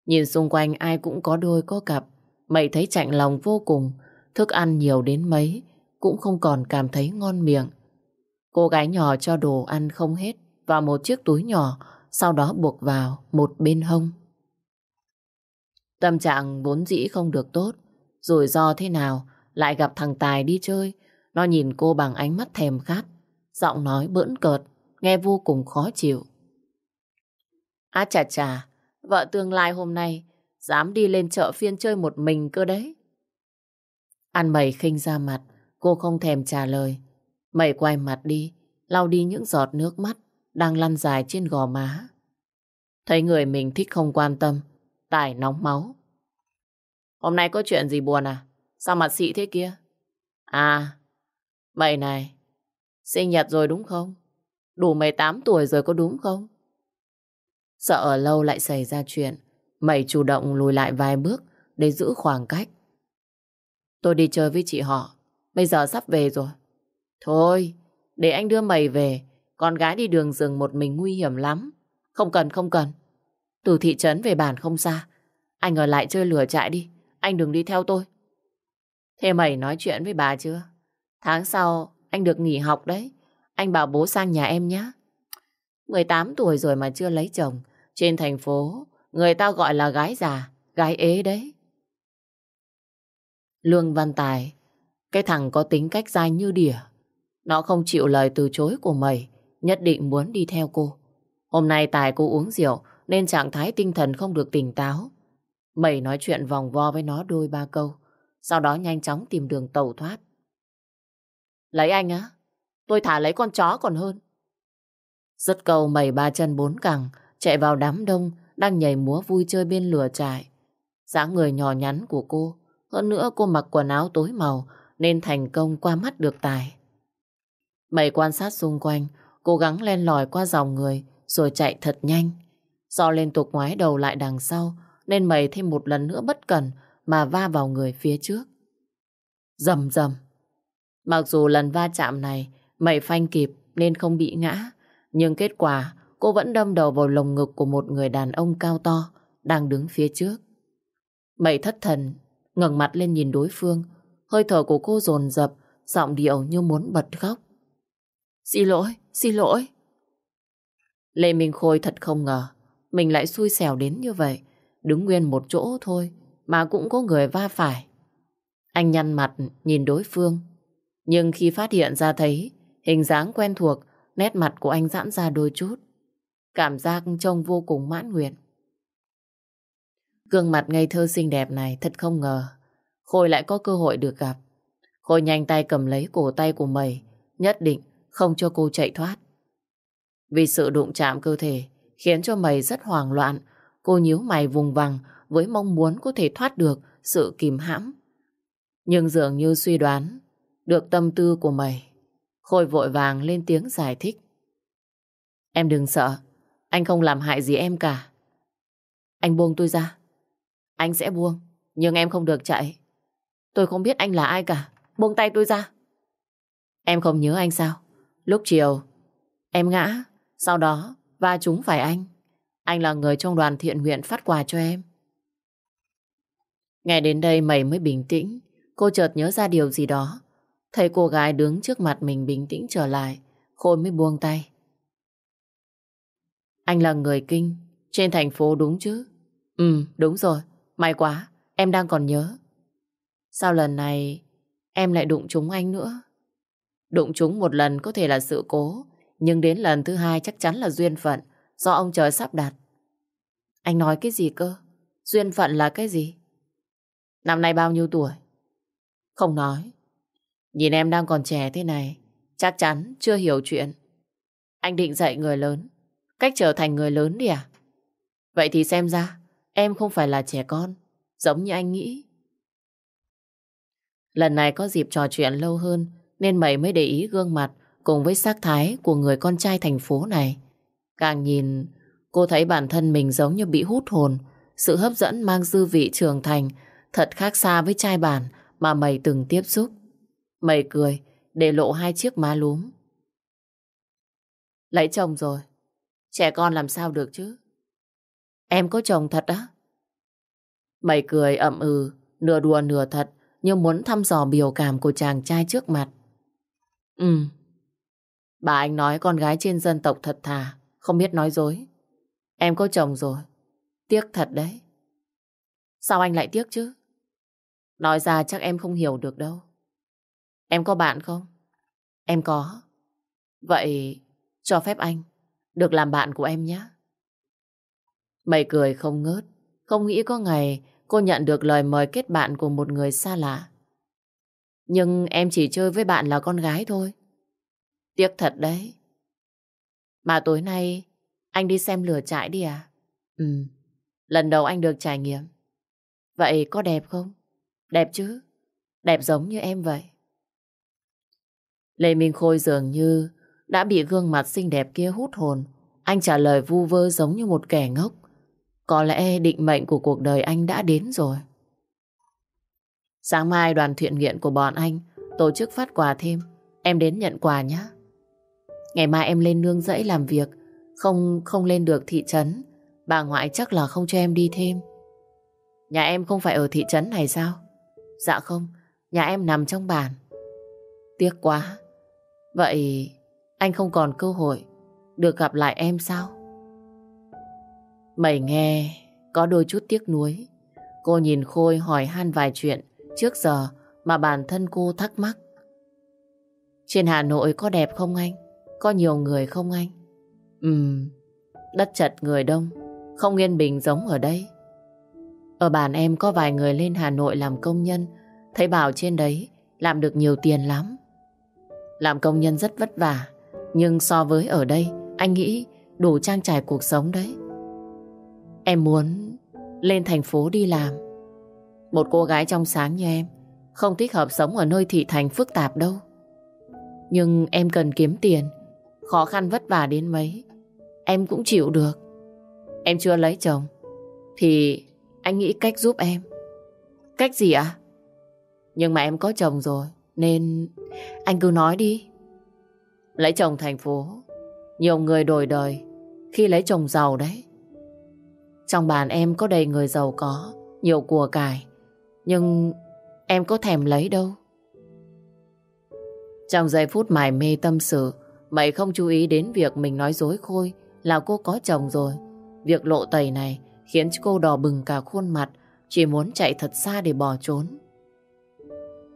Nhìn xung quanh ai cũng có đôi có cặp, mày thấy chạnh lòng vô cùng, thức ăn nhiều đến mấy, cũng không còn cảm thấy ngon miệng. Cô gái nhỏ cho đồ ăn không hết vào một chiếc túi nhỏ, sau đó buộc vào một bên hông. Tâm trạng vốn dĩ không được tốt, rồi do thế nào lại gặp thằng Tài đi chơi, nó nhìn cô bằng ánh mắt thèm khát, giọng nói bỡn cợt, nghe vô cùng khó chịu. Á chà chà, vợ tương lai hôm nay dám đi lên chợ phiên chơi một mình cơ đấy. Ăn mày khinh ra mặt, cô không thèm trả lời. Mày quay mặt đi, lau đi những giọt nước mắt đang lăn dài trên gò má. Thấy người mình thích không quan tâm, Tài nóng máu. Hôm nay có chuyện gì buồn à? Sao mặt xị thế kia? À, mày này, sinh nhật rồi đúng không? Đủ 18 tuổi rồi có đúng không? Sợ ở lâu lại xảy ra chuyện, mày chủ động lùi lại vài bước để giữ khoảng cách. Tôi đi chơi với chị họ, bây giờ sắp về rồi. Thôi, để anh đưa mày về, con gái đi đường rừng một mình nguy hiểm lắm. Không cần, không cần. Từ thị trấn về bản không xa. Anh ở lại chơi lửa trại đi, anh đừng đi theo tôi. Thế mày nói chuyện với bà chưa? Tháng sau anh được nghỉ học đấy. Anh bảo bố sang nhà em nhé. 18 tuổi rồi mà chưa lấy chồng. Trên thành phố, người ta gọi là gái già, gái ế đấy. Lương Văn Tài, cái thằng có tính cách dai như đỉa. Nó không chịu lời từ chối của mày, nhất định muốn đi theo cô. Hôm nay Tài cô uống rượu nên trạng thái tinh thần không được tỉnh táo. Mày nói chuyện vòng vo với nó đôi ba câu, sau đó nhanh chóng tìm đường tẩu thoát. Lấy anh á? Tôi thả lấy con chó còn hơn. Rất câu mày ba chân bốn cẳng, chạy vào đám đông, đang nhảy múa vui chơi bên lửa trại. dáng người nhỏ nhắn của cô, hơn nữa cô mặc quần áo tối màu, nên thành công qua mắt được Tài. Mày quan sát xung quanh, cố gắng len lỏi qua dòng người, rồi chạy thật nhanh. Do liên tục ngoái đầu lại đằng sau, nên mày thêm một lần nữa bất cẩn mà va vào người phía trước. Dầm dầm. Mặc dù lần va chạm này mày phanh kịp nên không bị ngã, nhưng kết quả cô vẫn đâm đầu vào lồng ngực của một người đàn ông cao to đang đứng phía trước. Mày thất thần, ngẩng mặt lên nhìn đối phương, hơi thở của cô dồn dập, giọng điệu như muốn bật khóc. Xin lỗi, xin lỗi. Lê Minh Khôi thật không ngờ mình lại xui xẻo đến như vậy. Đứng nguyên một chỗ thôi mà cũng có người va phải. Anh nhăn mặt nhìn đối phương. Nhưng khi phát hiện ra thấy hình dáng quen thuộc, nét mặt của anh giãn ra đôi chút. Cảm giác trông vô cùng mãn nguyện. Gương mặt ngây thơ xinh đẹp này thật không ngờ. Khôi lại có cơ hội được gặp. Khôi nhanh tay cầm lấy cổ tay của mày, nhất định không cho cô chạy thoát. Vì sự đụng chạm cơ thể khiến cho mày rất hoảng loạn, cô nhíu mày vùng vằng với mong muốn có thể thoát được sự kìm hãm. Nhưng dường như suy đoán được tâm tư của mày, Khôi vội vàng lên tiếng giải thích. Em đừng sợ, anh không làm hại gì em cả. Anh buông tôi ra. Anh sẽ buông, nhưng em không được chạy. Tôi không biết anh là ai cả, buông tay tôi ra. Em không nhớ anh sao? Lúc chiều, em ngã, sau đó va chúng phải anh. Anh là người trong đoàn thiện nguyện phát quà cho em. Nghe đến đây mày mới bình tĩnh. Cô chợt nhớ ra điều gì đó. Thấy cô gái đứng trước mặt mình bình tĩnh trở lại. Khôi mới buông tay. Anh là người kinh. Trên thành phố đúng chứ? Ừ, đúng rồi. May quá. Em đang còn nhớ. Sao lần này em lại đụng chúng anh nữa? Đụng chúng một lần có thể là sự cố. Nhưng đến lần thứ hai chắc chắn là duyên phận. Do ông trời sắp đặt. Anh nói cái gì cơ? Duyên phận là cái gì? Năm nay bao nhiêu tuổi? Không nói. Nhìn em đang còn trẻ thế này, chắc chắn chưa hiểu chuyện. Anh định dạy người lớn, cách trở thành người lớn đi à? Vậy thì xem ra, em không phải là trẻ con, giống như anh nghĩ. Lần này có dịp trò chuyện lâu hơn, nên mày mới để ý gương mặt cùng với sắc thái của người con trai thành phố này. Càng nhìn, cô thấy bản thân mình giống như bị hút hồn, sự hấp dẫn mang dư vị trưởng thành, thật khác xa với trai bản mà mày từng tiếp xúc. Mày cười, để lộ hai chiếc má lúm. Lấy chồng rồi, trẻ con làm sao được chứ? Em có chồng thật á? Mày cười ậm ừ, nửa đùa nửa thật, như muốn thăm dò biểu cảm của chàng trai trước mặt. Ừ. Bà anh nói con gái trên dân tộc thật thà, không biết nói dối. Em có chồng rồi. Tiếc thật đấy. Sao anh lại tiếc chứ? Nói ra chắc em không hiểu được đâu. Em có bạn không? Em có. Vậy cho phép anh được làm bạn của em nhé. Mày cười không ngớt, không nghĩ có ngày cô nhận được lời mời kết bạn của một người xa lạ. Nhưng em chỉ chơi với bạn là con gái thôi. Tiếc thật đấy. Mà tối nay anh đi xem lửa trại đi à? Ừ, lần đầu anh được trải nghiệm. Vậy có đẹp không? Đẹp chứ. Đẹp giống như em vậy. Lê Minh Khôi dường như đã bị gương mặt xinh đẹp kia hút hồn. Anh trả lời vu vơ giống như một kẻ ngốc. Có lẽ định mệnh của cuộc đời anh đã đến rồi. Sáng mai đoàn thiện nguyện của bọn anh tổ chức phát quà thêm. Em đến nhận quà nhé. Ngày mai em lên nương dãy làm việc. Không không lên được thị trấn. Bà ngoại chắc là không cho em đi thêm. Nhà em không phải ở thị trấn này sao? Dạ không, nhà em nằm trong bản. Tiếc quá. Vậy anh không còn cơ hội được gặp lại em sao? Mày nghe có đôi chút tiếc nuối. Cô nhìn Khôi hỏi han vài chuyện trước giờ mà bản thân cô thắc mắc. Trên Hà Nội có đẹp không anh? Có nhiều người không anh? Ừm, đất chật người đông, không yên bình giống ở đây. Ở bản em có vài người lên Hà Nội làm công nhân, thấy bảo trên đấy làm được nhiều tiền lắm. Làm công nhân rất vất vả, nhưng so với ở đây, anh nghĩ đủ trang trải cuộc sống đấy. Em muốn lên thành phố đi làm. Một cô gái trong sáng như em, không thích hợp sống ở nơi thị thành phức tạp đâu. Nhưng em cần kiếm tiền, khó khăn vất vả đến mấy, em cũng chịu được. em chưa lấy chồng, thì anh nghĩ cách giúp em. Cách gì ạ? Nhưng mà em có chồng rồi, nên anh cứ nói đi. Lấy chồng thành phố, nhiều người đổi đời khi lấy chồng giàu đấy. Trong bàn em có đầy người giàu có, nhiều của cải, nhưng em có thèm lấy đâu. Trong giây phút mải mê tâm sự, mày không chú ý đến việc mình nói dối Khôi là cô có chồng rồi. Việc lộ tẩy này khiến cô đỏ bừng cả khuôn mặt, chỉ muốn chạy thật xa để bỏ trốn.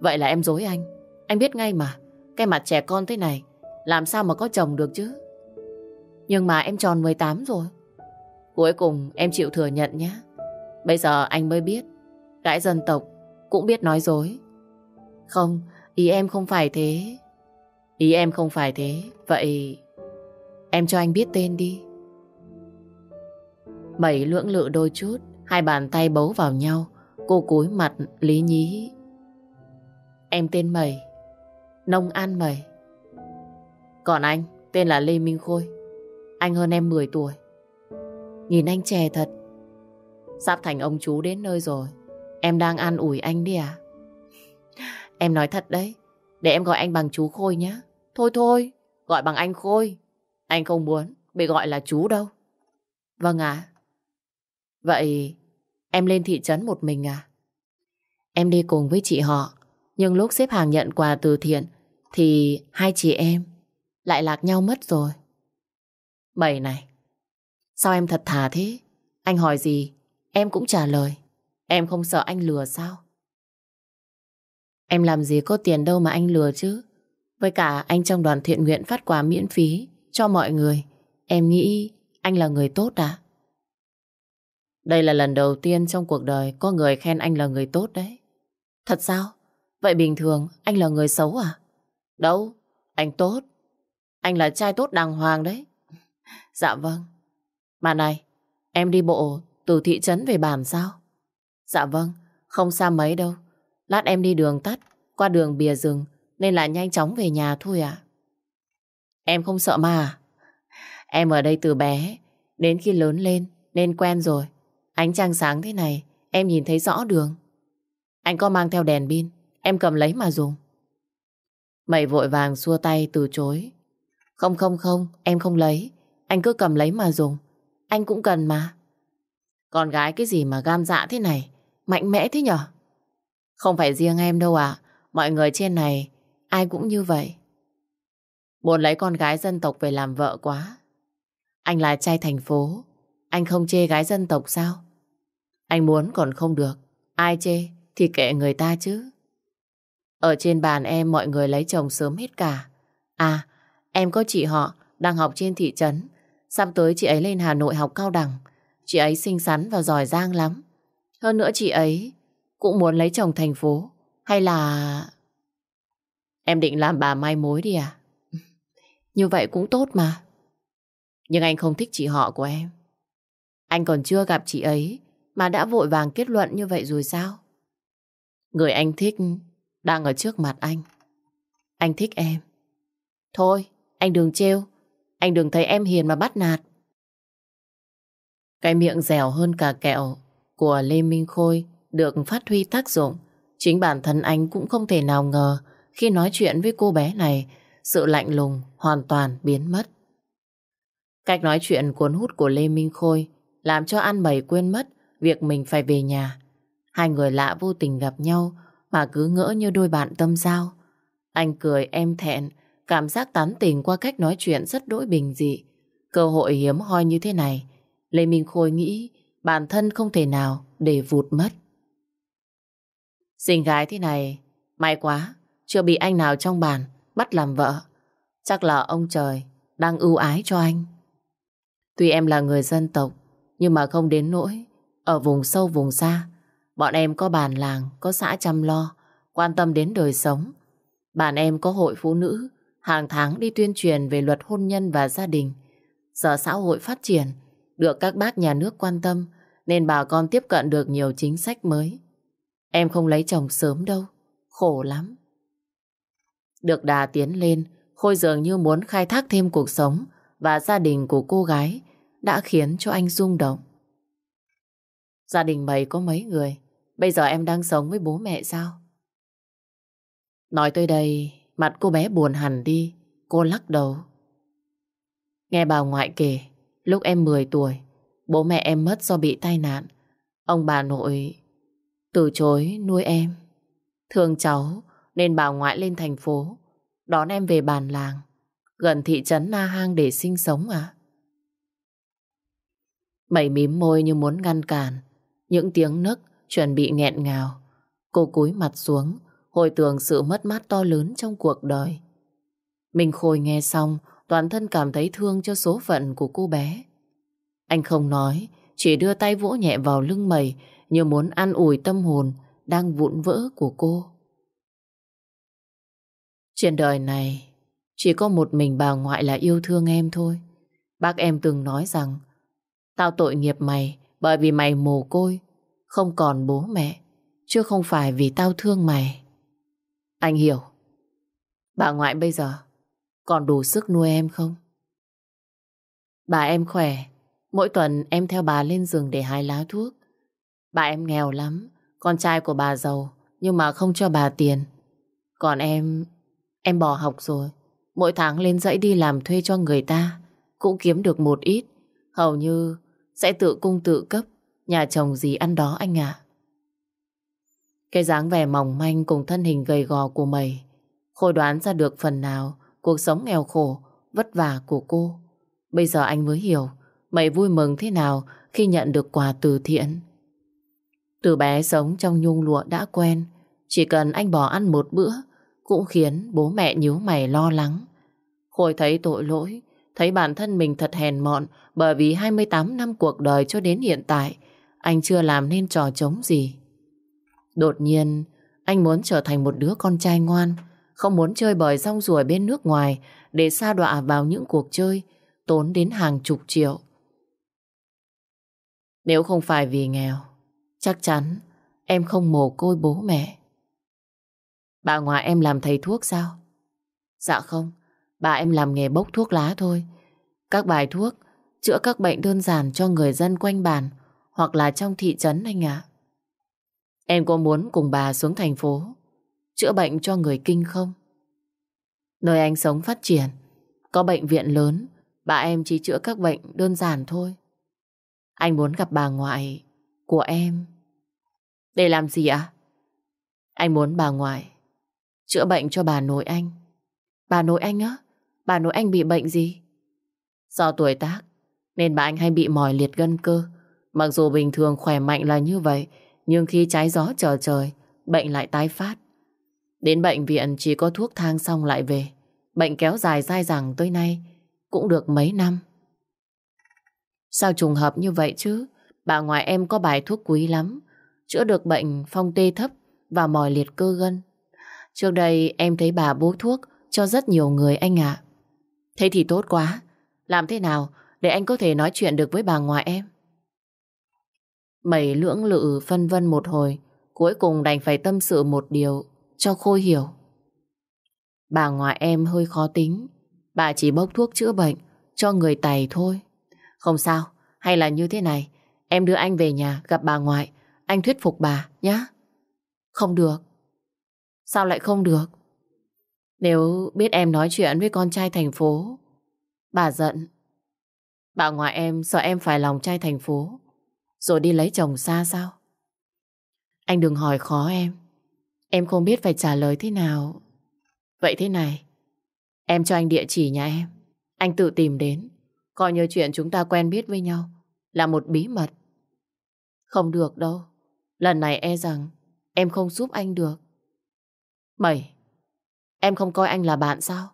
Vậy là em dối anh. Anh biết ngay mà, cái mặt trẻ con thế này, làm sao mà có chồng được chứ? Nhưng mà em tròn 18 rồi. Cuối cùng em chịu thừa nhận nhé. Bây giờ anh mới biết, gái dân tộc cũng biết nói dối. Không, ý em không phải thế. Ý em không phải thế. Vậy em cho anh biết tên đi. Bảy lưỡng lự đôi chút, hai bàn tay bấu vào nhau. Cô cúi mặt lý nhí. Em tên Mẩy, nông an Mẩy. Còn anh, tên là Lê Minh Khôi. Anh hơn em 10 tuổi. Nhìn anh trẻ thật. Sắp thành ông chú đến nơi rồi. Em đang an ủi anh đi à? Em nói thật đấy. Để em gọi anh bằng chú Khôi nhé. Thôi thôi, gọi bằng anh Khôi. Anh không muốn bị gọi là chú đâu. Vâng ạ. Vậy em lên thị trấn một mình à? Em đi cùng với chị họ. Nhưng lúc xếp hàng nhận quà từ thiện thì hai chị em lại lạc nhau mất rồi. Bảy này, sao em thật thà thế? Anh hỏi gì, em cũng trả lời. Em không sợ anh lừa sao? Em làm gì có tiền đâu mà anh lừa chứ. Với cả anh trong đoàn thiện nguyện phát quà miễn phí cho mọi người. Em nghĩ anh là người tốt à? Đây là lần đầu tiên trong cuộc đời có người khen anh là người tốt đấy. Thật sao? Vậy bình thường anh là người xấu à? Đâu, anh tốt. Anh là trai tốt đàng hoàng đấy. Dạ vâng. Mà này, em đi bộ từ thị trấn về bản sao? Dạ vâng, không xa mấy đâu. Lát em đi đường tắt, qua đường bìa rừng, nên là nhanh chóng về nhà thôi ạ. Em không sợ ma à? Em ở đây từ bé, đến khi lớn lên, nên quen rồi. Ánh trăng sáng thế này, em nhìn thấy rõ đường. Anh có mang theo đèn pin, em cầm lấy mà dùng. Mày vội vàng xua tay từ chối. Không không không, em không lấy. Anh cứ cầm lấy mà dùng. Anh cũng cần mà. Con gái cái gì mà gam dạ thế này? Mạnh mẽ thế nhở? Không phải riêng em đâu ạ. Mọi người trên này, ai cũng như vậy. Muốn lấy con gái dân tộc về làm vợ quá. Anh là trai thành phố. Anh không chê gái dân tộc sao? Anh muốn còn không được. Ai chê thì kệ người ta chứ. Ở trên bàn em mọi người lấy chồng sớm hết cả. À, em có chị họ đang học trên thị trấn. Sắp tới chị ấy lên Hà Nội học cao đẳng. Chị ấy xinh xắn và giỏi giang lắm. Hơn nữa chị ấy cũng muốn lấy chồng thành phố. Hay là... Em định làm bà mai mối đi à? Như vậy cũng tốt mà. Nhưng anh không thích chị họ của em. Anh còn chưa gặp chị ấy mà đã vội vàng kết luận như vậy rồi sao? Người anh thích đang ở trước mặt anh. Anh thích em. Thôi, anh đừng trêu. Anh đừng thấy em hiền mà bắt nạt. Cái miệng dẻo hơn cả kẹo của Lê Minh Khôi được phát huy tác dụng. Chính bản thân anh cũng không thể nào ngờ khi nói chuyện với cô bé này, sự lạnh lùng hoàn toàn biến mất. Cách nói chuyện cuốn hút của Lê Minh Khôi làm cho An Bảy quên mất việc mình phải về nhà. Hai người lạ vô tình gặp nhau mà cứ ngỡ như đôi bạn tâm giao. Anh cười em thẹn, cảm giác tán tình qua cách nói chuyện rất đỗi bình dị. Cơ hội hiếm hoi như thế này, Lê Minh Khôi nghĩ bản thân không thể nào để vụt mất. Xinh gái thế này, may quá, chưa bị anh nào trong bàn bắt làm vợ. Chắc là ông trời đang ưu ái cho anh. Tuy em là người dân tộc, nhưng mà không đến nỗi ở vùng sâu vùng xa Bọn em có bàn làng, có xã chăm lo, quan tâm đến đời sống. Bạn em có hội phụ nữ, hàng tháng đi tuyên truyền về luật hôn nhân và gia đình. Giờ xã hội phát triển, được các bác nhà nước quan tâm, nên bà con tiếp cận được nhiều chính sách mới. Em không lấy chồng sớm đâu, khổ lắm. Được đà tiến lên, Khôi dường như muốn khai thác thêm cuộc sống và gia đình của cô gái đã khiến cho anh rung động. Gia đình mày có mấy người? Bây giờ em đang sống với bố mẹ sao? Nói tới đây, mặt cô bé buồn hẳn đi. Cô lắc đầu. Nghe bà ngoại kể, lúc em 10 tuổi, bố mẹ em mất do bị tai nạn. Ông bà nội từ chối nuôi em. Thương cháu nên bà ngoại lên thành phố, đón em về bàn làng, gần thị trấn Na Hang để sinh sống à? Mẩy mím môi như muốn ngăn cản, những tiếng nấc chuẩn bị nghẹn ngào. Cô cúi mặt xuống, hồi tưởng sự mất mát to lớn trong cuộc đời. Minh Khôi nghe xong, toàn thân cảm thấy thương cho số phận của cô bé. Anh không nói, chỉ đưa tay vỗ nhẹ vào lưng mày như muốn an ủi tâm hồn đang vụn vỡ của cô. Trên đời này, chỉ có một mình bà ngoại là yêu thương em thôi. Bác em từng nói rằng, tao tội nghiệp mày bởi vì mày mồ côi, không còn bố mẹ, chứ không phải vì tao thương mày. Anh hiểu. Bà ngoại bây giờ còn đủ sức nuôi em không? Bà em khỏe, mỗi tuần em theo bà lên rừng để hái lá thuốc. Bà em nghèo lắm, con trai của bà giàu, nhưng mà không cho bà tiền. Còn em, em bỏ học rồi. Mỗi tháng lên dãy đi làm thuê cho người ta, cũng kiếm được một ít. Hầu như sẽ tự cung tự cấp, nhà chồng gì ăn đó anh ạ. Cái dáng vẻ mỏng manh cùng thân hình gầy gò của mày, Khôi đoán ra được phần nào cuộc sống nghèo khổ, vất vả của cô. Bây giờ anh mới hiểu mày vui mừng thế nào khi nhận được quà từ thiện. Từ bé sống trong nhung lụa đã quen, chỉ cần anh bỏ ăn một bữa cũng khiến bố mẹ nhíu mày lo lắng. Khôi thấy tội lỗi, thấy bản thân mình thật hèn mọn bởi vì 28 năm cuộc đời cho đến hiện tại anh chưa làm nên trò trống gì. Đột nhiên, anh muốn trở thành một đứa con trai ngoan, không muốn chơi bời rong ruổi bên nước ngoài để sa đọa vào những cuộc chơi tốn đến hàng chục triệu. Nếu không phải vì nghèo, chắc chắn em không mồ côi bố mẹ. Bà ngoại em làm thầy thuốc sao? Dạ không, bà em làm nghề bốc thuốc lá thôi. Các bài thuốc chữa các bệnh đơn giản cho người dân quanh bản hoặc là trong thị trấn anh ạ. Em có muốn cùng bà xuống thành phố chữa bệnh cho người kinh không? Nơi anh sống phát triển, có bệnh viện lớn, bà em chỉ chữa các bệnh đơn giản thôi. Anh muốn gặp bà ngoại của em. Để làm gì ạ? Anh muốn bà ngoại chữa bệnh cho bà nội anh. Bà nội anh á? Bà nội anh bị bệnh gì? Do tuổi tác, nên bà anh hay bị mỏi liệt gân cơ. Mặc dù bình thường khỏe mạnh là như vậy, nhưng khi trái gió trở trời, bệnh lại tái phát. Đến bệnh viện chỉ có thuốc thang xong lại về. Bệnh kéo dài dai dẳng tới nay cũng được mấy năm. Sao trùng hợp như vậy chứ? Bà ngoại em có bài thuốc quý lắm, chữa được bệnh phong tê thấp và mỏi liệt cơ gân. Trước đây em thấy bà bố thuốc cho rất nhiều người anh ạ. Thế thì tốt quá. Làm thế nào để anh có thể nói chuyện được với bà ngoại em? Mày lưỡng lự phân vân một hồi, cuối cùng đành phải tâm sự một điều cho Khôi hiểu. Bà ngoại em hơi khó tính, bà chỉ bốc thuốc chữa bệnh cho người tày thôi. Không sao, hay là như thế này, em đưa anh về nhà gặp bà ngoại, anh thuyết phục bà nhé. Không được. Sao lại không được? Nếu biết em nói chuyện với con trai thành phố, bà giận. Bà ngoại em sợ em phải lòng trai thành phố, rồi đi lấy chồng xa sao? Anh đừng hỏi khó em. Em không biết phải trả lời thế nào. Vậy thế này, em cho anh địa chỉ nhà em. Anh tự tìm đến. Coi như chuyện chúng ta quen biết với nhau là một bí mật. Không được đâu. Lần này e rằng em không giúp anh được. Mẩy, em không coi anh là bạn sao?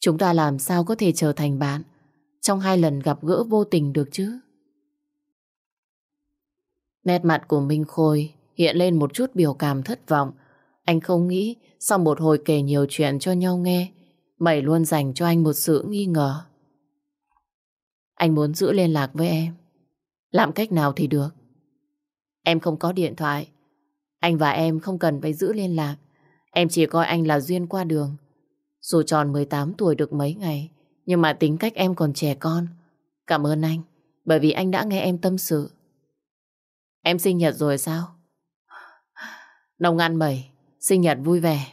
Chúng ta làm sao có thể trở thành bạn trong hai lần gặp gỡ vô tình được chứ? Nét mặt của Minh Khôi hiện lên một chút biểu cảm thất vọng. Anh không nghĩ sau một hồi kể nhiều chuyện cho nhau nghe, Mẩy luôn dành cho anh một sự nghi ngờ. Anh muốn giữ liên lạc với em. Làm cách nào thì được. Em không có điện thoại. Anh và em không cần phải giữ liên lạc. Em chỉ coi anh là duyên qua đường. Dù tròn 18 tuổi được mấy ngày, nhưng mà tính cách em còn trẻ con. Cảm ơn anh, bởi vì anh đã nghe em tâm sự. Em sinh nhật rồi sao? Nông ăn mẩy, sinh nhật vui vẻ.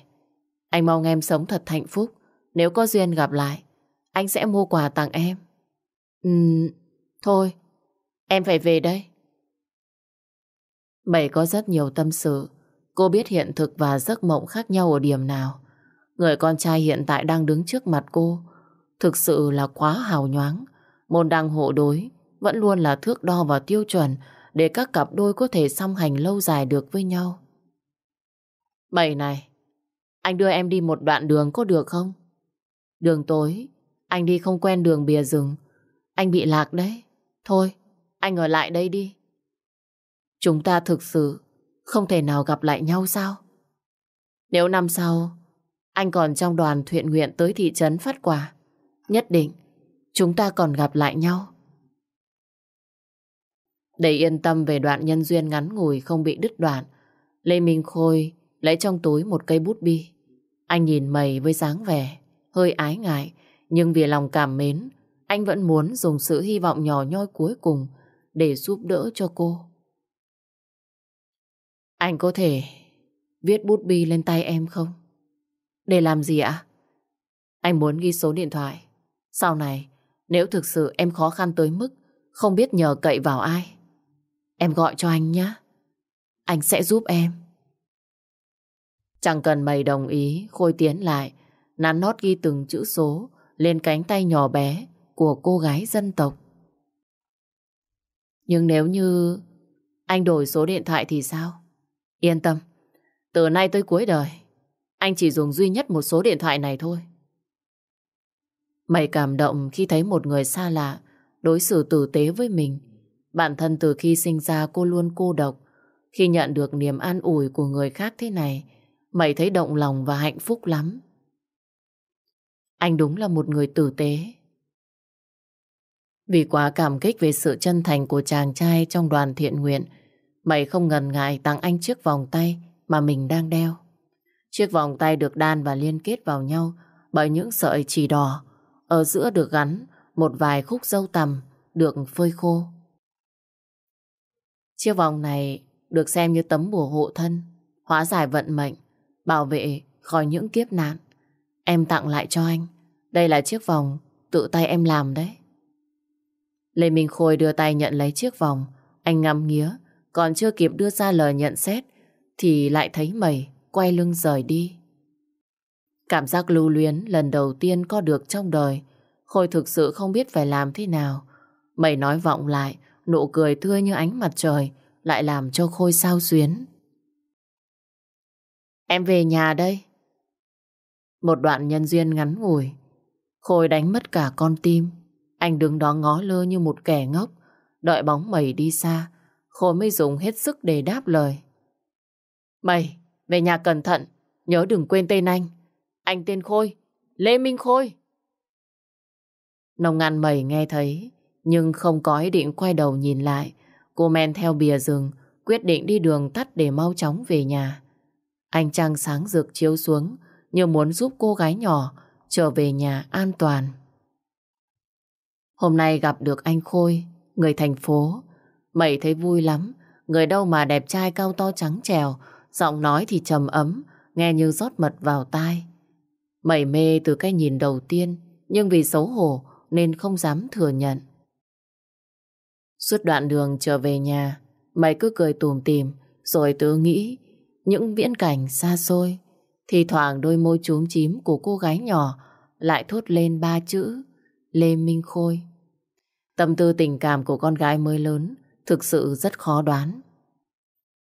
Anh mong em sống thật hạnh phúc. Nếu có duyên gặp lại, anh sẽ mua quà tặng em. Ừm, thôi, em phải về đây. bảy có rất nhiều tâm sự. Cô biết hiện thực và giấc mộng khác nhau ở điểm nào. Người con trai hiện tại đang đứng trước mặt cô thực sự là quá hào nhoáng. Môn đăng hộ đối vẫn luôn là thước đo và tiêu chuẩn để các cặp đôi có thể song hành lâu dài được với nhau. bảy này, anh đưa em đi một đoạn đường có được không? Đường tối, anh đi không quen đường bìa rừng. Anh bị lạc đấy. Thôi, anh ở lại đây đi. Chúng ta thực sự không thể nào gặp lại nhau sao? Nếu năm sau anh còn trong đoàn thiện nguyện tới thị trấn phát quà, nhất định chúng ta còn gặp lại nhau. Để yên tâm về đoạn nhân duyên ngắn ngủi không bị đứt đoạn, Lê Minh Khôi lấy trong túi một cây bút bi. Anh nhìn mày với dáng vẻ, hơi ái ngại, nhưng vì lòng cảm mến, anh vẫn muốn dùng sự hy vọng nhỏ nhoi cuối cùng để giúp đỡ cho cô. Anh có thể viết bút bi lên tay em không? Để làm gì ạ? Anh muốn ghi số điện thoại. Sau này, nếu thực sự em khó khăn tới mức không biết nhờ cậy vào ai, em gọi cho anh nhé. Anh sẽ giúp em. Chẳng cần mày đồng ý, Khôi tiến lại, nắn nót ghi từng chữ số lên cánh tay nhỏ bé của cô gái dân tộc. Nhưng nếu như anh đổi số điện thoại thì sao? Yên tâm, từ nay tới cuối đời, anh chỉ dùng duy nhất một số điện thoại này thôi. Mày cảm động khi thấy một người xa lạ đối xử tử tế với mình. Bản thân từ khi sinh ra cô luôn cô độc. Khi nhận được niềm an ủi của người khác thế này, mày thấy động lòng và hạnh phúc lắm. Anh đúng là một người tử tế. Vì quá cảm kích về sự chân thành của chàng trai trong đoàn thiện nguyện, mày không ngần ngại tặng anh chiếc vòng tay mà mình đang đeo. Chiếc vòng tay được đan và liên kết vào nhau bởi những sợi chỉ đỏ. Ở giữa được gắn một vài khúc dâu tằm được phơi khô. Chiếc vòng này được xem như tấm bùa hộ thân, hóa giải vận mệnh, bảo vệ khỏi những kiếp nạn. Em tặng lại cho anh. Đây là chiếc vòng tự tay em làm đấy. Lê Minh Khôi đưa tay nhận lấy chiếc vòng. Anh ngắm nghía, còn chưa kịp đưa ra lời nhận xét, thì lại thấy mẩy quay lưng rời đi. Cảm giác lưu luyến lần đầu tiên có được trong đời, Khôi thực sự không biết phải làm thế nào. Mẩy nói vọng lại, nụ cười tươi như ánh mặt trời, lại làm cho Khôi sao xuyến. Em về nhà đây. Một đoạn nhân duyên ngắn ngủi, Khôi đánh mất cả con tim. Anh đứng đó ngó lơ như một kẻ ngốc, đợi bóng mày đi xa. Khôi mới dùng hết sức để đáp lời. Mày, về nhà cẩn thận, nhớ đừng quên tên anh. Anh tên Khôi, Lê Minh Khôi. Nông ăn mày nghe thấy, nhưng không có ý định quay đầu nhìn lại. Cô men theo bìa rừng, quyết định đi đường tắt để mau chóng về nhà. Anh trăng sáng rực chiếu xuống, như muốn giúp cô gái nhỏ trở về nhà an toàn. Hôm nay gặp được anh Khôi, người thành phố. Mày thấy vui lắm, người đâu mà đẹp trai cao to trắng trèo, giọng nói thì trầm ấm, nghe như rót mật vào tai. Mày mê từ cái nhìn đầu tiên, nhưng vì xấu hổ nên không dám thừa nhận. Suốt đoạn đường trở về nhà, mày cứ cười tùm tìm, rồi tự nghĩ những viễn cảnh xa xôi. Thì thoảng đôi môi chúm chím của cô gái nhỏ lại thốt lên ba chữ Lê Minh Khôi. Tâm tư tình cảm của con gái mới lớn thực sự rất khó đoán.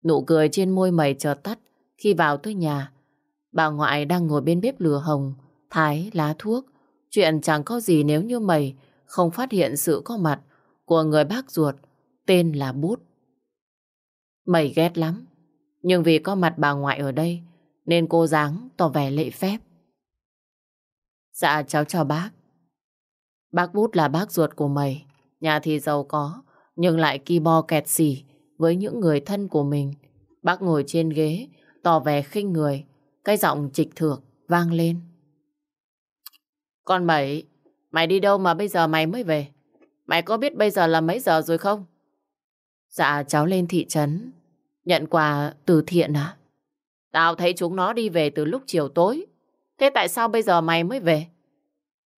Nụ cười trên môi mày chợt tắt khi vào tới nhà. Bà ngoại đang ngồi bên bếp lửa hồng, thái lá thuốc. Chuyện chẳng có gì nếu như mày không phát hiện sự có mặt của người bác ruột tên là Bút. Mày ghét lắm, nhưng vì có mặt bà ngoại ở đây nên cô dáng tỏ vẻ lễ phép. Dạ cháu chào bác. Bác Bút là bác ruột của mày, nhà thì giàu có, nhưng lại ki bo kẹt xỉ với những người thân của mình. Bác ngồi trên ghế, tỏ vẻ khinh người, cái giọng trịch thược vang lên. Con Bảy, mày đi đâu mà bây giờ mày mới về? Mày có biết bây giờ là mấy giờ rồi không? Dạ cháu lên thị trấn. Nhận quà từ thiện à? Tao thấy chúng nó đi về từ lúc chiều tối. Thế tại sao bây giờ mày mới về?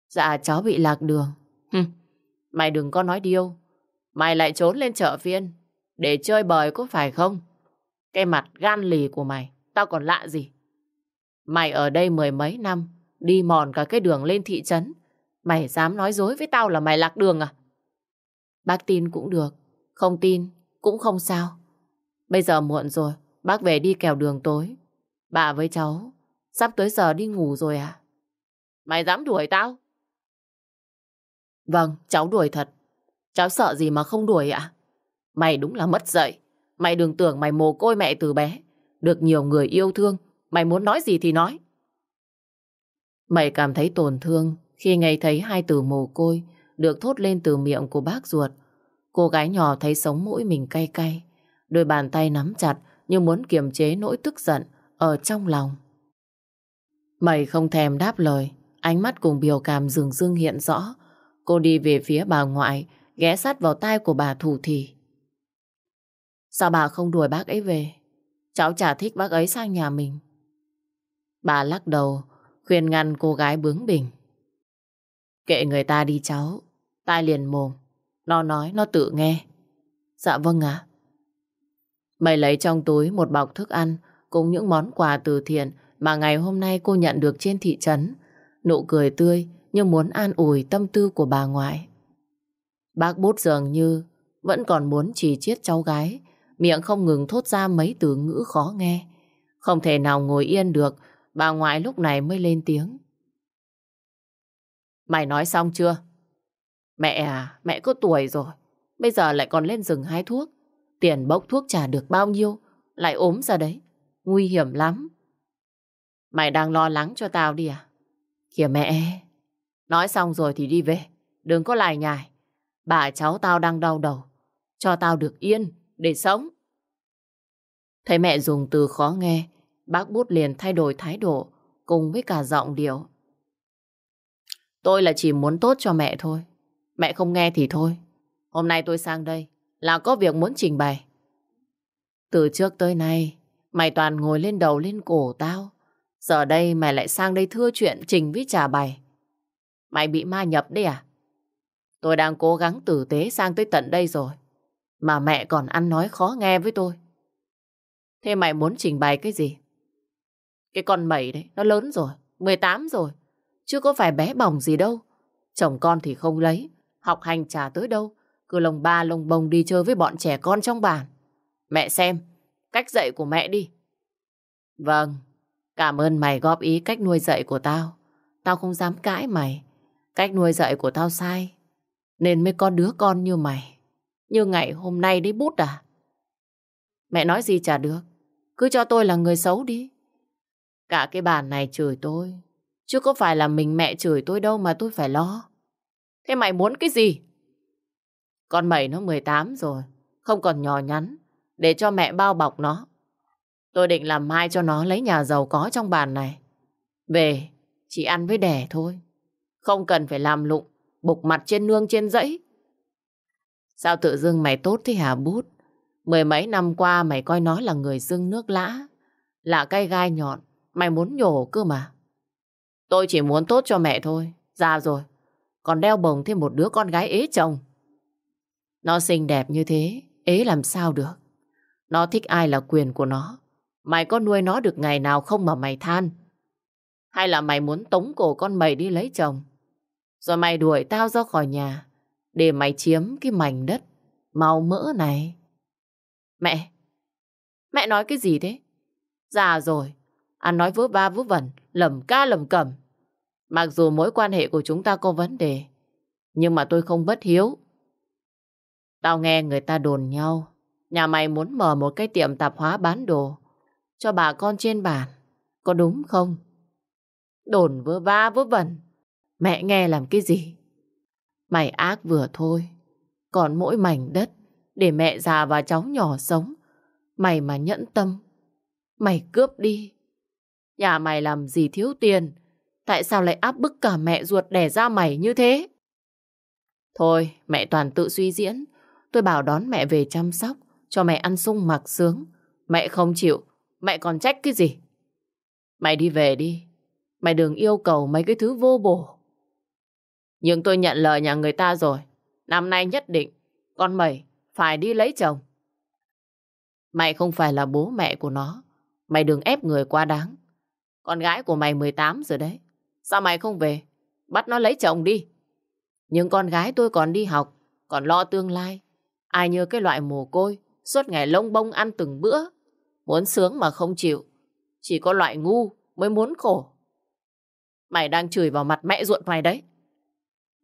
Dạ cháu bị lạc đường. Hừm, mày đừng có nói điêu. Mày lại trốn lên chợ phiên để chơi bời có phải không? Cái mặt gan lì của mày, tao còn lạ gì? Mày ở đây mười mấy năm, đi mòn cả cái đường lên thị trấn. Mày dám nói dối với tao là mày lạc đường à? Bác tin cũng được, không tin cũng không sao. Bây giờ muộn rồi, bác về đi kèo đường tối. Bà với cháu, sắp tới giờ đi ngủ rồi à? Mày dám đuổi tao? Vâng, cháu đuổi thật. Cháu sợ gì mà không đuổi ạ? Mày đúng là mất dạy. Mày đừng tưởng mày mồ côi mẹ từ bé. Được nhiều người yêu thương. Mày muốn nói gì thì nói. Mày cảm thấy tổn thương khi nghe thấy hai từ mồ côi được thốt lên từ miệng của bác ruột. Cô gái nhỏ thấy sống mũi mình cay cay. Đôi bàn tay nắm chặt như muốn kiềm chế nỗi tức giận ở trong lòng. Mày không thèm đáp lời. Ánh mắt cùng biểu cảm dường rưng hiện rõ. Cô đi về phía bà ngoại, ghé sát vào tai của bà thủ thì. Sao bà không đuổi bác ấy về? Cháu chả thích bác ấy sang nhà mình. Bà lắc đầu, khuyên ngăn cô gái bướng bỉnh. Kệ người ta đi cháu, tai liền mồm. Nó nói, nó tự nghe. Dạ vâng ạ. Mày lấy trong túi một bọc thức ăn cùng những món quà từ thiện mà ngày hôm nay cô nhận được trên thị trấn. Nụ cười tươi như muốn an ủi tâm tư của bà ngoại. Bác bút dường như vẫn còn muốn chỉ chiết cháu gái, miệng không ngừng thốt ra mấy từ ngữ khó nghe. Không thể nào ngồi yên được, bà ngoại lúc này mới lên tiếng. Mày nói xong chưa? Mẹ à, mẹ có tuổi rồi, bây giờ lại còn lên rừng hái thuốc. Tiền bốc thuốc trả được bao nhiêu, lại ốm ra đấy. Nguy hiểm lắm. Mày đang lo lắng cho tao đi à? Kìa mẹ, nói xong rồi thì đi về, đừng có lại nhải. Bà cháu tao đang đau đầu, cho tao được yên để sống. Thấy mẹ dùng từ khó nghe, bác bút liền thay đổi thái độ cùng với cả giọng điệu. Tôi là chỉ muốn tốt cho mẹ thôi. Mẹ không nghe thì thôi. Hôm nay tôi sang đây là có việc muốn trình bày. Từ trước tới nay, mày toàn ngồi lên đầu lên cổ tao. Giờ đây mày lại sang đây thưa chuyện trình với trà bày. Mày bị ma nhập đấy à? Tôi đang cố gắng tử tế sang tới tận đây rồi. Mà mẹ còn ăn nói khó nghe với tôi. Thế mày muốn trình bày cái gì? Cái con mẩy đấy, nó lớn rồi, 18 rồi. Chứ có phải bé bỏng gì đâu. Chồng con thì không lấy, học hành trả tới đâu. Cứ lồng ba lồng bồng đi chơi với bọn trẻ con trong bản. Mẹ xem, cách dạy của mẹ đi. Vâng, cảm ơn mày góp ý cách nuôi dạy của tao. Tao không dám cãi mày. Cách nuôi dạy của tao sai. Nên mới có đứa con như mày. Như ngày hôm nay đấy bút à? Mẹ nói gì chả được. Cứ cho tôi là người xấu đi. Cả cái bàn này chửi tôi. Chứ có phải là mình mẹ chửi tôi đâu mà tôi phải lo. Thế mày muốn cái gì? Con mày nó 18 rồi. Không còn nhỏ nhắn. Để cho mẹ bao bọc nó. Tôi định làm mai cho nó lấy nhà giàu có trong bàn này. Về, chỉ ăn với đẻ thôi. Không cần phải làm lụng, bục mặt trên nương trên dãy. Sao tự dưng mày tốt thế hả bút? Mười mấy năm qua mày coi nó là người dưng nước lã. Là cây gai nhọn, mày muốn nhổ cơ mà. Tôi chỉ muốn tốt cho mẹ thôi. Già rồi, còn đeo bồng thêm một đứa con gái ế chồng. Nó xinh đẹp như thế, ế làm sao được. Nó thích ai là quyền của nó. Mày có nuôi nó được ngày nào không mà mày than. Hay là mày muốn tống cổ con mày đi lấy chồng? Rồi mày đuổi tao ra khỏi nhà để mày chiếm cái mảnh đất màu mỡ này. Mẹ! Mẹ nói cái gì thế? Già rồi, ăn nói vớ ba vớ vẩn, lầm ca lầm cầm. Mặc dù mối quan hệ của chúng ta có vấn đề, nhưng mà tôi không bất hiếu. Tao nghe người ta đồn nhau, nhà mày muốn mở một cái tiệm tạp hóa bán đồ cho bà con trên bản. Có đúng không? Đồn vớ va vớ vẩn. Mẹ nghe làm cái gì? Mày ác vừa thôi. Còn mỗi mảnh đất để mẹ già và cháu nhỏ sống. Mày mà nhẫn tâm. Mày cướp đi. Nhà mày làm gì thiếu tiền? Tại sao lại áp bức cả mẹ ruột đẻ ra mày như thế? Thôi, mẹ toàn tự suy diễn. Tôi bảo đón mẹ về chăm sóc, cho mẹ ăn sung mặc sướng. Mẹ không chịu, mẹ còn trách cái gì? Mày đi về đi. Mày đừng yêu cầu mấy cái thứ vô bổ. Nhưng tôi nhận lời nhà người ta rồi. Năm nay nhất định, con mày phải đi lấy chồng. Mày không phải là bố mẹ của nó. Mày đừng ép người quá đáng. Con gái của mày 18 rồi đấy. Sao mày không về? Bắt nó lấy chồng đi. Nhưng con gái tôi còn đi học, còn lo tương lai. Ai như cái loại mồ côi, suốt ngày lông bông ăn từng bữa. Muốn sướng mà không chịu. Chỉ có loại ngu mới muốn khổ. Mày đang chửi vào mặt mẹ ruột mày đấy.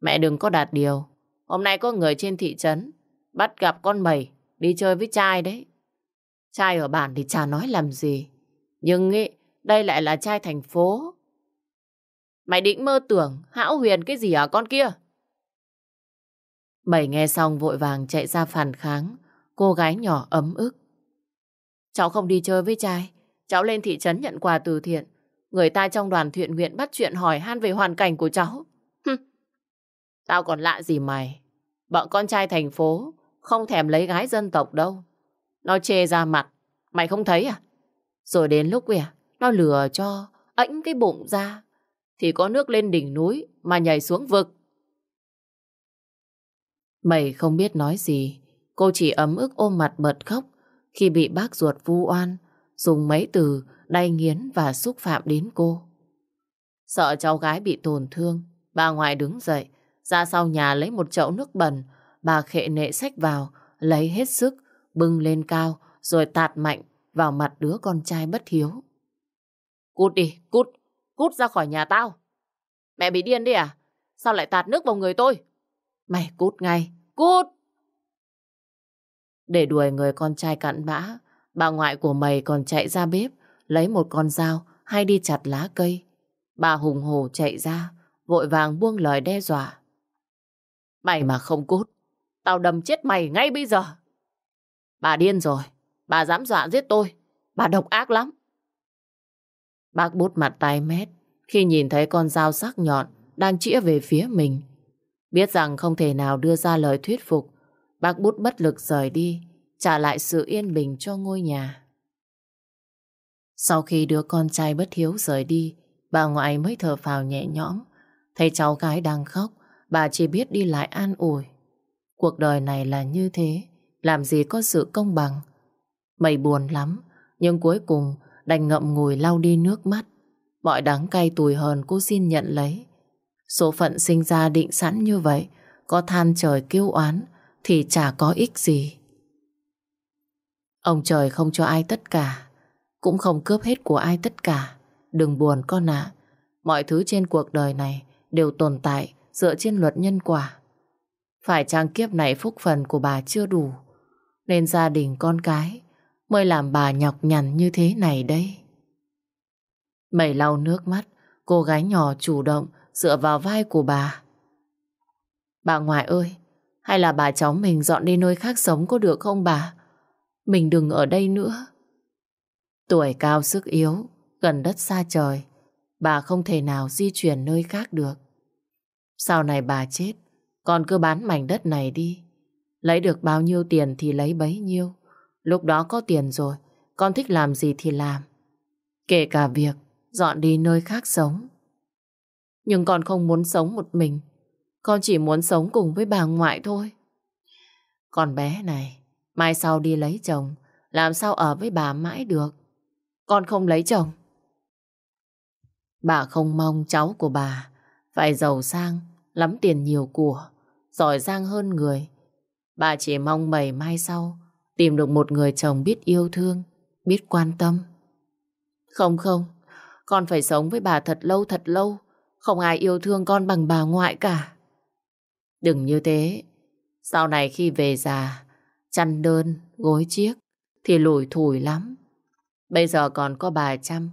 Mẹ đừng có đạt điều. Hôm nay có người trên thị trấn bắt gặp con mày đi chơi với trai đấy. Trai ở bản thì chả nói làm gì. Nhưng ý, đây lại là trai thành phố. Mày định mơ tưởng hão huyền cái gì à con kia? Mày nghe xong vội vàng chạy ra phản kháng. Cô gái nhỏ ấm ức. Cháu không đi chơi với trai. Cháu lên thị trấn nhận quà từ thiện. Người ta trong đoàn thiện nguyện bắt chuyện hỏi han về hoàn cảnh của cháu. Tao còn lạ gì mày. Bọn con trai thành phố không thèm lấy gái dân tộc đâu. Nó chê ra mặt. Mày không thấy à? Rồi đến lúc kìa, nó lừa cho ảnh cái bụng ra. Thì có nước lên đỉnh núi mà nhảy xuống vực. Mày không biết nói gì. Cô chỉ ấm ức ôm mặt bật khóc khi bị bác ruột vu oan, dùng mấy từ đay nghiến và xúc phạm đến cô. Sợ cháu gái bị tổn thương, bà ngoại đứng dậy, ra sau nhà lấy một chậu nước bẩn, bà khệ nệ sách vào, lấy hết sức, bưng lên cao, rồi tạt mạnh vào mặt đứa con trai bất hiếu. Cút đi, cút, cút ra khỏi nhà tao. Mẹ bị điên đi à? Sao lại tạt nước vào người tôi? Mày cút ngay, cút! Để đuổi người con trai cặn bã, bà ngoại của mày còn chạy ra bếp, lấy một con dao hay đi chặt lá cây. Bà hùng hổ chạy ra, vội vàng buông lời đe dọa. Mày mà không cút, tao đâm chết mày ngay bây giờ. Bà điên rồi, bà dám dọa giết tôi, bà độc ác lắm. Bác bút mặt tay mét khi nhìn thấy con dao sắc nhọn đang chĩa về phía mình. Biết rằng không thể nào đưa ra lời thuyết phục, bác bút bất lực rời đi, trả lại sự yên bình cho ngôi nhà. Sau khi đứa con trai bất hiếu rời đi, bà ngoại mới thở phào nhẹ nhõm. Thấy cháu gái đang khóc, bà chỉ biết đi lại an ủi. Cuộc đời này là như thế, làm gì có sự công bằng. Mày buồn lắm, nhưng cuối cùng đành ngậm ngùi lau đi nước mắt. Mọi đắng cay tủi hờn cô xin nhận lấy. Số phận sinh ra định sẵn như vậy, có than trời kêu oán thì chả có ích gì. Ông trời không cho ai tất cả, cũng không cướp hết của ai tất cả. Đừng buồn con ạ. Mọi thứ trên cuộc đời này đều tồn tại dựa trên luật nhân quả. Phải trang kiếp này phúc phần của bà chưa đủ, nên gia đình con cái mới làm bà nhọc nhằn như thế này đây. Mẩy lau nước mắt, cô gái nhỏ chủ động dựa vào vai của bà. Bà ngoại ơi, hay là bà cháu mình dọn đi nơi khác sống có được không bà? Mình đừng ở đây nữa. Tuổi cao sức yếu, gần đất xa trời, bà không thể nào di chuyển nơi khác được. Sau này bà chết, con cứ bán mảnh đất này đi. Lấy được bao nhiêu tiền thì lấy bấy nhiêu. Lúc đó có tiền rồi, con thích làm gì thì làm. Kể cả việc dọn đi nơi khác sống. Nhưng con không muốn sống một mình. Con chỉ muốn sống cùng với bà ngoại thôi. Con bé này, mai sau đi lấy chồng, làm sao ở với bà mãi được. Con không lấy chồng. Bà không mong cháu của bà phải giàu sang, lắm tiền nhiều của, giỏi giang hơn người. Bà chỉ mong mày mai sau tìm được một người chồng biết yêu thương, biết quan tâm. Không không, con phải sống với bà thật lâu thật lâu, không ai yêu thương con bằng bà ngoại cả. Đừng như thế, sau này khi về già, chăn đơn, gối chiếc, thì lủi thủi lắm. Bây giờ còn có bà chăm,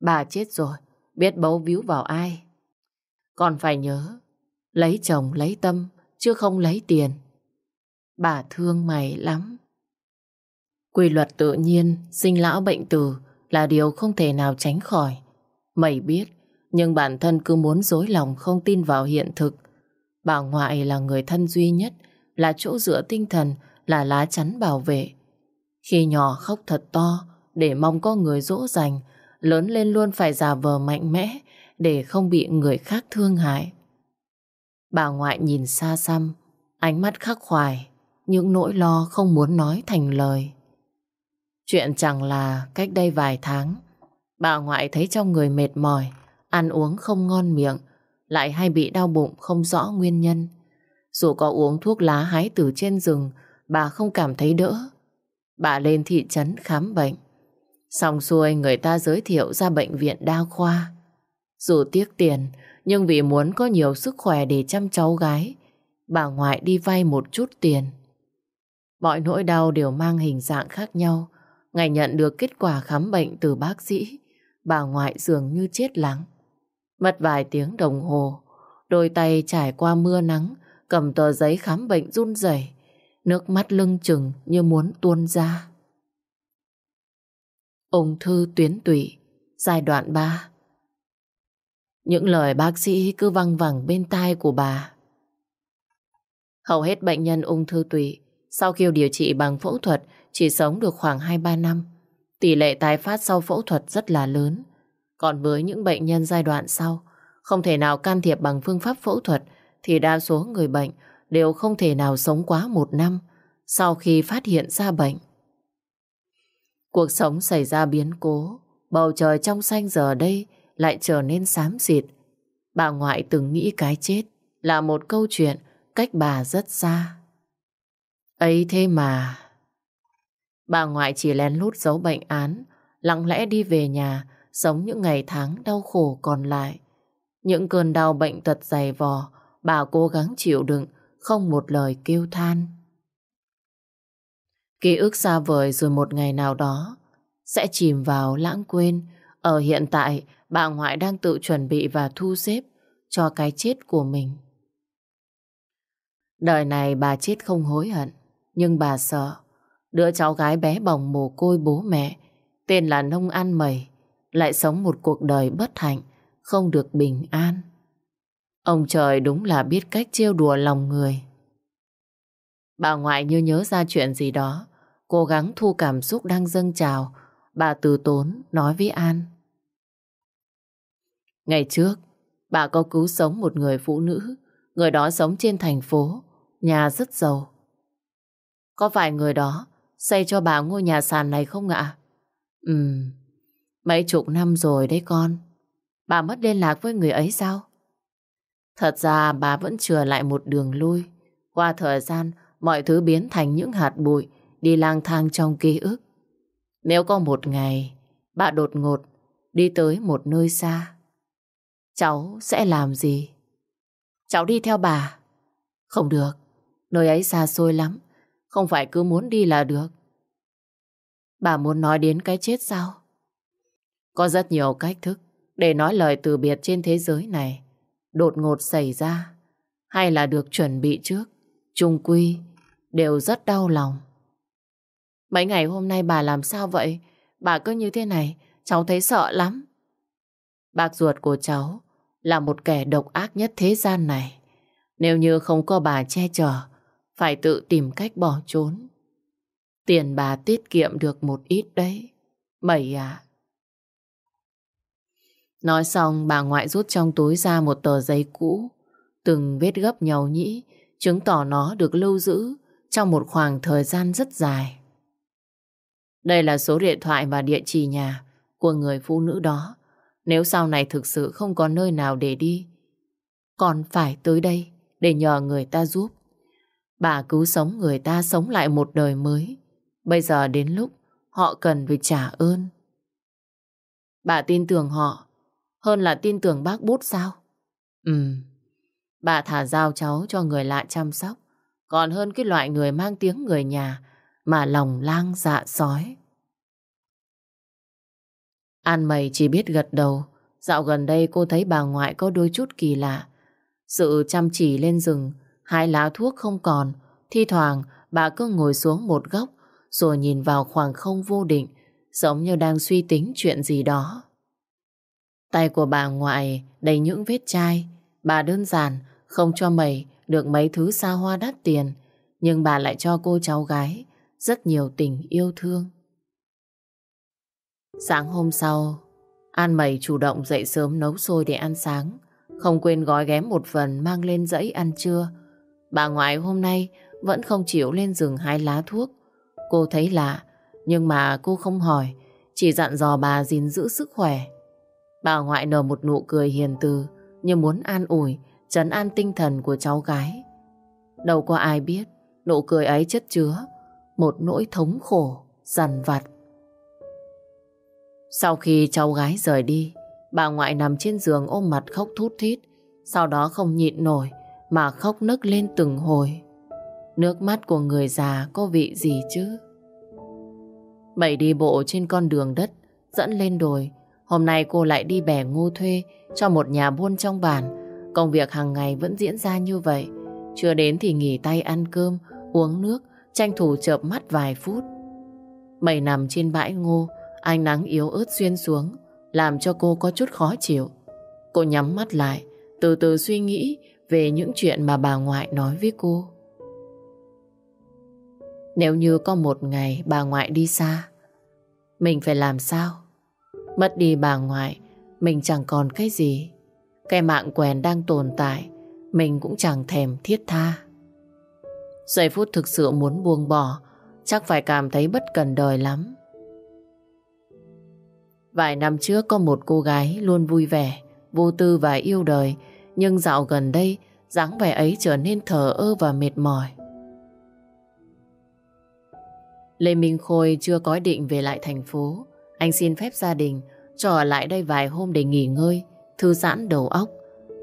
bà chết rồi, biết bấu víu vào ai. Còn phải nhớ, lấy chồng lấy tâm, chứ không lấy tiền. Bà thương mày lắm. Quy luật tự nhiên, sinh lão bệnh tử là điều không thể nào tránh khỏi. Mày biết, nhưng bản thân cứ muốn dối lòng không tin vào hiện thực. Bà ngoại là người thân duy nhất, là chỗ dựa tinh thần, là lá chắn bảo vệ. Khi nhỏ khóc thật to, để mong có người dỗ dành, lớn lên luôn phải giả vờ mạnh mẽ, để không bị người khác thương hại. Bà ngoại nhìn xa xăm, ánh mắt khắc khoải, những nỗi lo không muốn nói thành lời. Chuyện chẳng là cách đây vài tháng, bà ngoại thấy trong người mệt mỏi, ăn uống không ngon miệng, lại hay bị đau bụng không rõ nguyên nhân. Dù có uống thuốc lá hái từ trên rừng, bà không cảm thấy đỡ. Bà lên thị trấn khám bệnh. Xong xuôi người ta giới thiệu ra bệnh viện đa khoa. Dù tiếc tiền, nhưng vì muốn có nhiều sức khỏe để chăm cháu gái, bà ngoại đi vay một chút tiền. Mọi nỗi đau đều mang hình dạng khác nhau. Ngày nhận được kết quả khám bệnh từ bác sĩ, bà ngoại dường như chết lắng. Mất vài tiếng đồng hồ, đôi tay trải qua mưa nắng, cầm tờ giấy khám bệnh run rẩy, nước mắt lưng chừng như muốn tuôn ra. Ung thư tuyến tụy, giai đoạn 3 những lời bác sĩ cứ văng vẳng bên tai của bà. Hầu hết bệnh nhân ung thư tụy sau khi điều trị bằng phẫu thuật chỉ sống được khoảng 2-3 năm. Tỷ lệ tái phát sau phẫu thuật rất là lớn. Còn với những bệnh nhân giai đoạn sau, không thể nào can thiệp bằng phương pháp phẫu thuật thì đa số người bệnh đều không thể nào sống quá một năm sau khi phát hiện ra bệnh. Cuộc sống xảy ra biến cố, bầu trời trong xanh giờ đây lại trở nên xám xịt. Bà ngoại từng nghĩ cái chết là một câu chuyện cách bà rất xa. Ấy thế mà... Bà ngoại chỉ lén lút giấu bệnh án, lặng lẽ đi về nhà, sống những ngày tháng đau khổ còn lại. Những cơn đau bệnh tật dày vò, bà cố gắng chịu đựng, không một lời kêu than. Ký ức xa vời rồi một ngày nào đó sẽ chìm vào lãng quên. Ở hiện tại, bà ngoại đang tự chuẩn bị và thu xếp cho cái chết của mình. Đời này bà chết không hối hận, nhưng bà sợ đứa cháu gái bé bỏng mồ côi bố mẹ, tên là Nông An Mẩy, lại sống một cuộc đời bất hạnh, không được bình an. Ông trời đúng là biết cách trêu đùa lòng người. Bà ngoại như nhớ ra chuyện gì đó, cố gắng thu cảm xúc đang dâng trào, bà từ tốn nói với An. Ngày trước, bà có cứu sống một người phụ nữ, người đó sống trên thành phố, nhà rất giàu. Có phải người đó xây cho bà ngôi nhà sàn này không ạ? Ừm, mấy chục năm rồi đấy con. Bà mất liên lạc với người ấy sao? Thật ra bà vẫn chừa lại một đường lui. Qua thời gian, mọi thứ biến thành những hạt bụi đi lang thang trong ký ức. Nếu có một ngày, bà đột ngột đi tới một nơi xa, Cháu sẽ làm gì? Cháu đi theo bà. Không được, nơi ấy xa xôi lắm. Không phải cứ muốn đi là được. Bà muốn nói đến cái chết sao? Có rất nhiều cách thức để nói lời từ biệt trên thế giới này. Đột ngột xảy ra hay là được chuẩn bị trước. Trung quy đều rất đau lòng. Mấy ngày hôm nay bà làm sao vậy? Bà cứ như thế này, cháu thấy sợ lắm. Bác ruột của cháu là một kẻ độc ác nhất thế gian này. Nếu như không có bà che chở, phải tự tìm cách bỏ trốn. Tiền bà tiết kiệm được một ít đấy. Mày à. Nói xong bà ngoại rút trong túi ra một tờ giấy cũ. Từng vết gấp nhau nhĩ, chứng tỏ nó được lưu giữ trong một khoảng thời gian rất dài. Đây là số điện thoại và địa chỉ nhà của người phụ nữ đó. Nếu sau này thực sự không có nơi nào để đi, còn phải tới đây để nhờ người ta giúp. Bà cứu sống người ta sống lại một đời mới. Bây giờ đến lúc họ cần phải trả ơn. Bà tin tưởng họ hơn là tin tưởng bác bút sao? Ừm, bà thả giao cháu cho người lạ chăm sóc còn hơn cái loại người mang tiếng người nhà mà lòng lang dạ sói. An mày chỉ biết gật đầu. Dạo gần đây cô thấy bà ngoại có đôi chút kỳ lạ. Sự chăm chỉ lên rừng, hai lá thuốc không còn. Thi thoảng bà cứ ngồi xuống một góc rồi nhìn vào khoảng không vô định giống như đang suy tính chuyện gì đó. Tay của bà ngoại đầy những vết chai. Bà đơn giản không cho mày được mấy thứ xa hoa đắt tiền, nhưng bà lại cho cô cháu gái rất nhiều tình yêu thương. Sáng hôm sau, An Mẩy chủ động dậy sớm nấu xôi để ăn sáng, không quên gói ghém một phần mang lên dãy ăn trưa. Bà ngoại hôm nay vẫn không chịu lên rừng hái lá thuốc. Cô thấy lạ, nhưng mà cô không hỏi, chỉ dặn dò bà gìn giữ sức khỏe. Bà ngoại nở một nụ cười hiền từ, như muốn an ủi, trấn an tinh thần của cháu gái. Đâu có ai biết, nụ cười ấy chất chứa một nỗi thống khổ, dằn vặt. Sau khi cháu gái rời đi, bà ngoại nằm trên giường ôm mặt khóc thút thít, sau đó không nhịn nổi mà khóc nức lên từng hồi. Nước mắt của người già có vị gì chứ? Bảy đi bộ trên con đường đất dẫn lên đồi. Hôm nay cô lại đi bẻ ngô thuê cho một nhà buôn trong bản. Công việc hàng ngày vẫn diễn ra như vậy. Chưa đến thì nghỉ tay ăn cơm, uống nước, tranh thủ chợp mắt vài phút. Bảy nằm trên bãi ngô, ánh nắng yếu ớt xuyên xuống, làm cho cô có chút khó chịu. Cô nhắm mắt lại, từ từ suy nghĩ về những chuyện mà bà ngoại nói với cô. Nếu như có một ngày bà ngoại đi xa, mình phải làm sao? Mất đi bà ngoại, mình chẳng còn cái gì. Cái mạng quèn đang tồn tại, mình cũng chẳng thèm thiết tha. Giây phút thực sự muốn buông bỏ, chắc phải cảm thấy bất cần đời lắm. Vài năm trước có một cô gái luôn vui vẻ, vô tư và yêu đời, nhưng dạo gần đây dáng vẻ ấy trở nên thờ ơ và mệt mỏi. Lê Minh Khôi chưa có định về lại thành phố. Anh xin phép gia đình cho ở lại đây vài hôm để nghỉ ngơi, thư giãn đầu óc.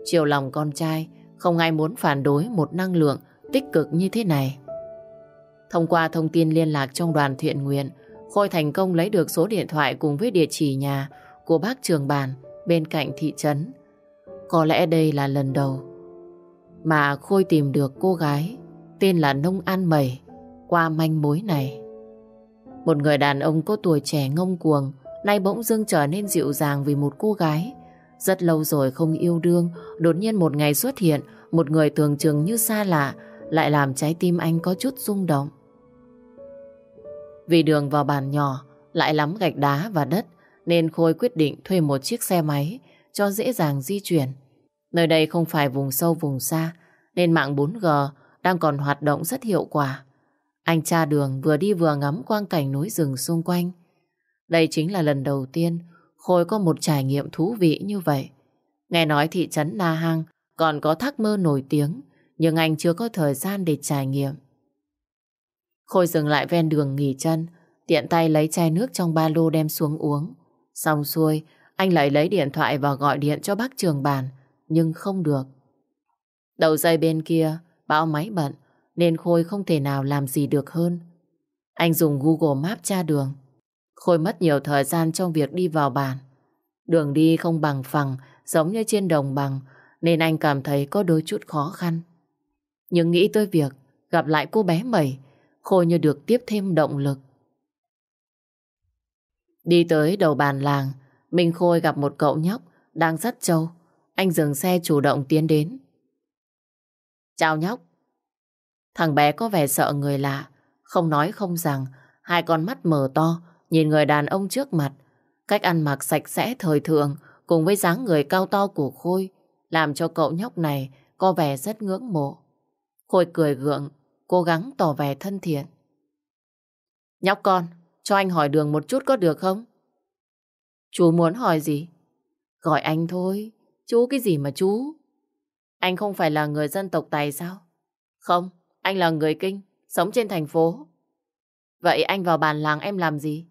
Chiều lòng con trai, không ai muốn phản đối một năng lượng tích cực như thế này. Thông qua thông tin liên lạc trong đoàn thiện nguyện, Khôi thành công lấy được số điện thoại cùng với địa chỉ nhà của bác trường bàn bên cạnh thị trấn. Có lẽ đây là lần đầu mà Khôi tìm được cô gái tên là Nông An Mẩy qua manh mối này. Một người đàn ông có tuổi trẻ ngông cuồng nay bỗng dưng trở nên dịu dàng vì một cô gái. Rất lâu rồi không yêu đương, đột nhiên một ngày xuất hiện một người tưởng chừng như xa lạ lại làm trái tim anh có chút rung động. Vì đường vào bàn nhỏ lại lắm gạch đá và đất nên Khôi quyết định thuê một chiếc xe máy cho dễ dàng di chuyển. Nơi đây không phải vùng sâu vùng xa nên mạng 4G đang còn hoạt động rất hiệu quả. Anh cha đường vừa đi vừa ngắm quang cảnh núi rừng xung quanh. Đây chính là lần đầu tiên Khôi có một trải nghiệm thú vị như vậy. Nghe nói thị trấn Na Hang còn có thác mơ nổi tiếng, nhưng anh chưa có thời gian để trải nghiệm. Khôi dừng lại ven đường nghỉ chân, tiện tay lấy chai nước trong ba lô đem xuống uống. Xong xuôi, anh lại lấy điện thoại và gọi điện cho bác trường bàn, nhưng không được. Đầu dây bên kia, bão máy bận, nên Khôi không thể nào làm gì được hơn. Anh dùng Google Maps tra đường. Khôi mất nhiều thời gian trong việc đi vào bản. Đường đi không bằng phẳng, giống như trên đồng bằng, nên anh cảm thấy có đôi chút khó khăn. Nhưng nghĩ tới việc gặp lại cô bé Mẩy, Khôi như được tiếp thêm động lực. Đi tới đầu bàn làng, Minh Khôi gặp một cậu nhóc đang dắt trâu. Anh dừng xe chủ động tiến đến. Chào nhóc. Thằng bé có vẻ sợ người lạ, không nói không rằng, hai con mắt mở to, nhìn người đàn ông trước mặt. Cách ăn mặc sạch sẽ thời thượng cùng với dáng người cao to của Khôi làm cho cậu nhóc này có vẻ rất ngưỡng mộ. Khôi cười gượng, cố gắng tỏ vẻ thân thiện. Nhóc con, cho anh hỏi đường một chút có được không? Chú muốn hỏi gì? Gọi anh thôi, chú cái gì mà chú? Anh không phải là người dân tộc Tài sao? Không, anh là người Kinh, sống trên thành phố. Vậy anh vào bàn làng em làm gì?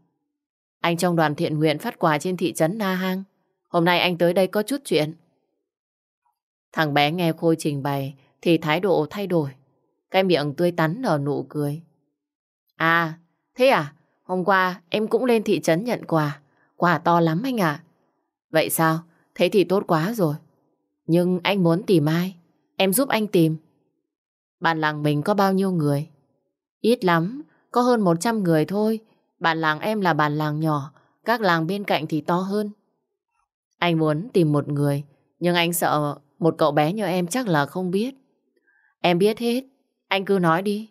Anh trong đoàn thiện nguyện phát quà trên thị trấn Na Hang. Hôm nay anh tới đây có chút chuyện. Thằng bé nghe Khôi trình bày thì thái độ thay đổi. Cái miệng tươi tắn nở nụ cười. À, thế à? Hôm qua em cũng lên thị trấn nhận quà. Quà to lắm anh ạ. Vậy sao? Thế thì tốt quá rồi. Nhưng anh muốn tìm ai? Em giúp anh tìm. Bạn làng mình có bao nhiêu người? Ít lắm, có hơn 100 người thôi. Bạn làng em là bạn làng nhỏ, các làng bên cạnh thì to hơn. Anh muốn tìm một người, nhưng anh sợ một cậu bé như em chắc là không biết. Em biết hết. Anh cứ nói đi.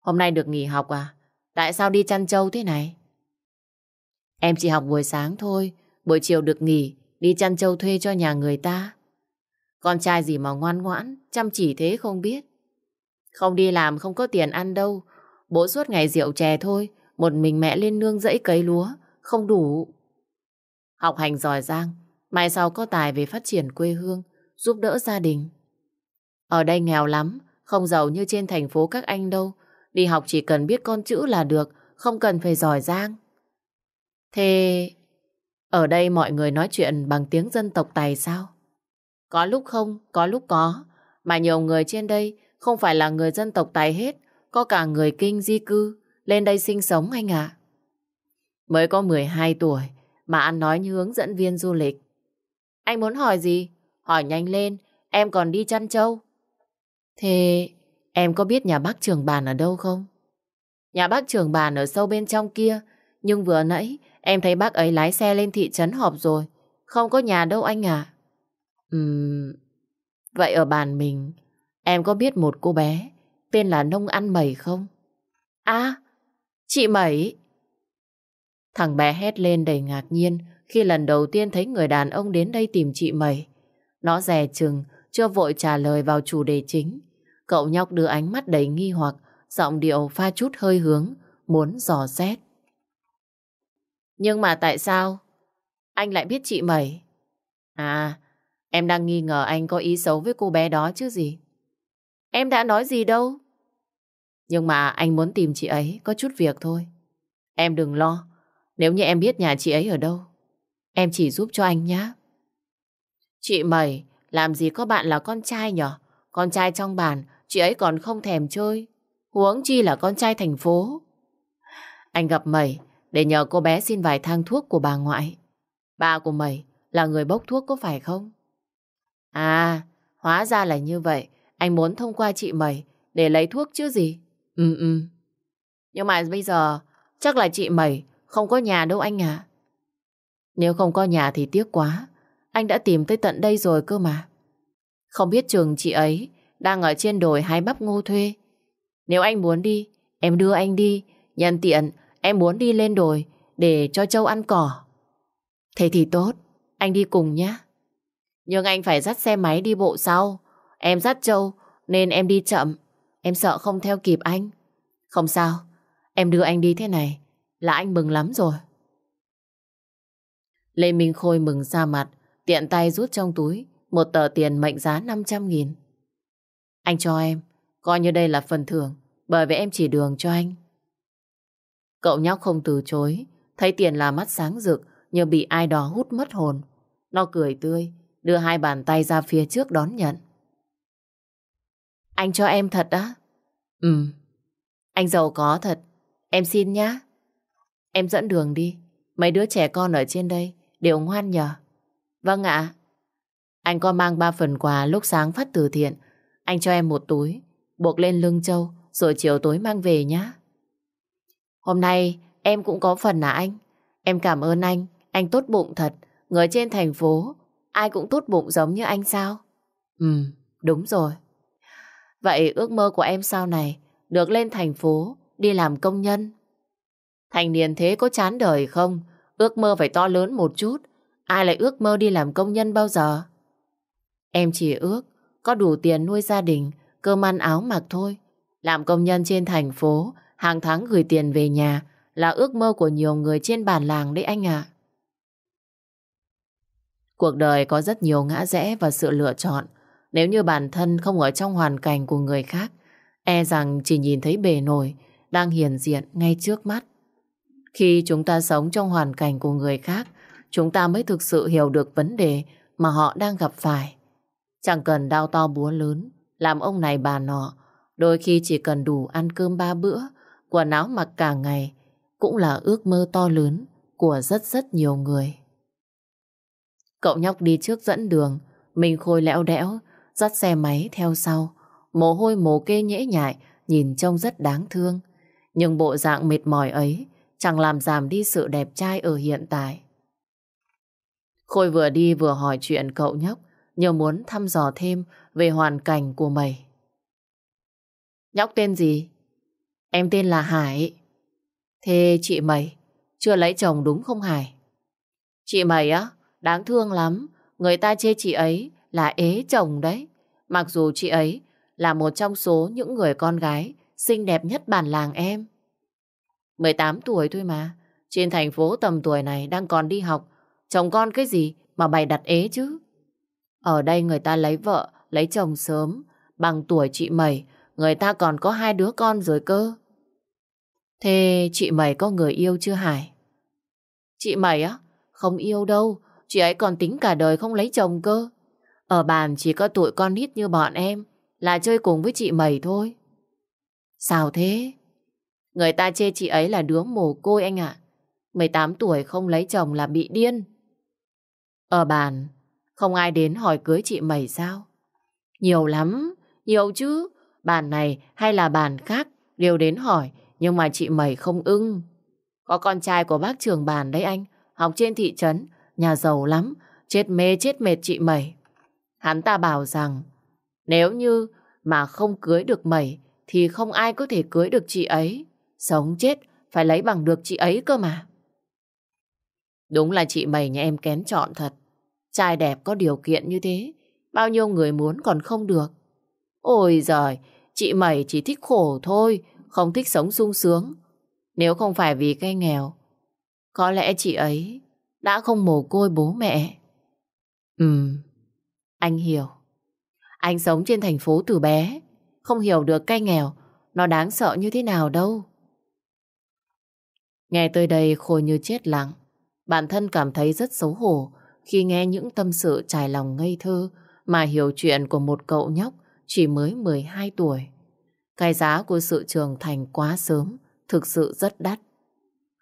Hôm nay được nghỉ học à? Tại sao đi chăn trâu thế này? Em chỉ học buổi sáng thôi. Buổi chiều được nghỉ. Đi chăn trâu thuê cho nhà người ta. Con trai gì mà ngoan ngoãn, chăm chỉ thế không biết. Không đi làm không có tiền ăn đâu. Bố suốt ngày rượu chè thôi. Một mình mẹ lên nương dẫy cấy lúa. Không đủ. Học hành giỏi giang. Mai sau có tài về phát triển quê hương. Giúp đỡ gia đình. Ở đây nghèo lắm. Không giàu như trên thành phố các anh đâu. Đi học chỉ cần biết con chữ là được. Không cần phải giỏi giang. Thế... Ở đây mọi người nói chuyện bằng tiếng dân tộc Tài sao? Có lúc không, có lúc có. Mà nhiều người trên đây không phải là người dân tộc Tài hết. Có cả người kinh di cư lên đây sinh sống anh ạ. Mới có 12 tuổi mà ăn nói như hướng dẫn viên du lịch. Anh muốn hỏi gì? Hỏi nhanh lên, em còn đi chăn trâu. Thế em có biết nhà bác trường bàn ở đâu không? Nhà bác trường bàn ở sâu bên trong kia, nhưng vừa nãy em thấy bác ấy lái xe lên thị trấn họp rồi. Không có nhà đâu anh à. Ừm... Vậy ở bàn mình, em có biết một cô bé tên là Nông Ăn Mẩy không? À, chị Mẩy. Thằng bé hét lên đầy ngạc nhiên khi lần đầu tiên thấy người đàn ông đến đây tìm chị Mẩy. Nó rè chừng, chưa vội trả lời vào chủ đề chính. Cậu nhóc đưa ánh mắt đầy nghi hoặc, giọng điệu pha chút hơi hướng, muốn dò xét. Nhưng mà tại sao anh lại biết chị Mẩy? À, em đang nghi ngờ anh có ý xấu với cô bé đó chứ gì. Em đã nói gì đâu. Nhưng mà anh muốn tìm chị ấy có chút việc thôi. Em đừng lo, nếu như em biết nhà chị ấy ở đâu, em chỉ giúp cho anh nhé. Chị Mẩy, làm gì có bạn là con trai nhở? Con trai trong bàn, chị ấy còn không thèm chơi. Huống chi là con trai thành phố. Anh gặp mày để nhờ cô bé xin vài thang thuốc của bà ngoại. Bà của mày là người bốc thuốc có phải không? À, hóa ra là như vậy. Anh muốn thông qua chị mày để lấy thuốc chứ gì? Ừ ừ. Nhưng mà bây giờ chắc là chị mày không có nhà đâu anh à. Nếu không có nhà thì tiếc quá. Anh đã tìm tới tận đây rồi cơ mà. Không biết trường chị ấy đang ở trên đồi hái bắp ngô thuê. Nếu anh muốn đi, em đưa anh đi. Nhân tiện, em muốn đi lên đồi để cho Châu ăn cỏ. Thế thì tốt, anh đi cùng nhé. Nhưng anh phải dắt xe máy đi bộ sau. Em dắt Châu nên em đi chậm. Em sợ không theo kịp anh. Không sao, em đưa anh đi thế này là anh mừng lắm rồi. Lê Minh Khôi mừng ra mặt, tiện tay rút trong túi một tờ tiền mệnh giá 500 nghìn. Anh cho em, coi như đây là phần thưởng, bởi vì em chỉ đường cho anh. Cậu nhóc không từ chối, thấy tiền là mắt sáng rực như bị ai đó hút mất hồn. Nó cười tươi, đưa hai bàn tay ra phía trước đón nhận. Anh cho em thật á? Ừ, anh giàu có thật, em xin nhá. Em dẫn đường đi, mấy đứa trẻ con ở trên đây đều ngoan nhờ. Vâng ạ. Anh có mang ba phần quà lúc sáng phát từ thiện. Anh cho em một túi, buộc lên lưng châu, rồi chiều tối mang về nhá. Hôm nay em cũng có phần là anh? Em cảm ơn anh, anh tốt bụng thật. Người trên thành phố, ai cũng tốt bụng giống như anh sao? Ừ, đúng rồi. Vậy ước mơ của em sau này được lên thành phố, đi làm công nhân. Thành niên thế có chán đời không? Ước mơ phải to lớn một chút. Ai lại ước mơ đi làm công nhân bao giờ? Em chỉ ước có đủ tiền nuôi gia đình, cơm ăn áo mặc thôi. Làm công nhân trên thành phố, hàng tháng gửi tiền về nhà là ước mơ của nhiều người trên bản làng đấy anh ạ. Cuộc đời có rất nhiều ngã rẽ và sự lựa chọn. Nếu như bản thân không ở trong hoàn cảnh của người khác, e rằng chỉ nhìn thấy bề nổi đang hiển diện ngay trước mắt. Khi chúng ta sống trong hoàn cảnh của người khác, chúng ta mới thực sự hiểu được vấn đề mà họ đang gặp phải. Chẳng cần đau to búa lớn, làm ông này bà nọ, đôi khi chỉ cần đủ ăn cơm ba bữa, quần áo mặc cả ngày, cũng là ước mơ to lớn của rất rất nhiều người. Cậu nhóc đi trước dẫn đường, mình khôi lẽo đẽo, dắt xe máy theo sau, mồ hôi mồ kê nhễ nhại, nhìn trông rất đáng thương. Nhưng bộ dạng mệt mỏi ấy chẳng làm giảm đi sự đẹp trai ở hiện tại. Khôi vừa đi vừa hỏi chuyện cậu nhóc, nhờ muốn thăm dò thêm về hoàn cảnh của mày. Nhóc tên gì? Em tên là Hải. Thế chị mày chưa lấy chồng đúng không Hải? Chị mày á, đáng thương lắm. Người ta chê chị ấy là ế chồng đấy. Mặc dù chị ấy là một trong số những người con gái xinh đẹp nhất bản làng em. 18 tuổi thôi mà. Trên thành phố tầm tuổi này đang còn đi học. Chồng con cái gì mà bày đặt ế chứ? Ở đây người ta lấy vợ, lấy chồng sớm. Bằng tuổi chị mày, người ta còn có hai đứa con rồi cơ. Thế chị mày có người yêu chưa Hải? Chị mày á? Không yêu đâu. Chị ấy còn tính cả đời không lấy chồng cơ. Ở bàn chỉ có tụi con nít như bọn em là chơi cùng với chị mày thôi. Sao thế? Người ta chê chị ấy là đứa mồ côi anh ạ. 18 tuổi không lấy chồng là bị điên. Ở bàn, không ai đến hỏi cưới chị mày sao? Nhiều lắm, nhiều chứ. Bàn này hay là bàn khác đều đến hỏi, nhưng mà chị mày không ưng. Có con trai của bác trưởng bàn đấy anh, học trên thị trấn, nhà giàu lắm, chết mê chết mệt chị mày. Hắn ta bảo rằng, nếu như mà không cưới được mày, thì không ai có thể cưới được chị ấy. Sống chết phải lấy bằng được chị ấy cơ mà. Đúng là chị mày nhà em kén chọn thật. Trai đẹp có điều kiện như thế, bao nhiêu người muốn còn không được. Ôi giời, chị mày chỉ thích khổ thôi, không thích sống sung sướng. Nếu không phải vì cái nghèo, có lẽ chị ấy đã không mồ côi bố mẹ. Ừm, anh hiểu. Anh sống trên thành phố từ bé, không hiểu được cái nghèo, nó đáng sợ như thế nào đâu. Nghe tới đây Khôi như chết lặng. Bản thân cảm thấy rất xấu hổ khi nghe những tâm sự trải lòng ngây thơ mà hiểu chuyện của một cậu nhóc chỉ mới 12 tuổi. Cái giá của sự trưởng thành quá sớm thực sự rất đắt.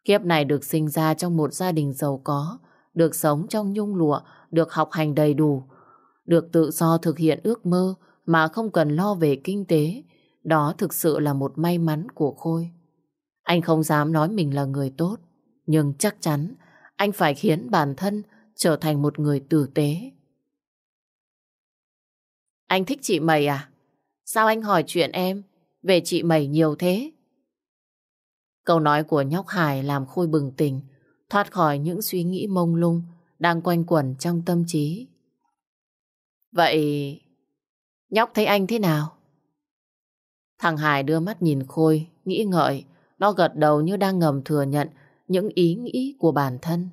Kiếp này được sinh ra trong một gia đình giàu có, được sống trong nhung lụa, được học hành đầy đủ, được tự do thực hiện ước mơ mà không cần lo về kinh tế. Đó thực sự là một may mắn của Khôi. Anh không dám nói mình là người tốt, nhưng chắc chắn anh phải khiến bản thân trở thành một người tử tế. Anh thích chị mày à? Sao anh hỏi chuyện em về chị mày nhiều thế? Câu nói của nhóc Hải làm Khôi bừng tỉnh, thoát khỏi những suy nghĩ mông lung đang quanh quẩn trong tâm trí. Vậy nhóc thấy anh thế nào? Thằng Hải đưa mắt nhìn Khôi, nghĩ ngợi, nó gật đầu như đang ngầm thừa nhận những ý nghĩ của bản thân.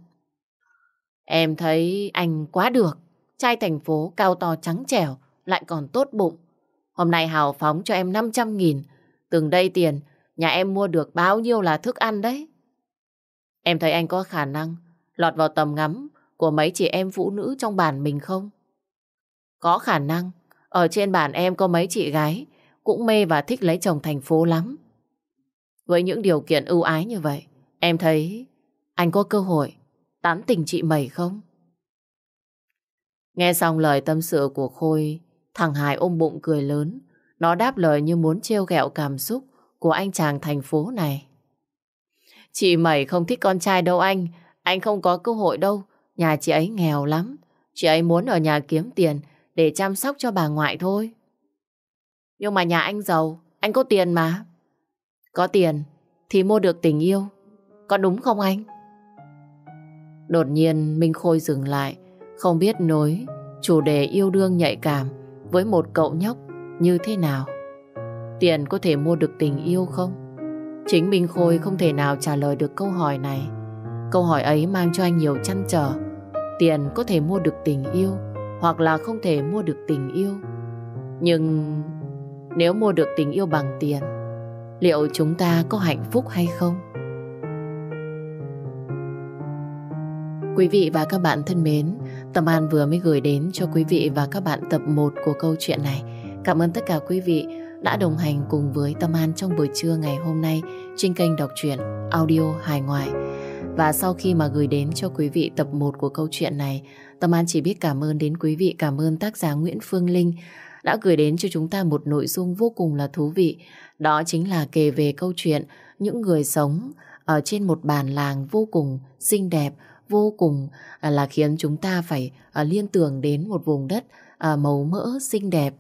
Em thấy anh quá được, trai thành phố cao to trắng trẻo, lại còn tốt bụng. Hôm nay hào phóng cho em 500 nghìn, từng đây tiền, nhà em mua được bao nhiêu là thức ăn đấy. Em thấy anh có khả năng lọt vào tầm ngắm của mấy chị em phụ nữ trong bản mình không? Có khả năng, ở trên bản em có mấy chị gái cũng mê và thích lấy chồng thành phố lắm. Với những điều kiện ưu ái như vậy, em thấy anh có cơ hội tán tình chị mẩy không? Nghe xong lời tâm sự của Khôi, thằng Hải ôm bụng cười lớn. Nó đáp lời như muốn trêu ghẹo cảm xúc của anh chàng thành phố này. Chị mẩy không thích con trai đâu anh, anh không có cơ hội đâu. Nhà chị ấy nghèo lắm, chị ấy muốn ở nhà kiếm tiền để chăm sóc cho bà ngoại thôi. Nhưng mà nhà anh giàu, anh có tiền mà. Có tiền thì mua được tình yêu. Có đúng không anh? Đột nhiên Minh Khôi dừng lại, không biết nối chủ đề yêu đương nhạy cảm với một cậu nhóc như thế nào. Tiền có thể mua được tình yêu không? Chính Minh Khôi không thể nào trả lời được câu hỏi này. Câu hỏi ấy mang cho anh nhiều chăn trở. Tiền có thể mua được tình yêu hoặc là không thể mua được tình yêu. Nhưng nếu mua được tình yêu bằng tiền, liệu chúng ta có hạnh phúc hay không? Quý vị và các bạn thân mến, Tâm An vừa mới gửi đến cho quý vị và các bạn tập 1 của câu chuyện này. Cảm ơn tất cả quý vị đã đồng hành cùng với Tâm An trong buổi trưa ngày hôm nay trên kênh đọc truyện audio hài ngoại. Và sau khi mà gửi đến cho quý vị tập 1 của câu chuyện này, Tâm An chỉ biết cảm ơn đến quý vị, cảm ơn tác giả Nguyễn Phương Linh đã gửi đến cho chúng ta một nội dung vô cùng là thú vị. Đó chính là kể về câu chuyện những người sống ở trên một bản làng vô cùng xinh đẹp, vô cùng à, là khiến chúng ta phải à, liên tưởng đến một vùng đất à, màu mỡ xinh đẹp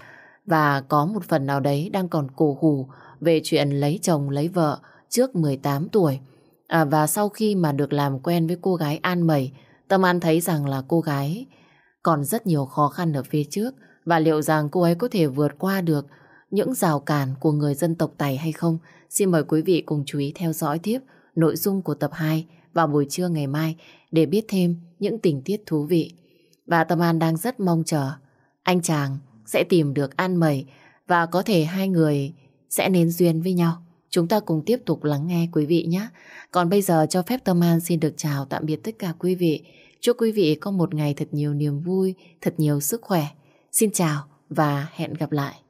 và có một phần nào đấy đang còn cổ hủ về chuyện lấy chồng lấy vợ trước 18 tuổi. À, và sau khi mà được làm quen với cô gái An Mẩy, Tâm An thấy rằng là cô gái còn rất nhiều khó khăn ở phía trước và liệu rằng cô ấy có thể vượt qua được những rào cản của người dân tộc tài hay không? Xin mời quý vị cùng chú ý theo dõi tiếp nội dung của tập 2 vào buổi trưa ngày mai để biết thêm những tình tiết thú vị. Và Tâm An đang rất mong chờ anh chàng sẽ tìm được An Mẩy và có thể hai người sẽ nên duyên với nhau. Chúng ta cùng tiếp tục lắng nghe quý vị nhé. Còn bây giờ cho phép Tâm An xin được chào tạm biệt tất cả quý vị. Chúc quý vị có một ngày thật nhiều niềm vui, thật nhiều sức khỏe. Xin chào và hẹn gặp lại.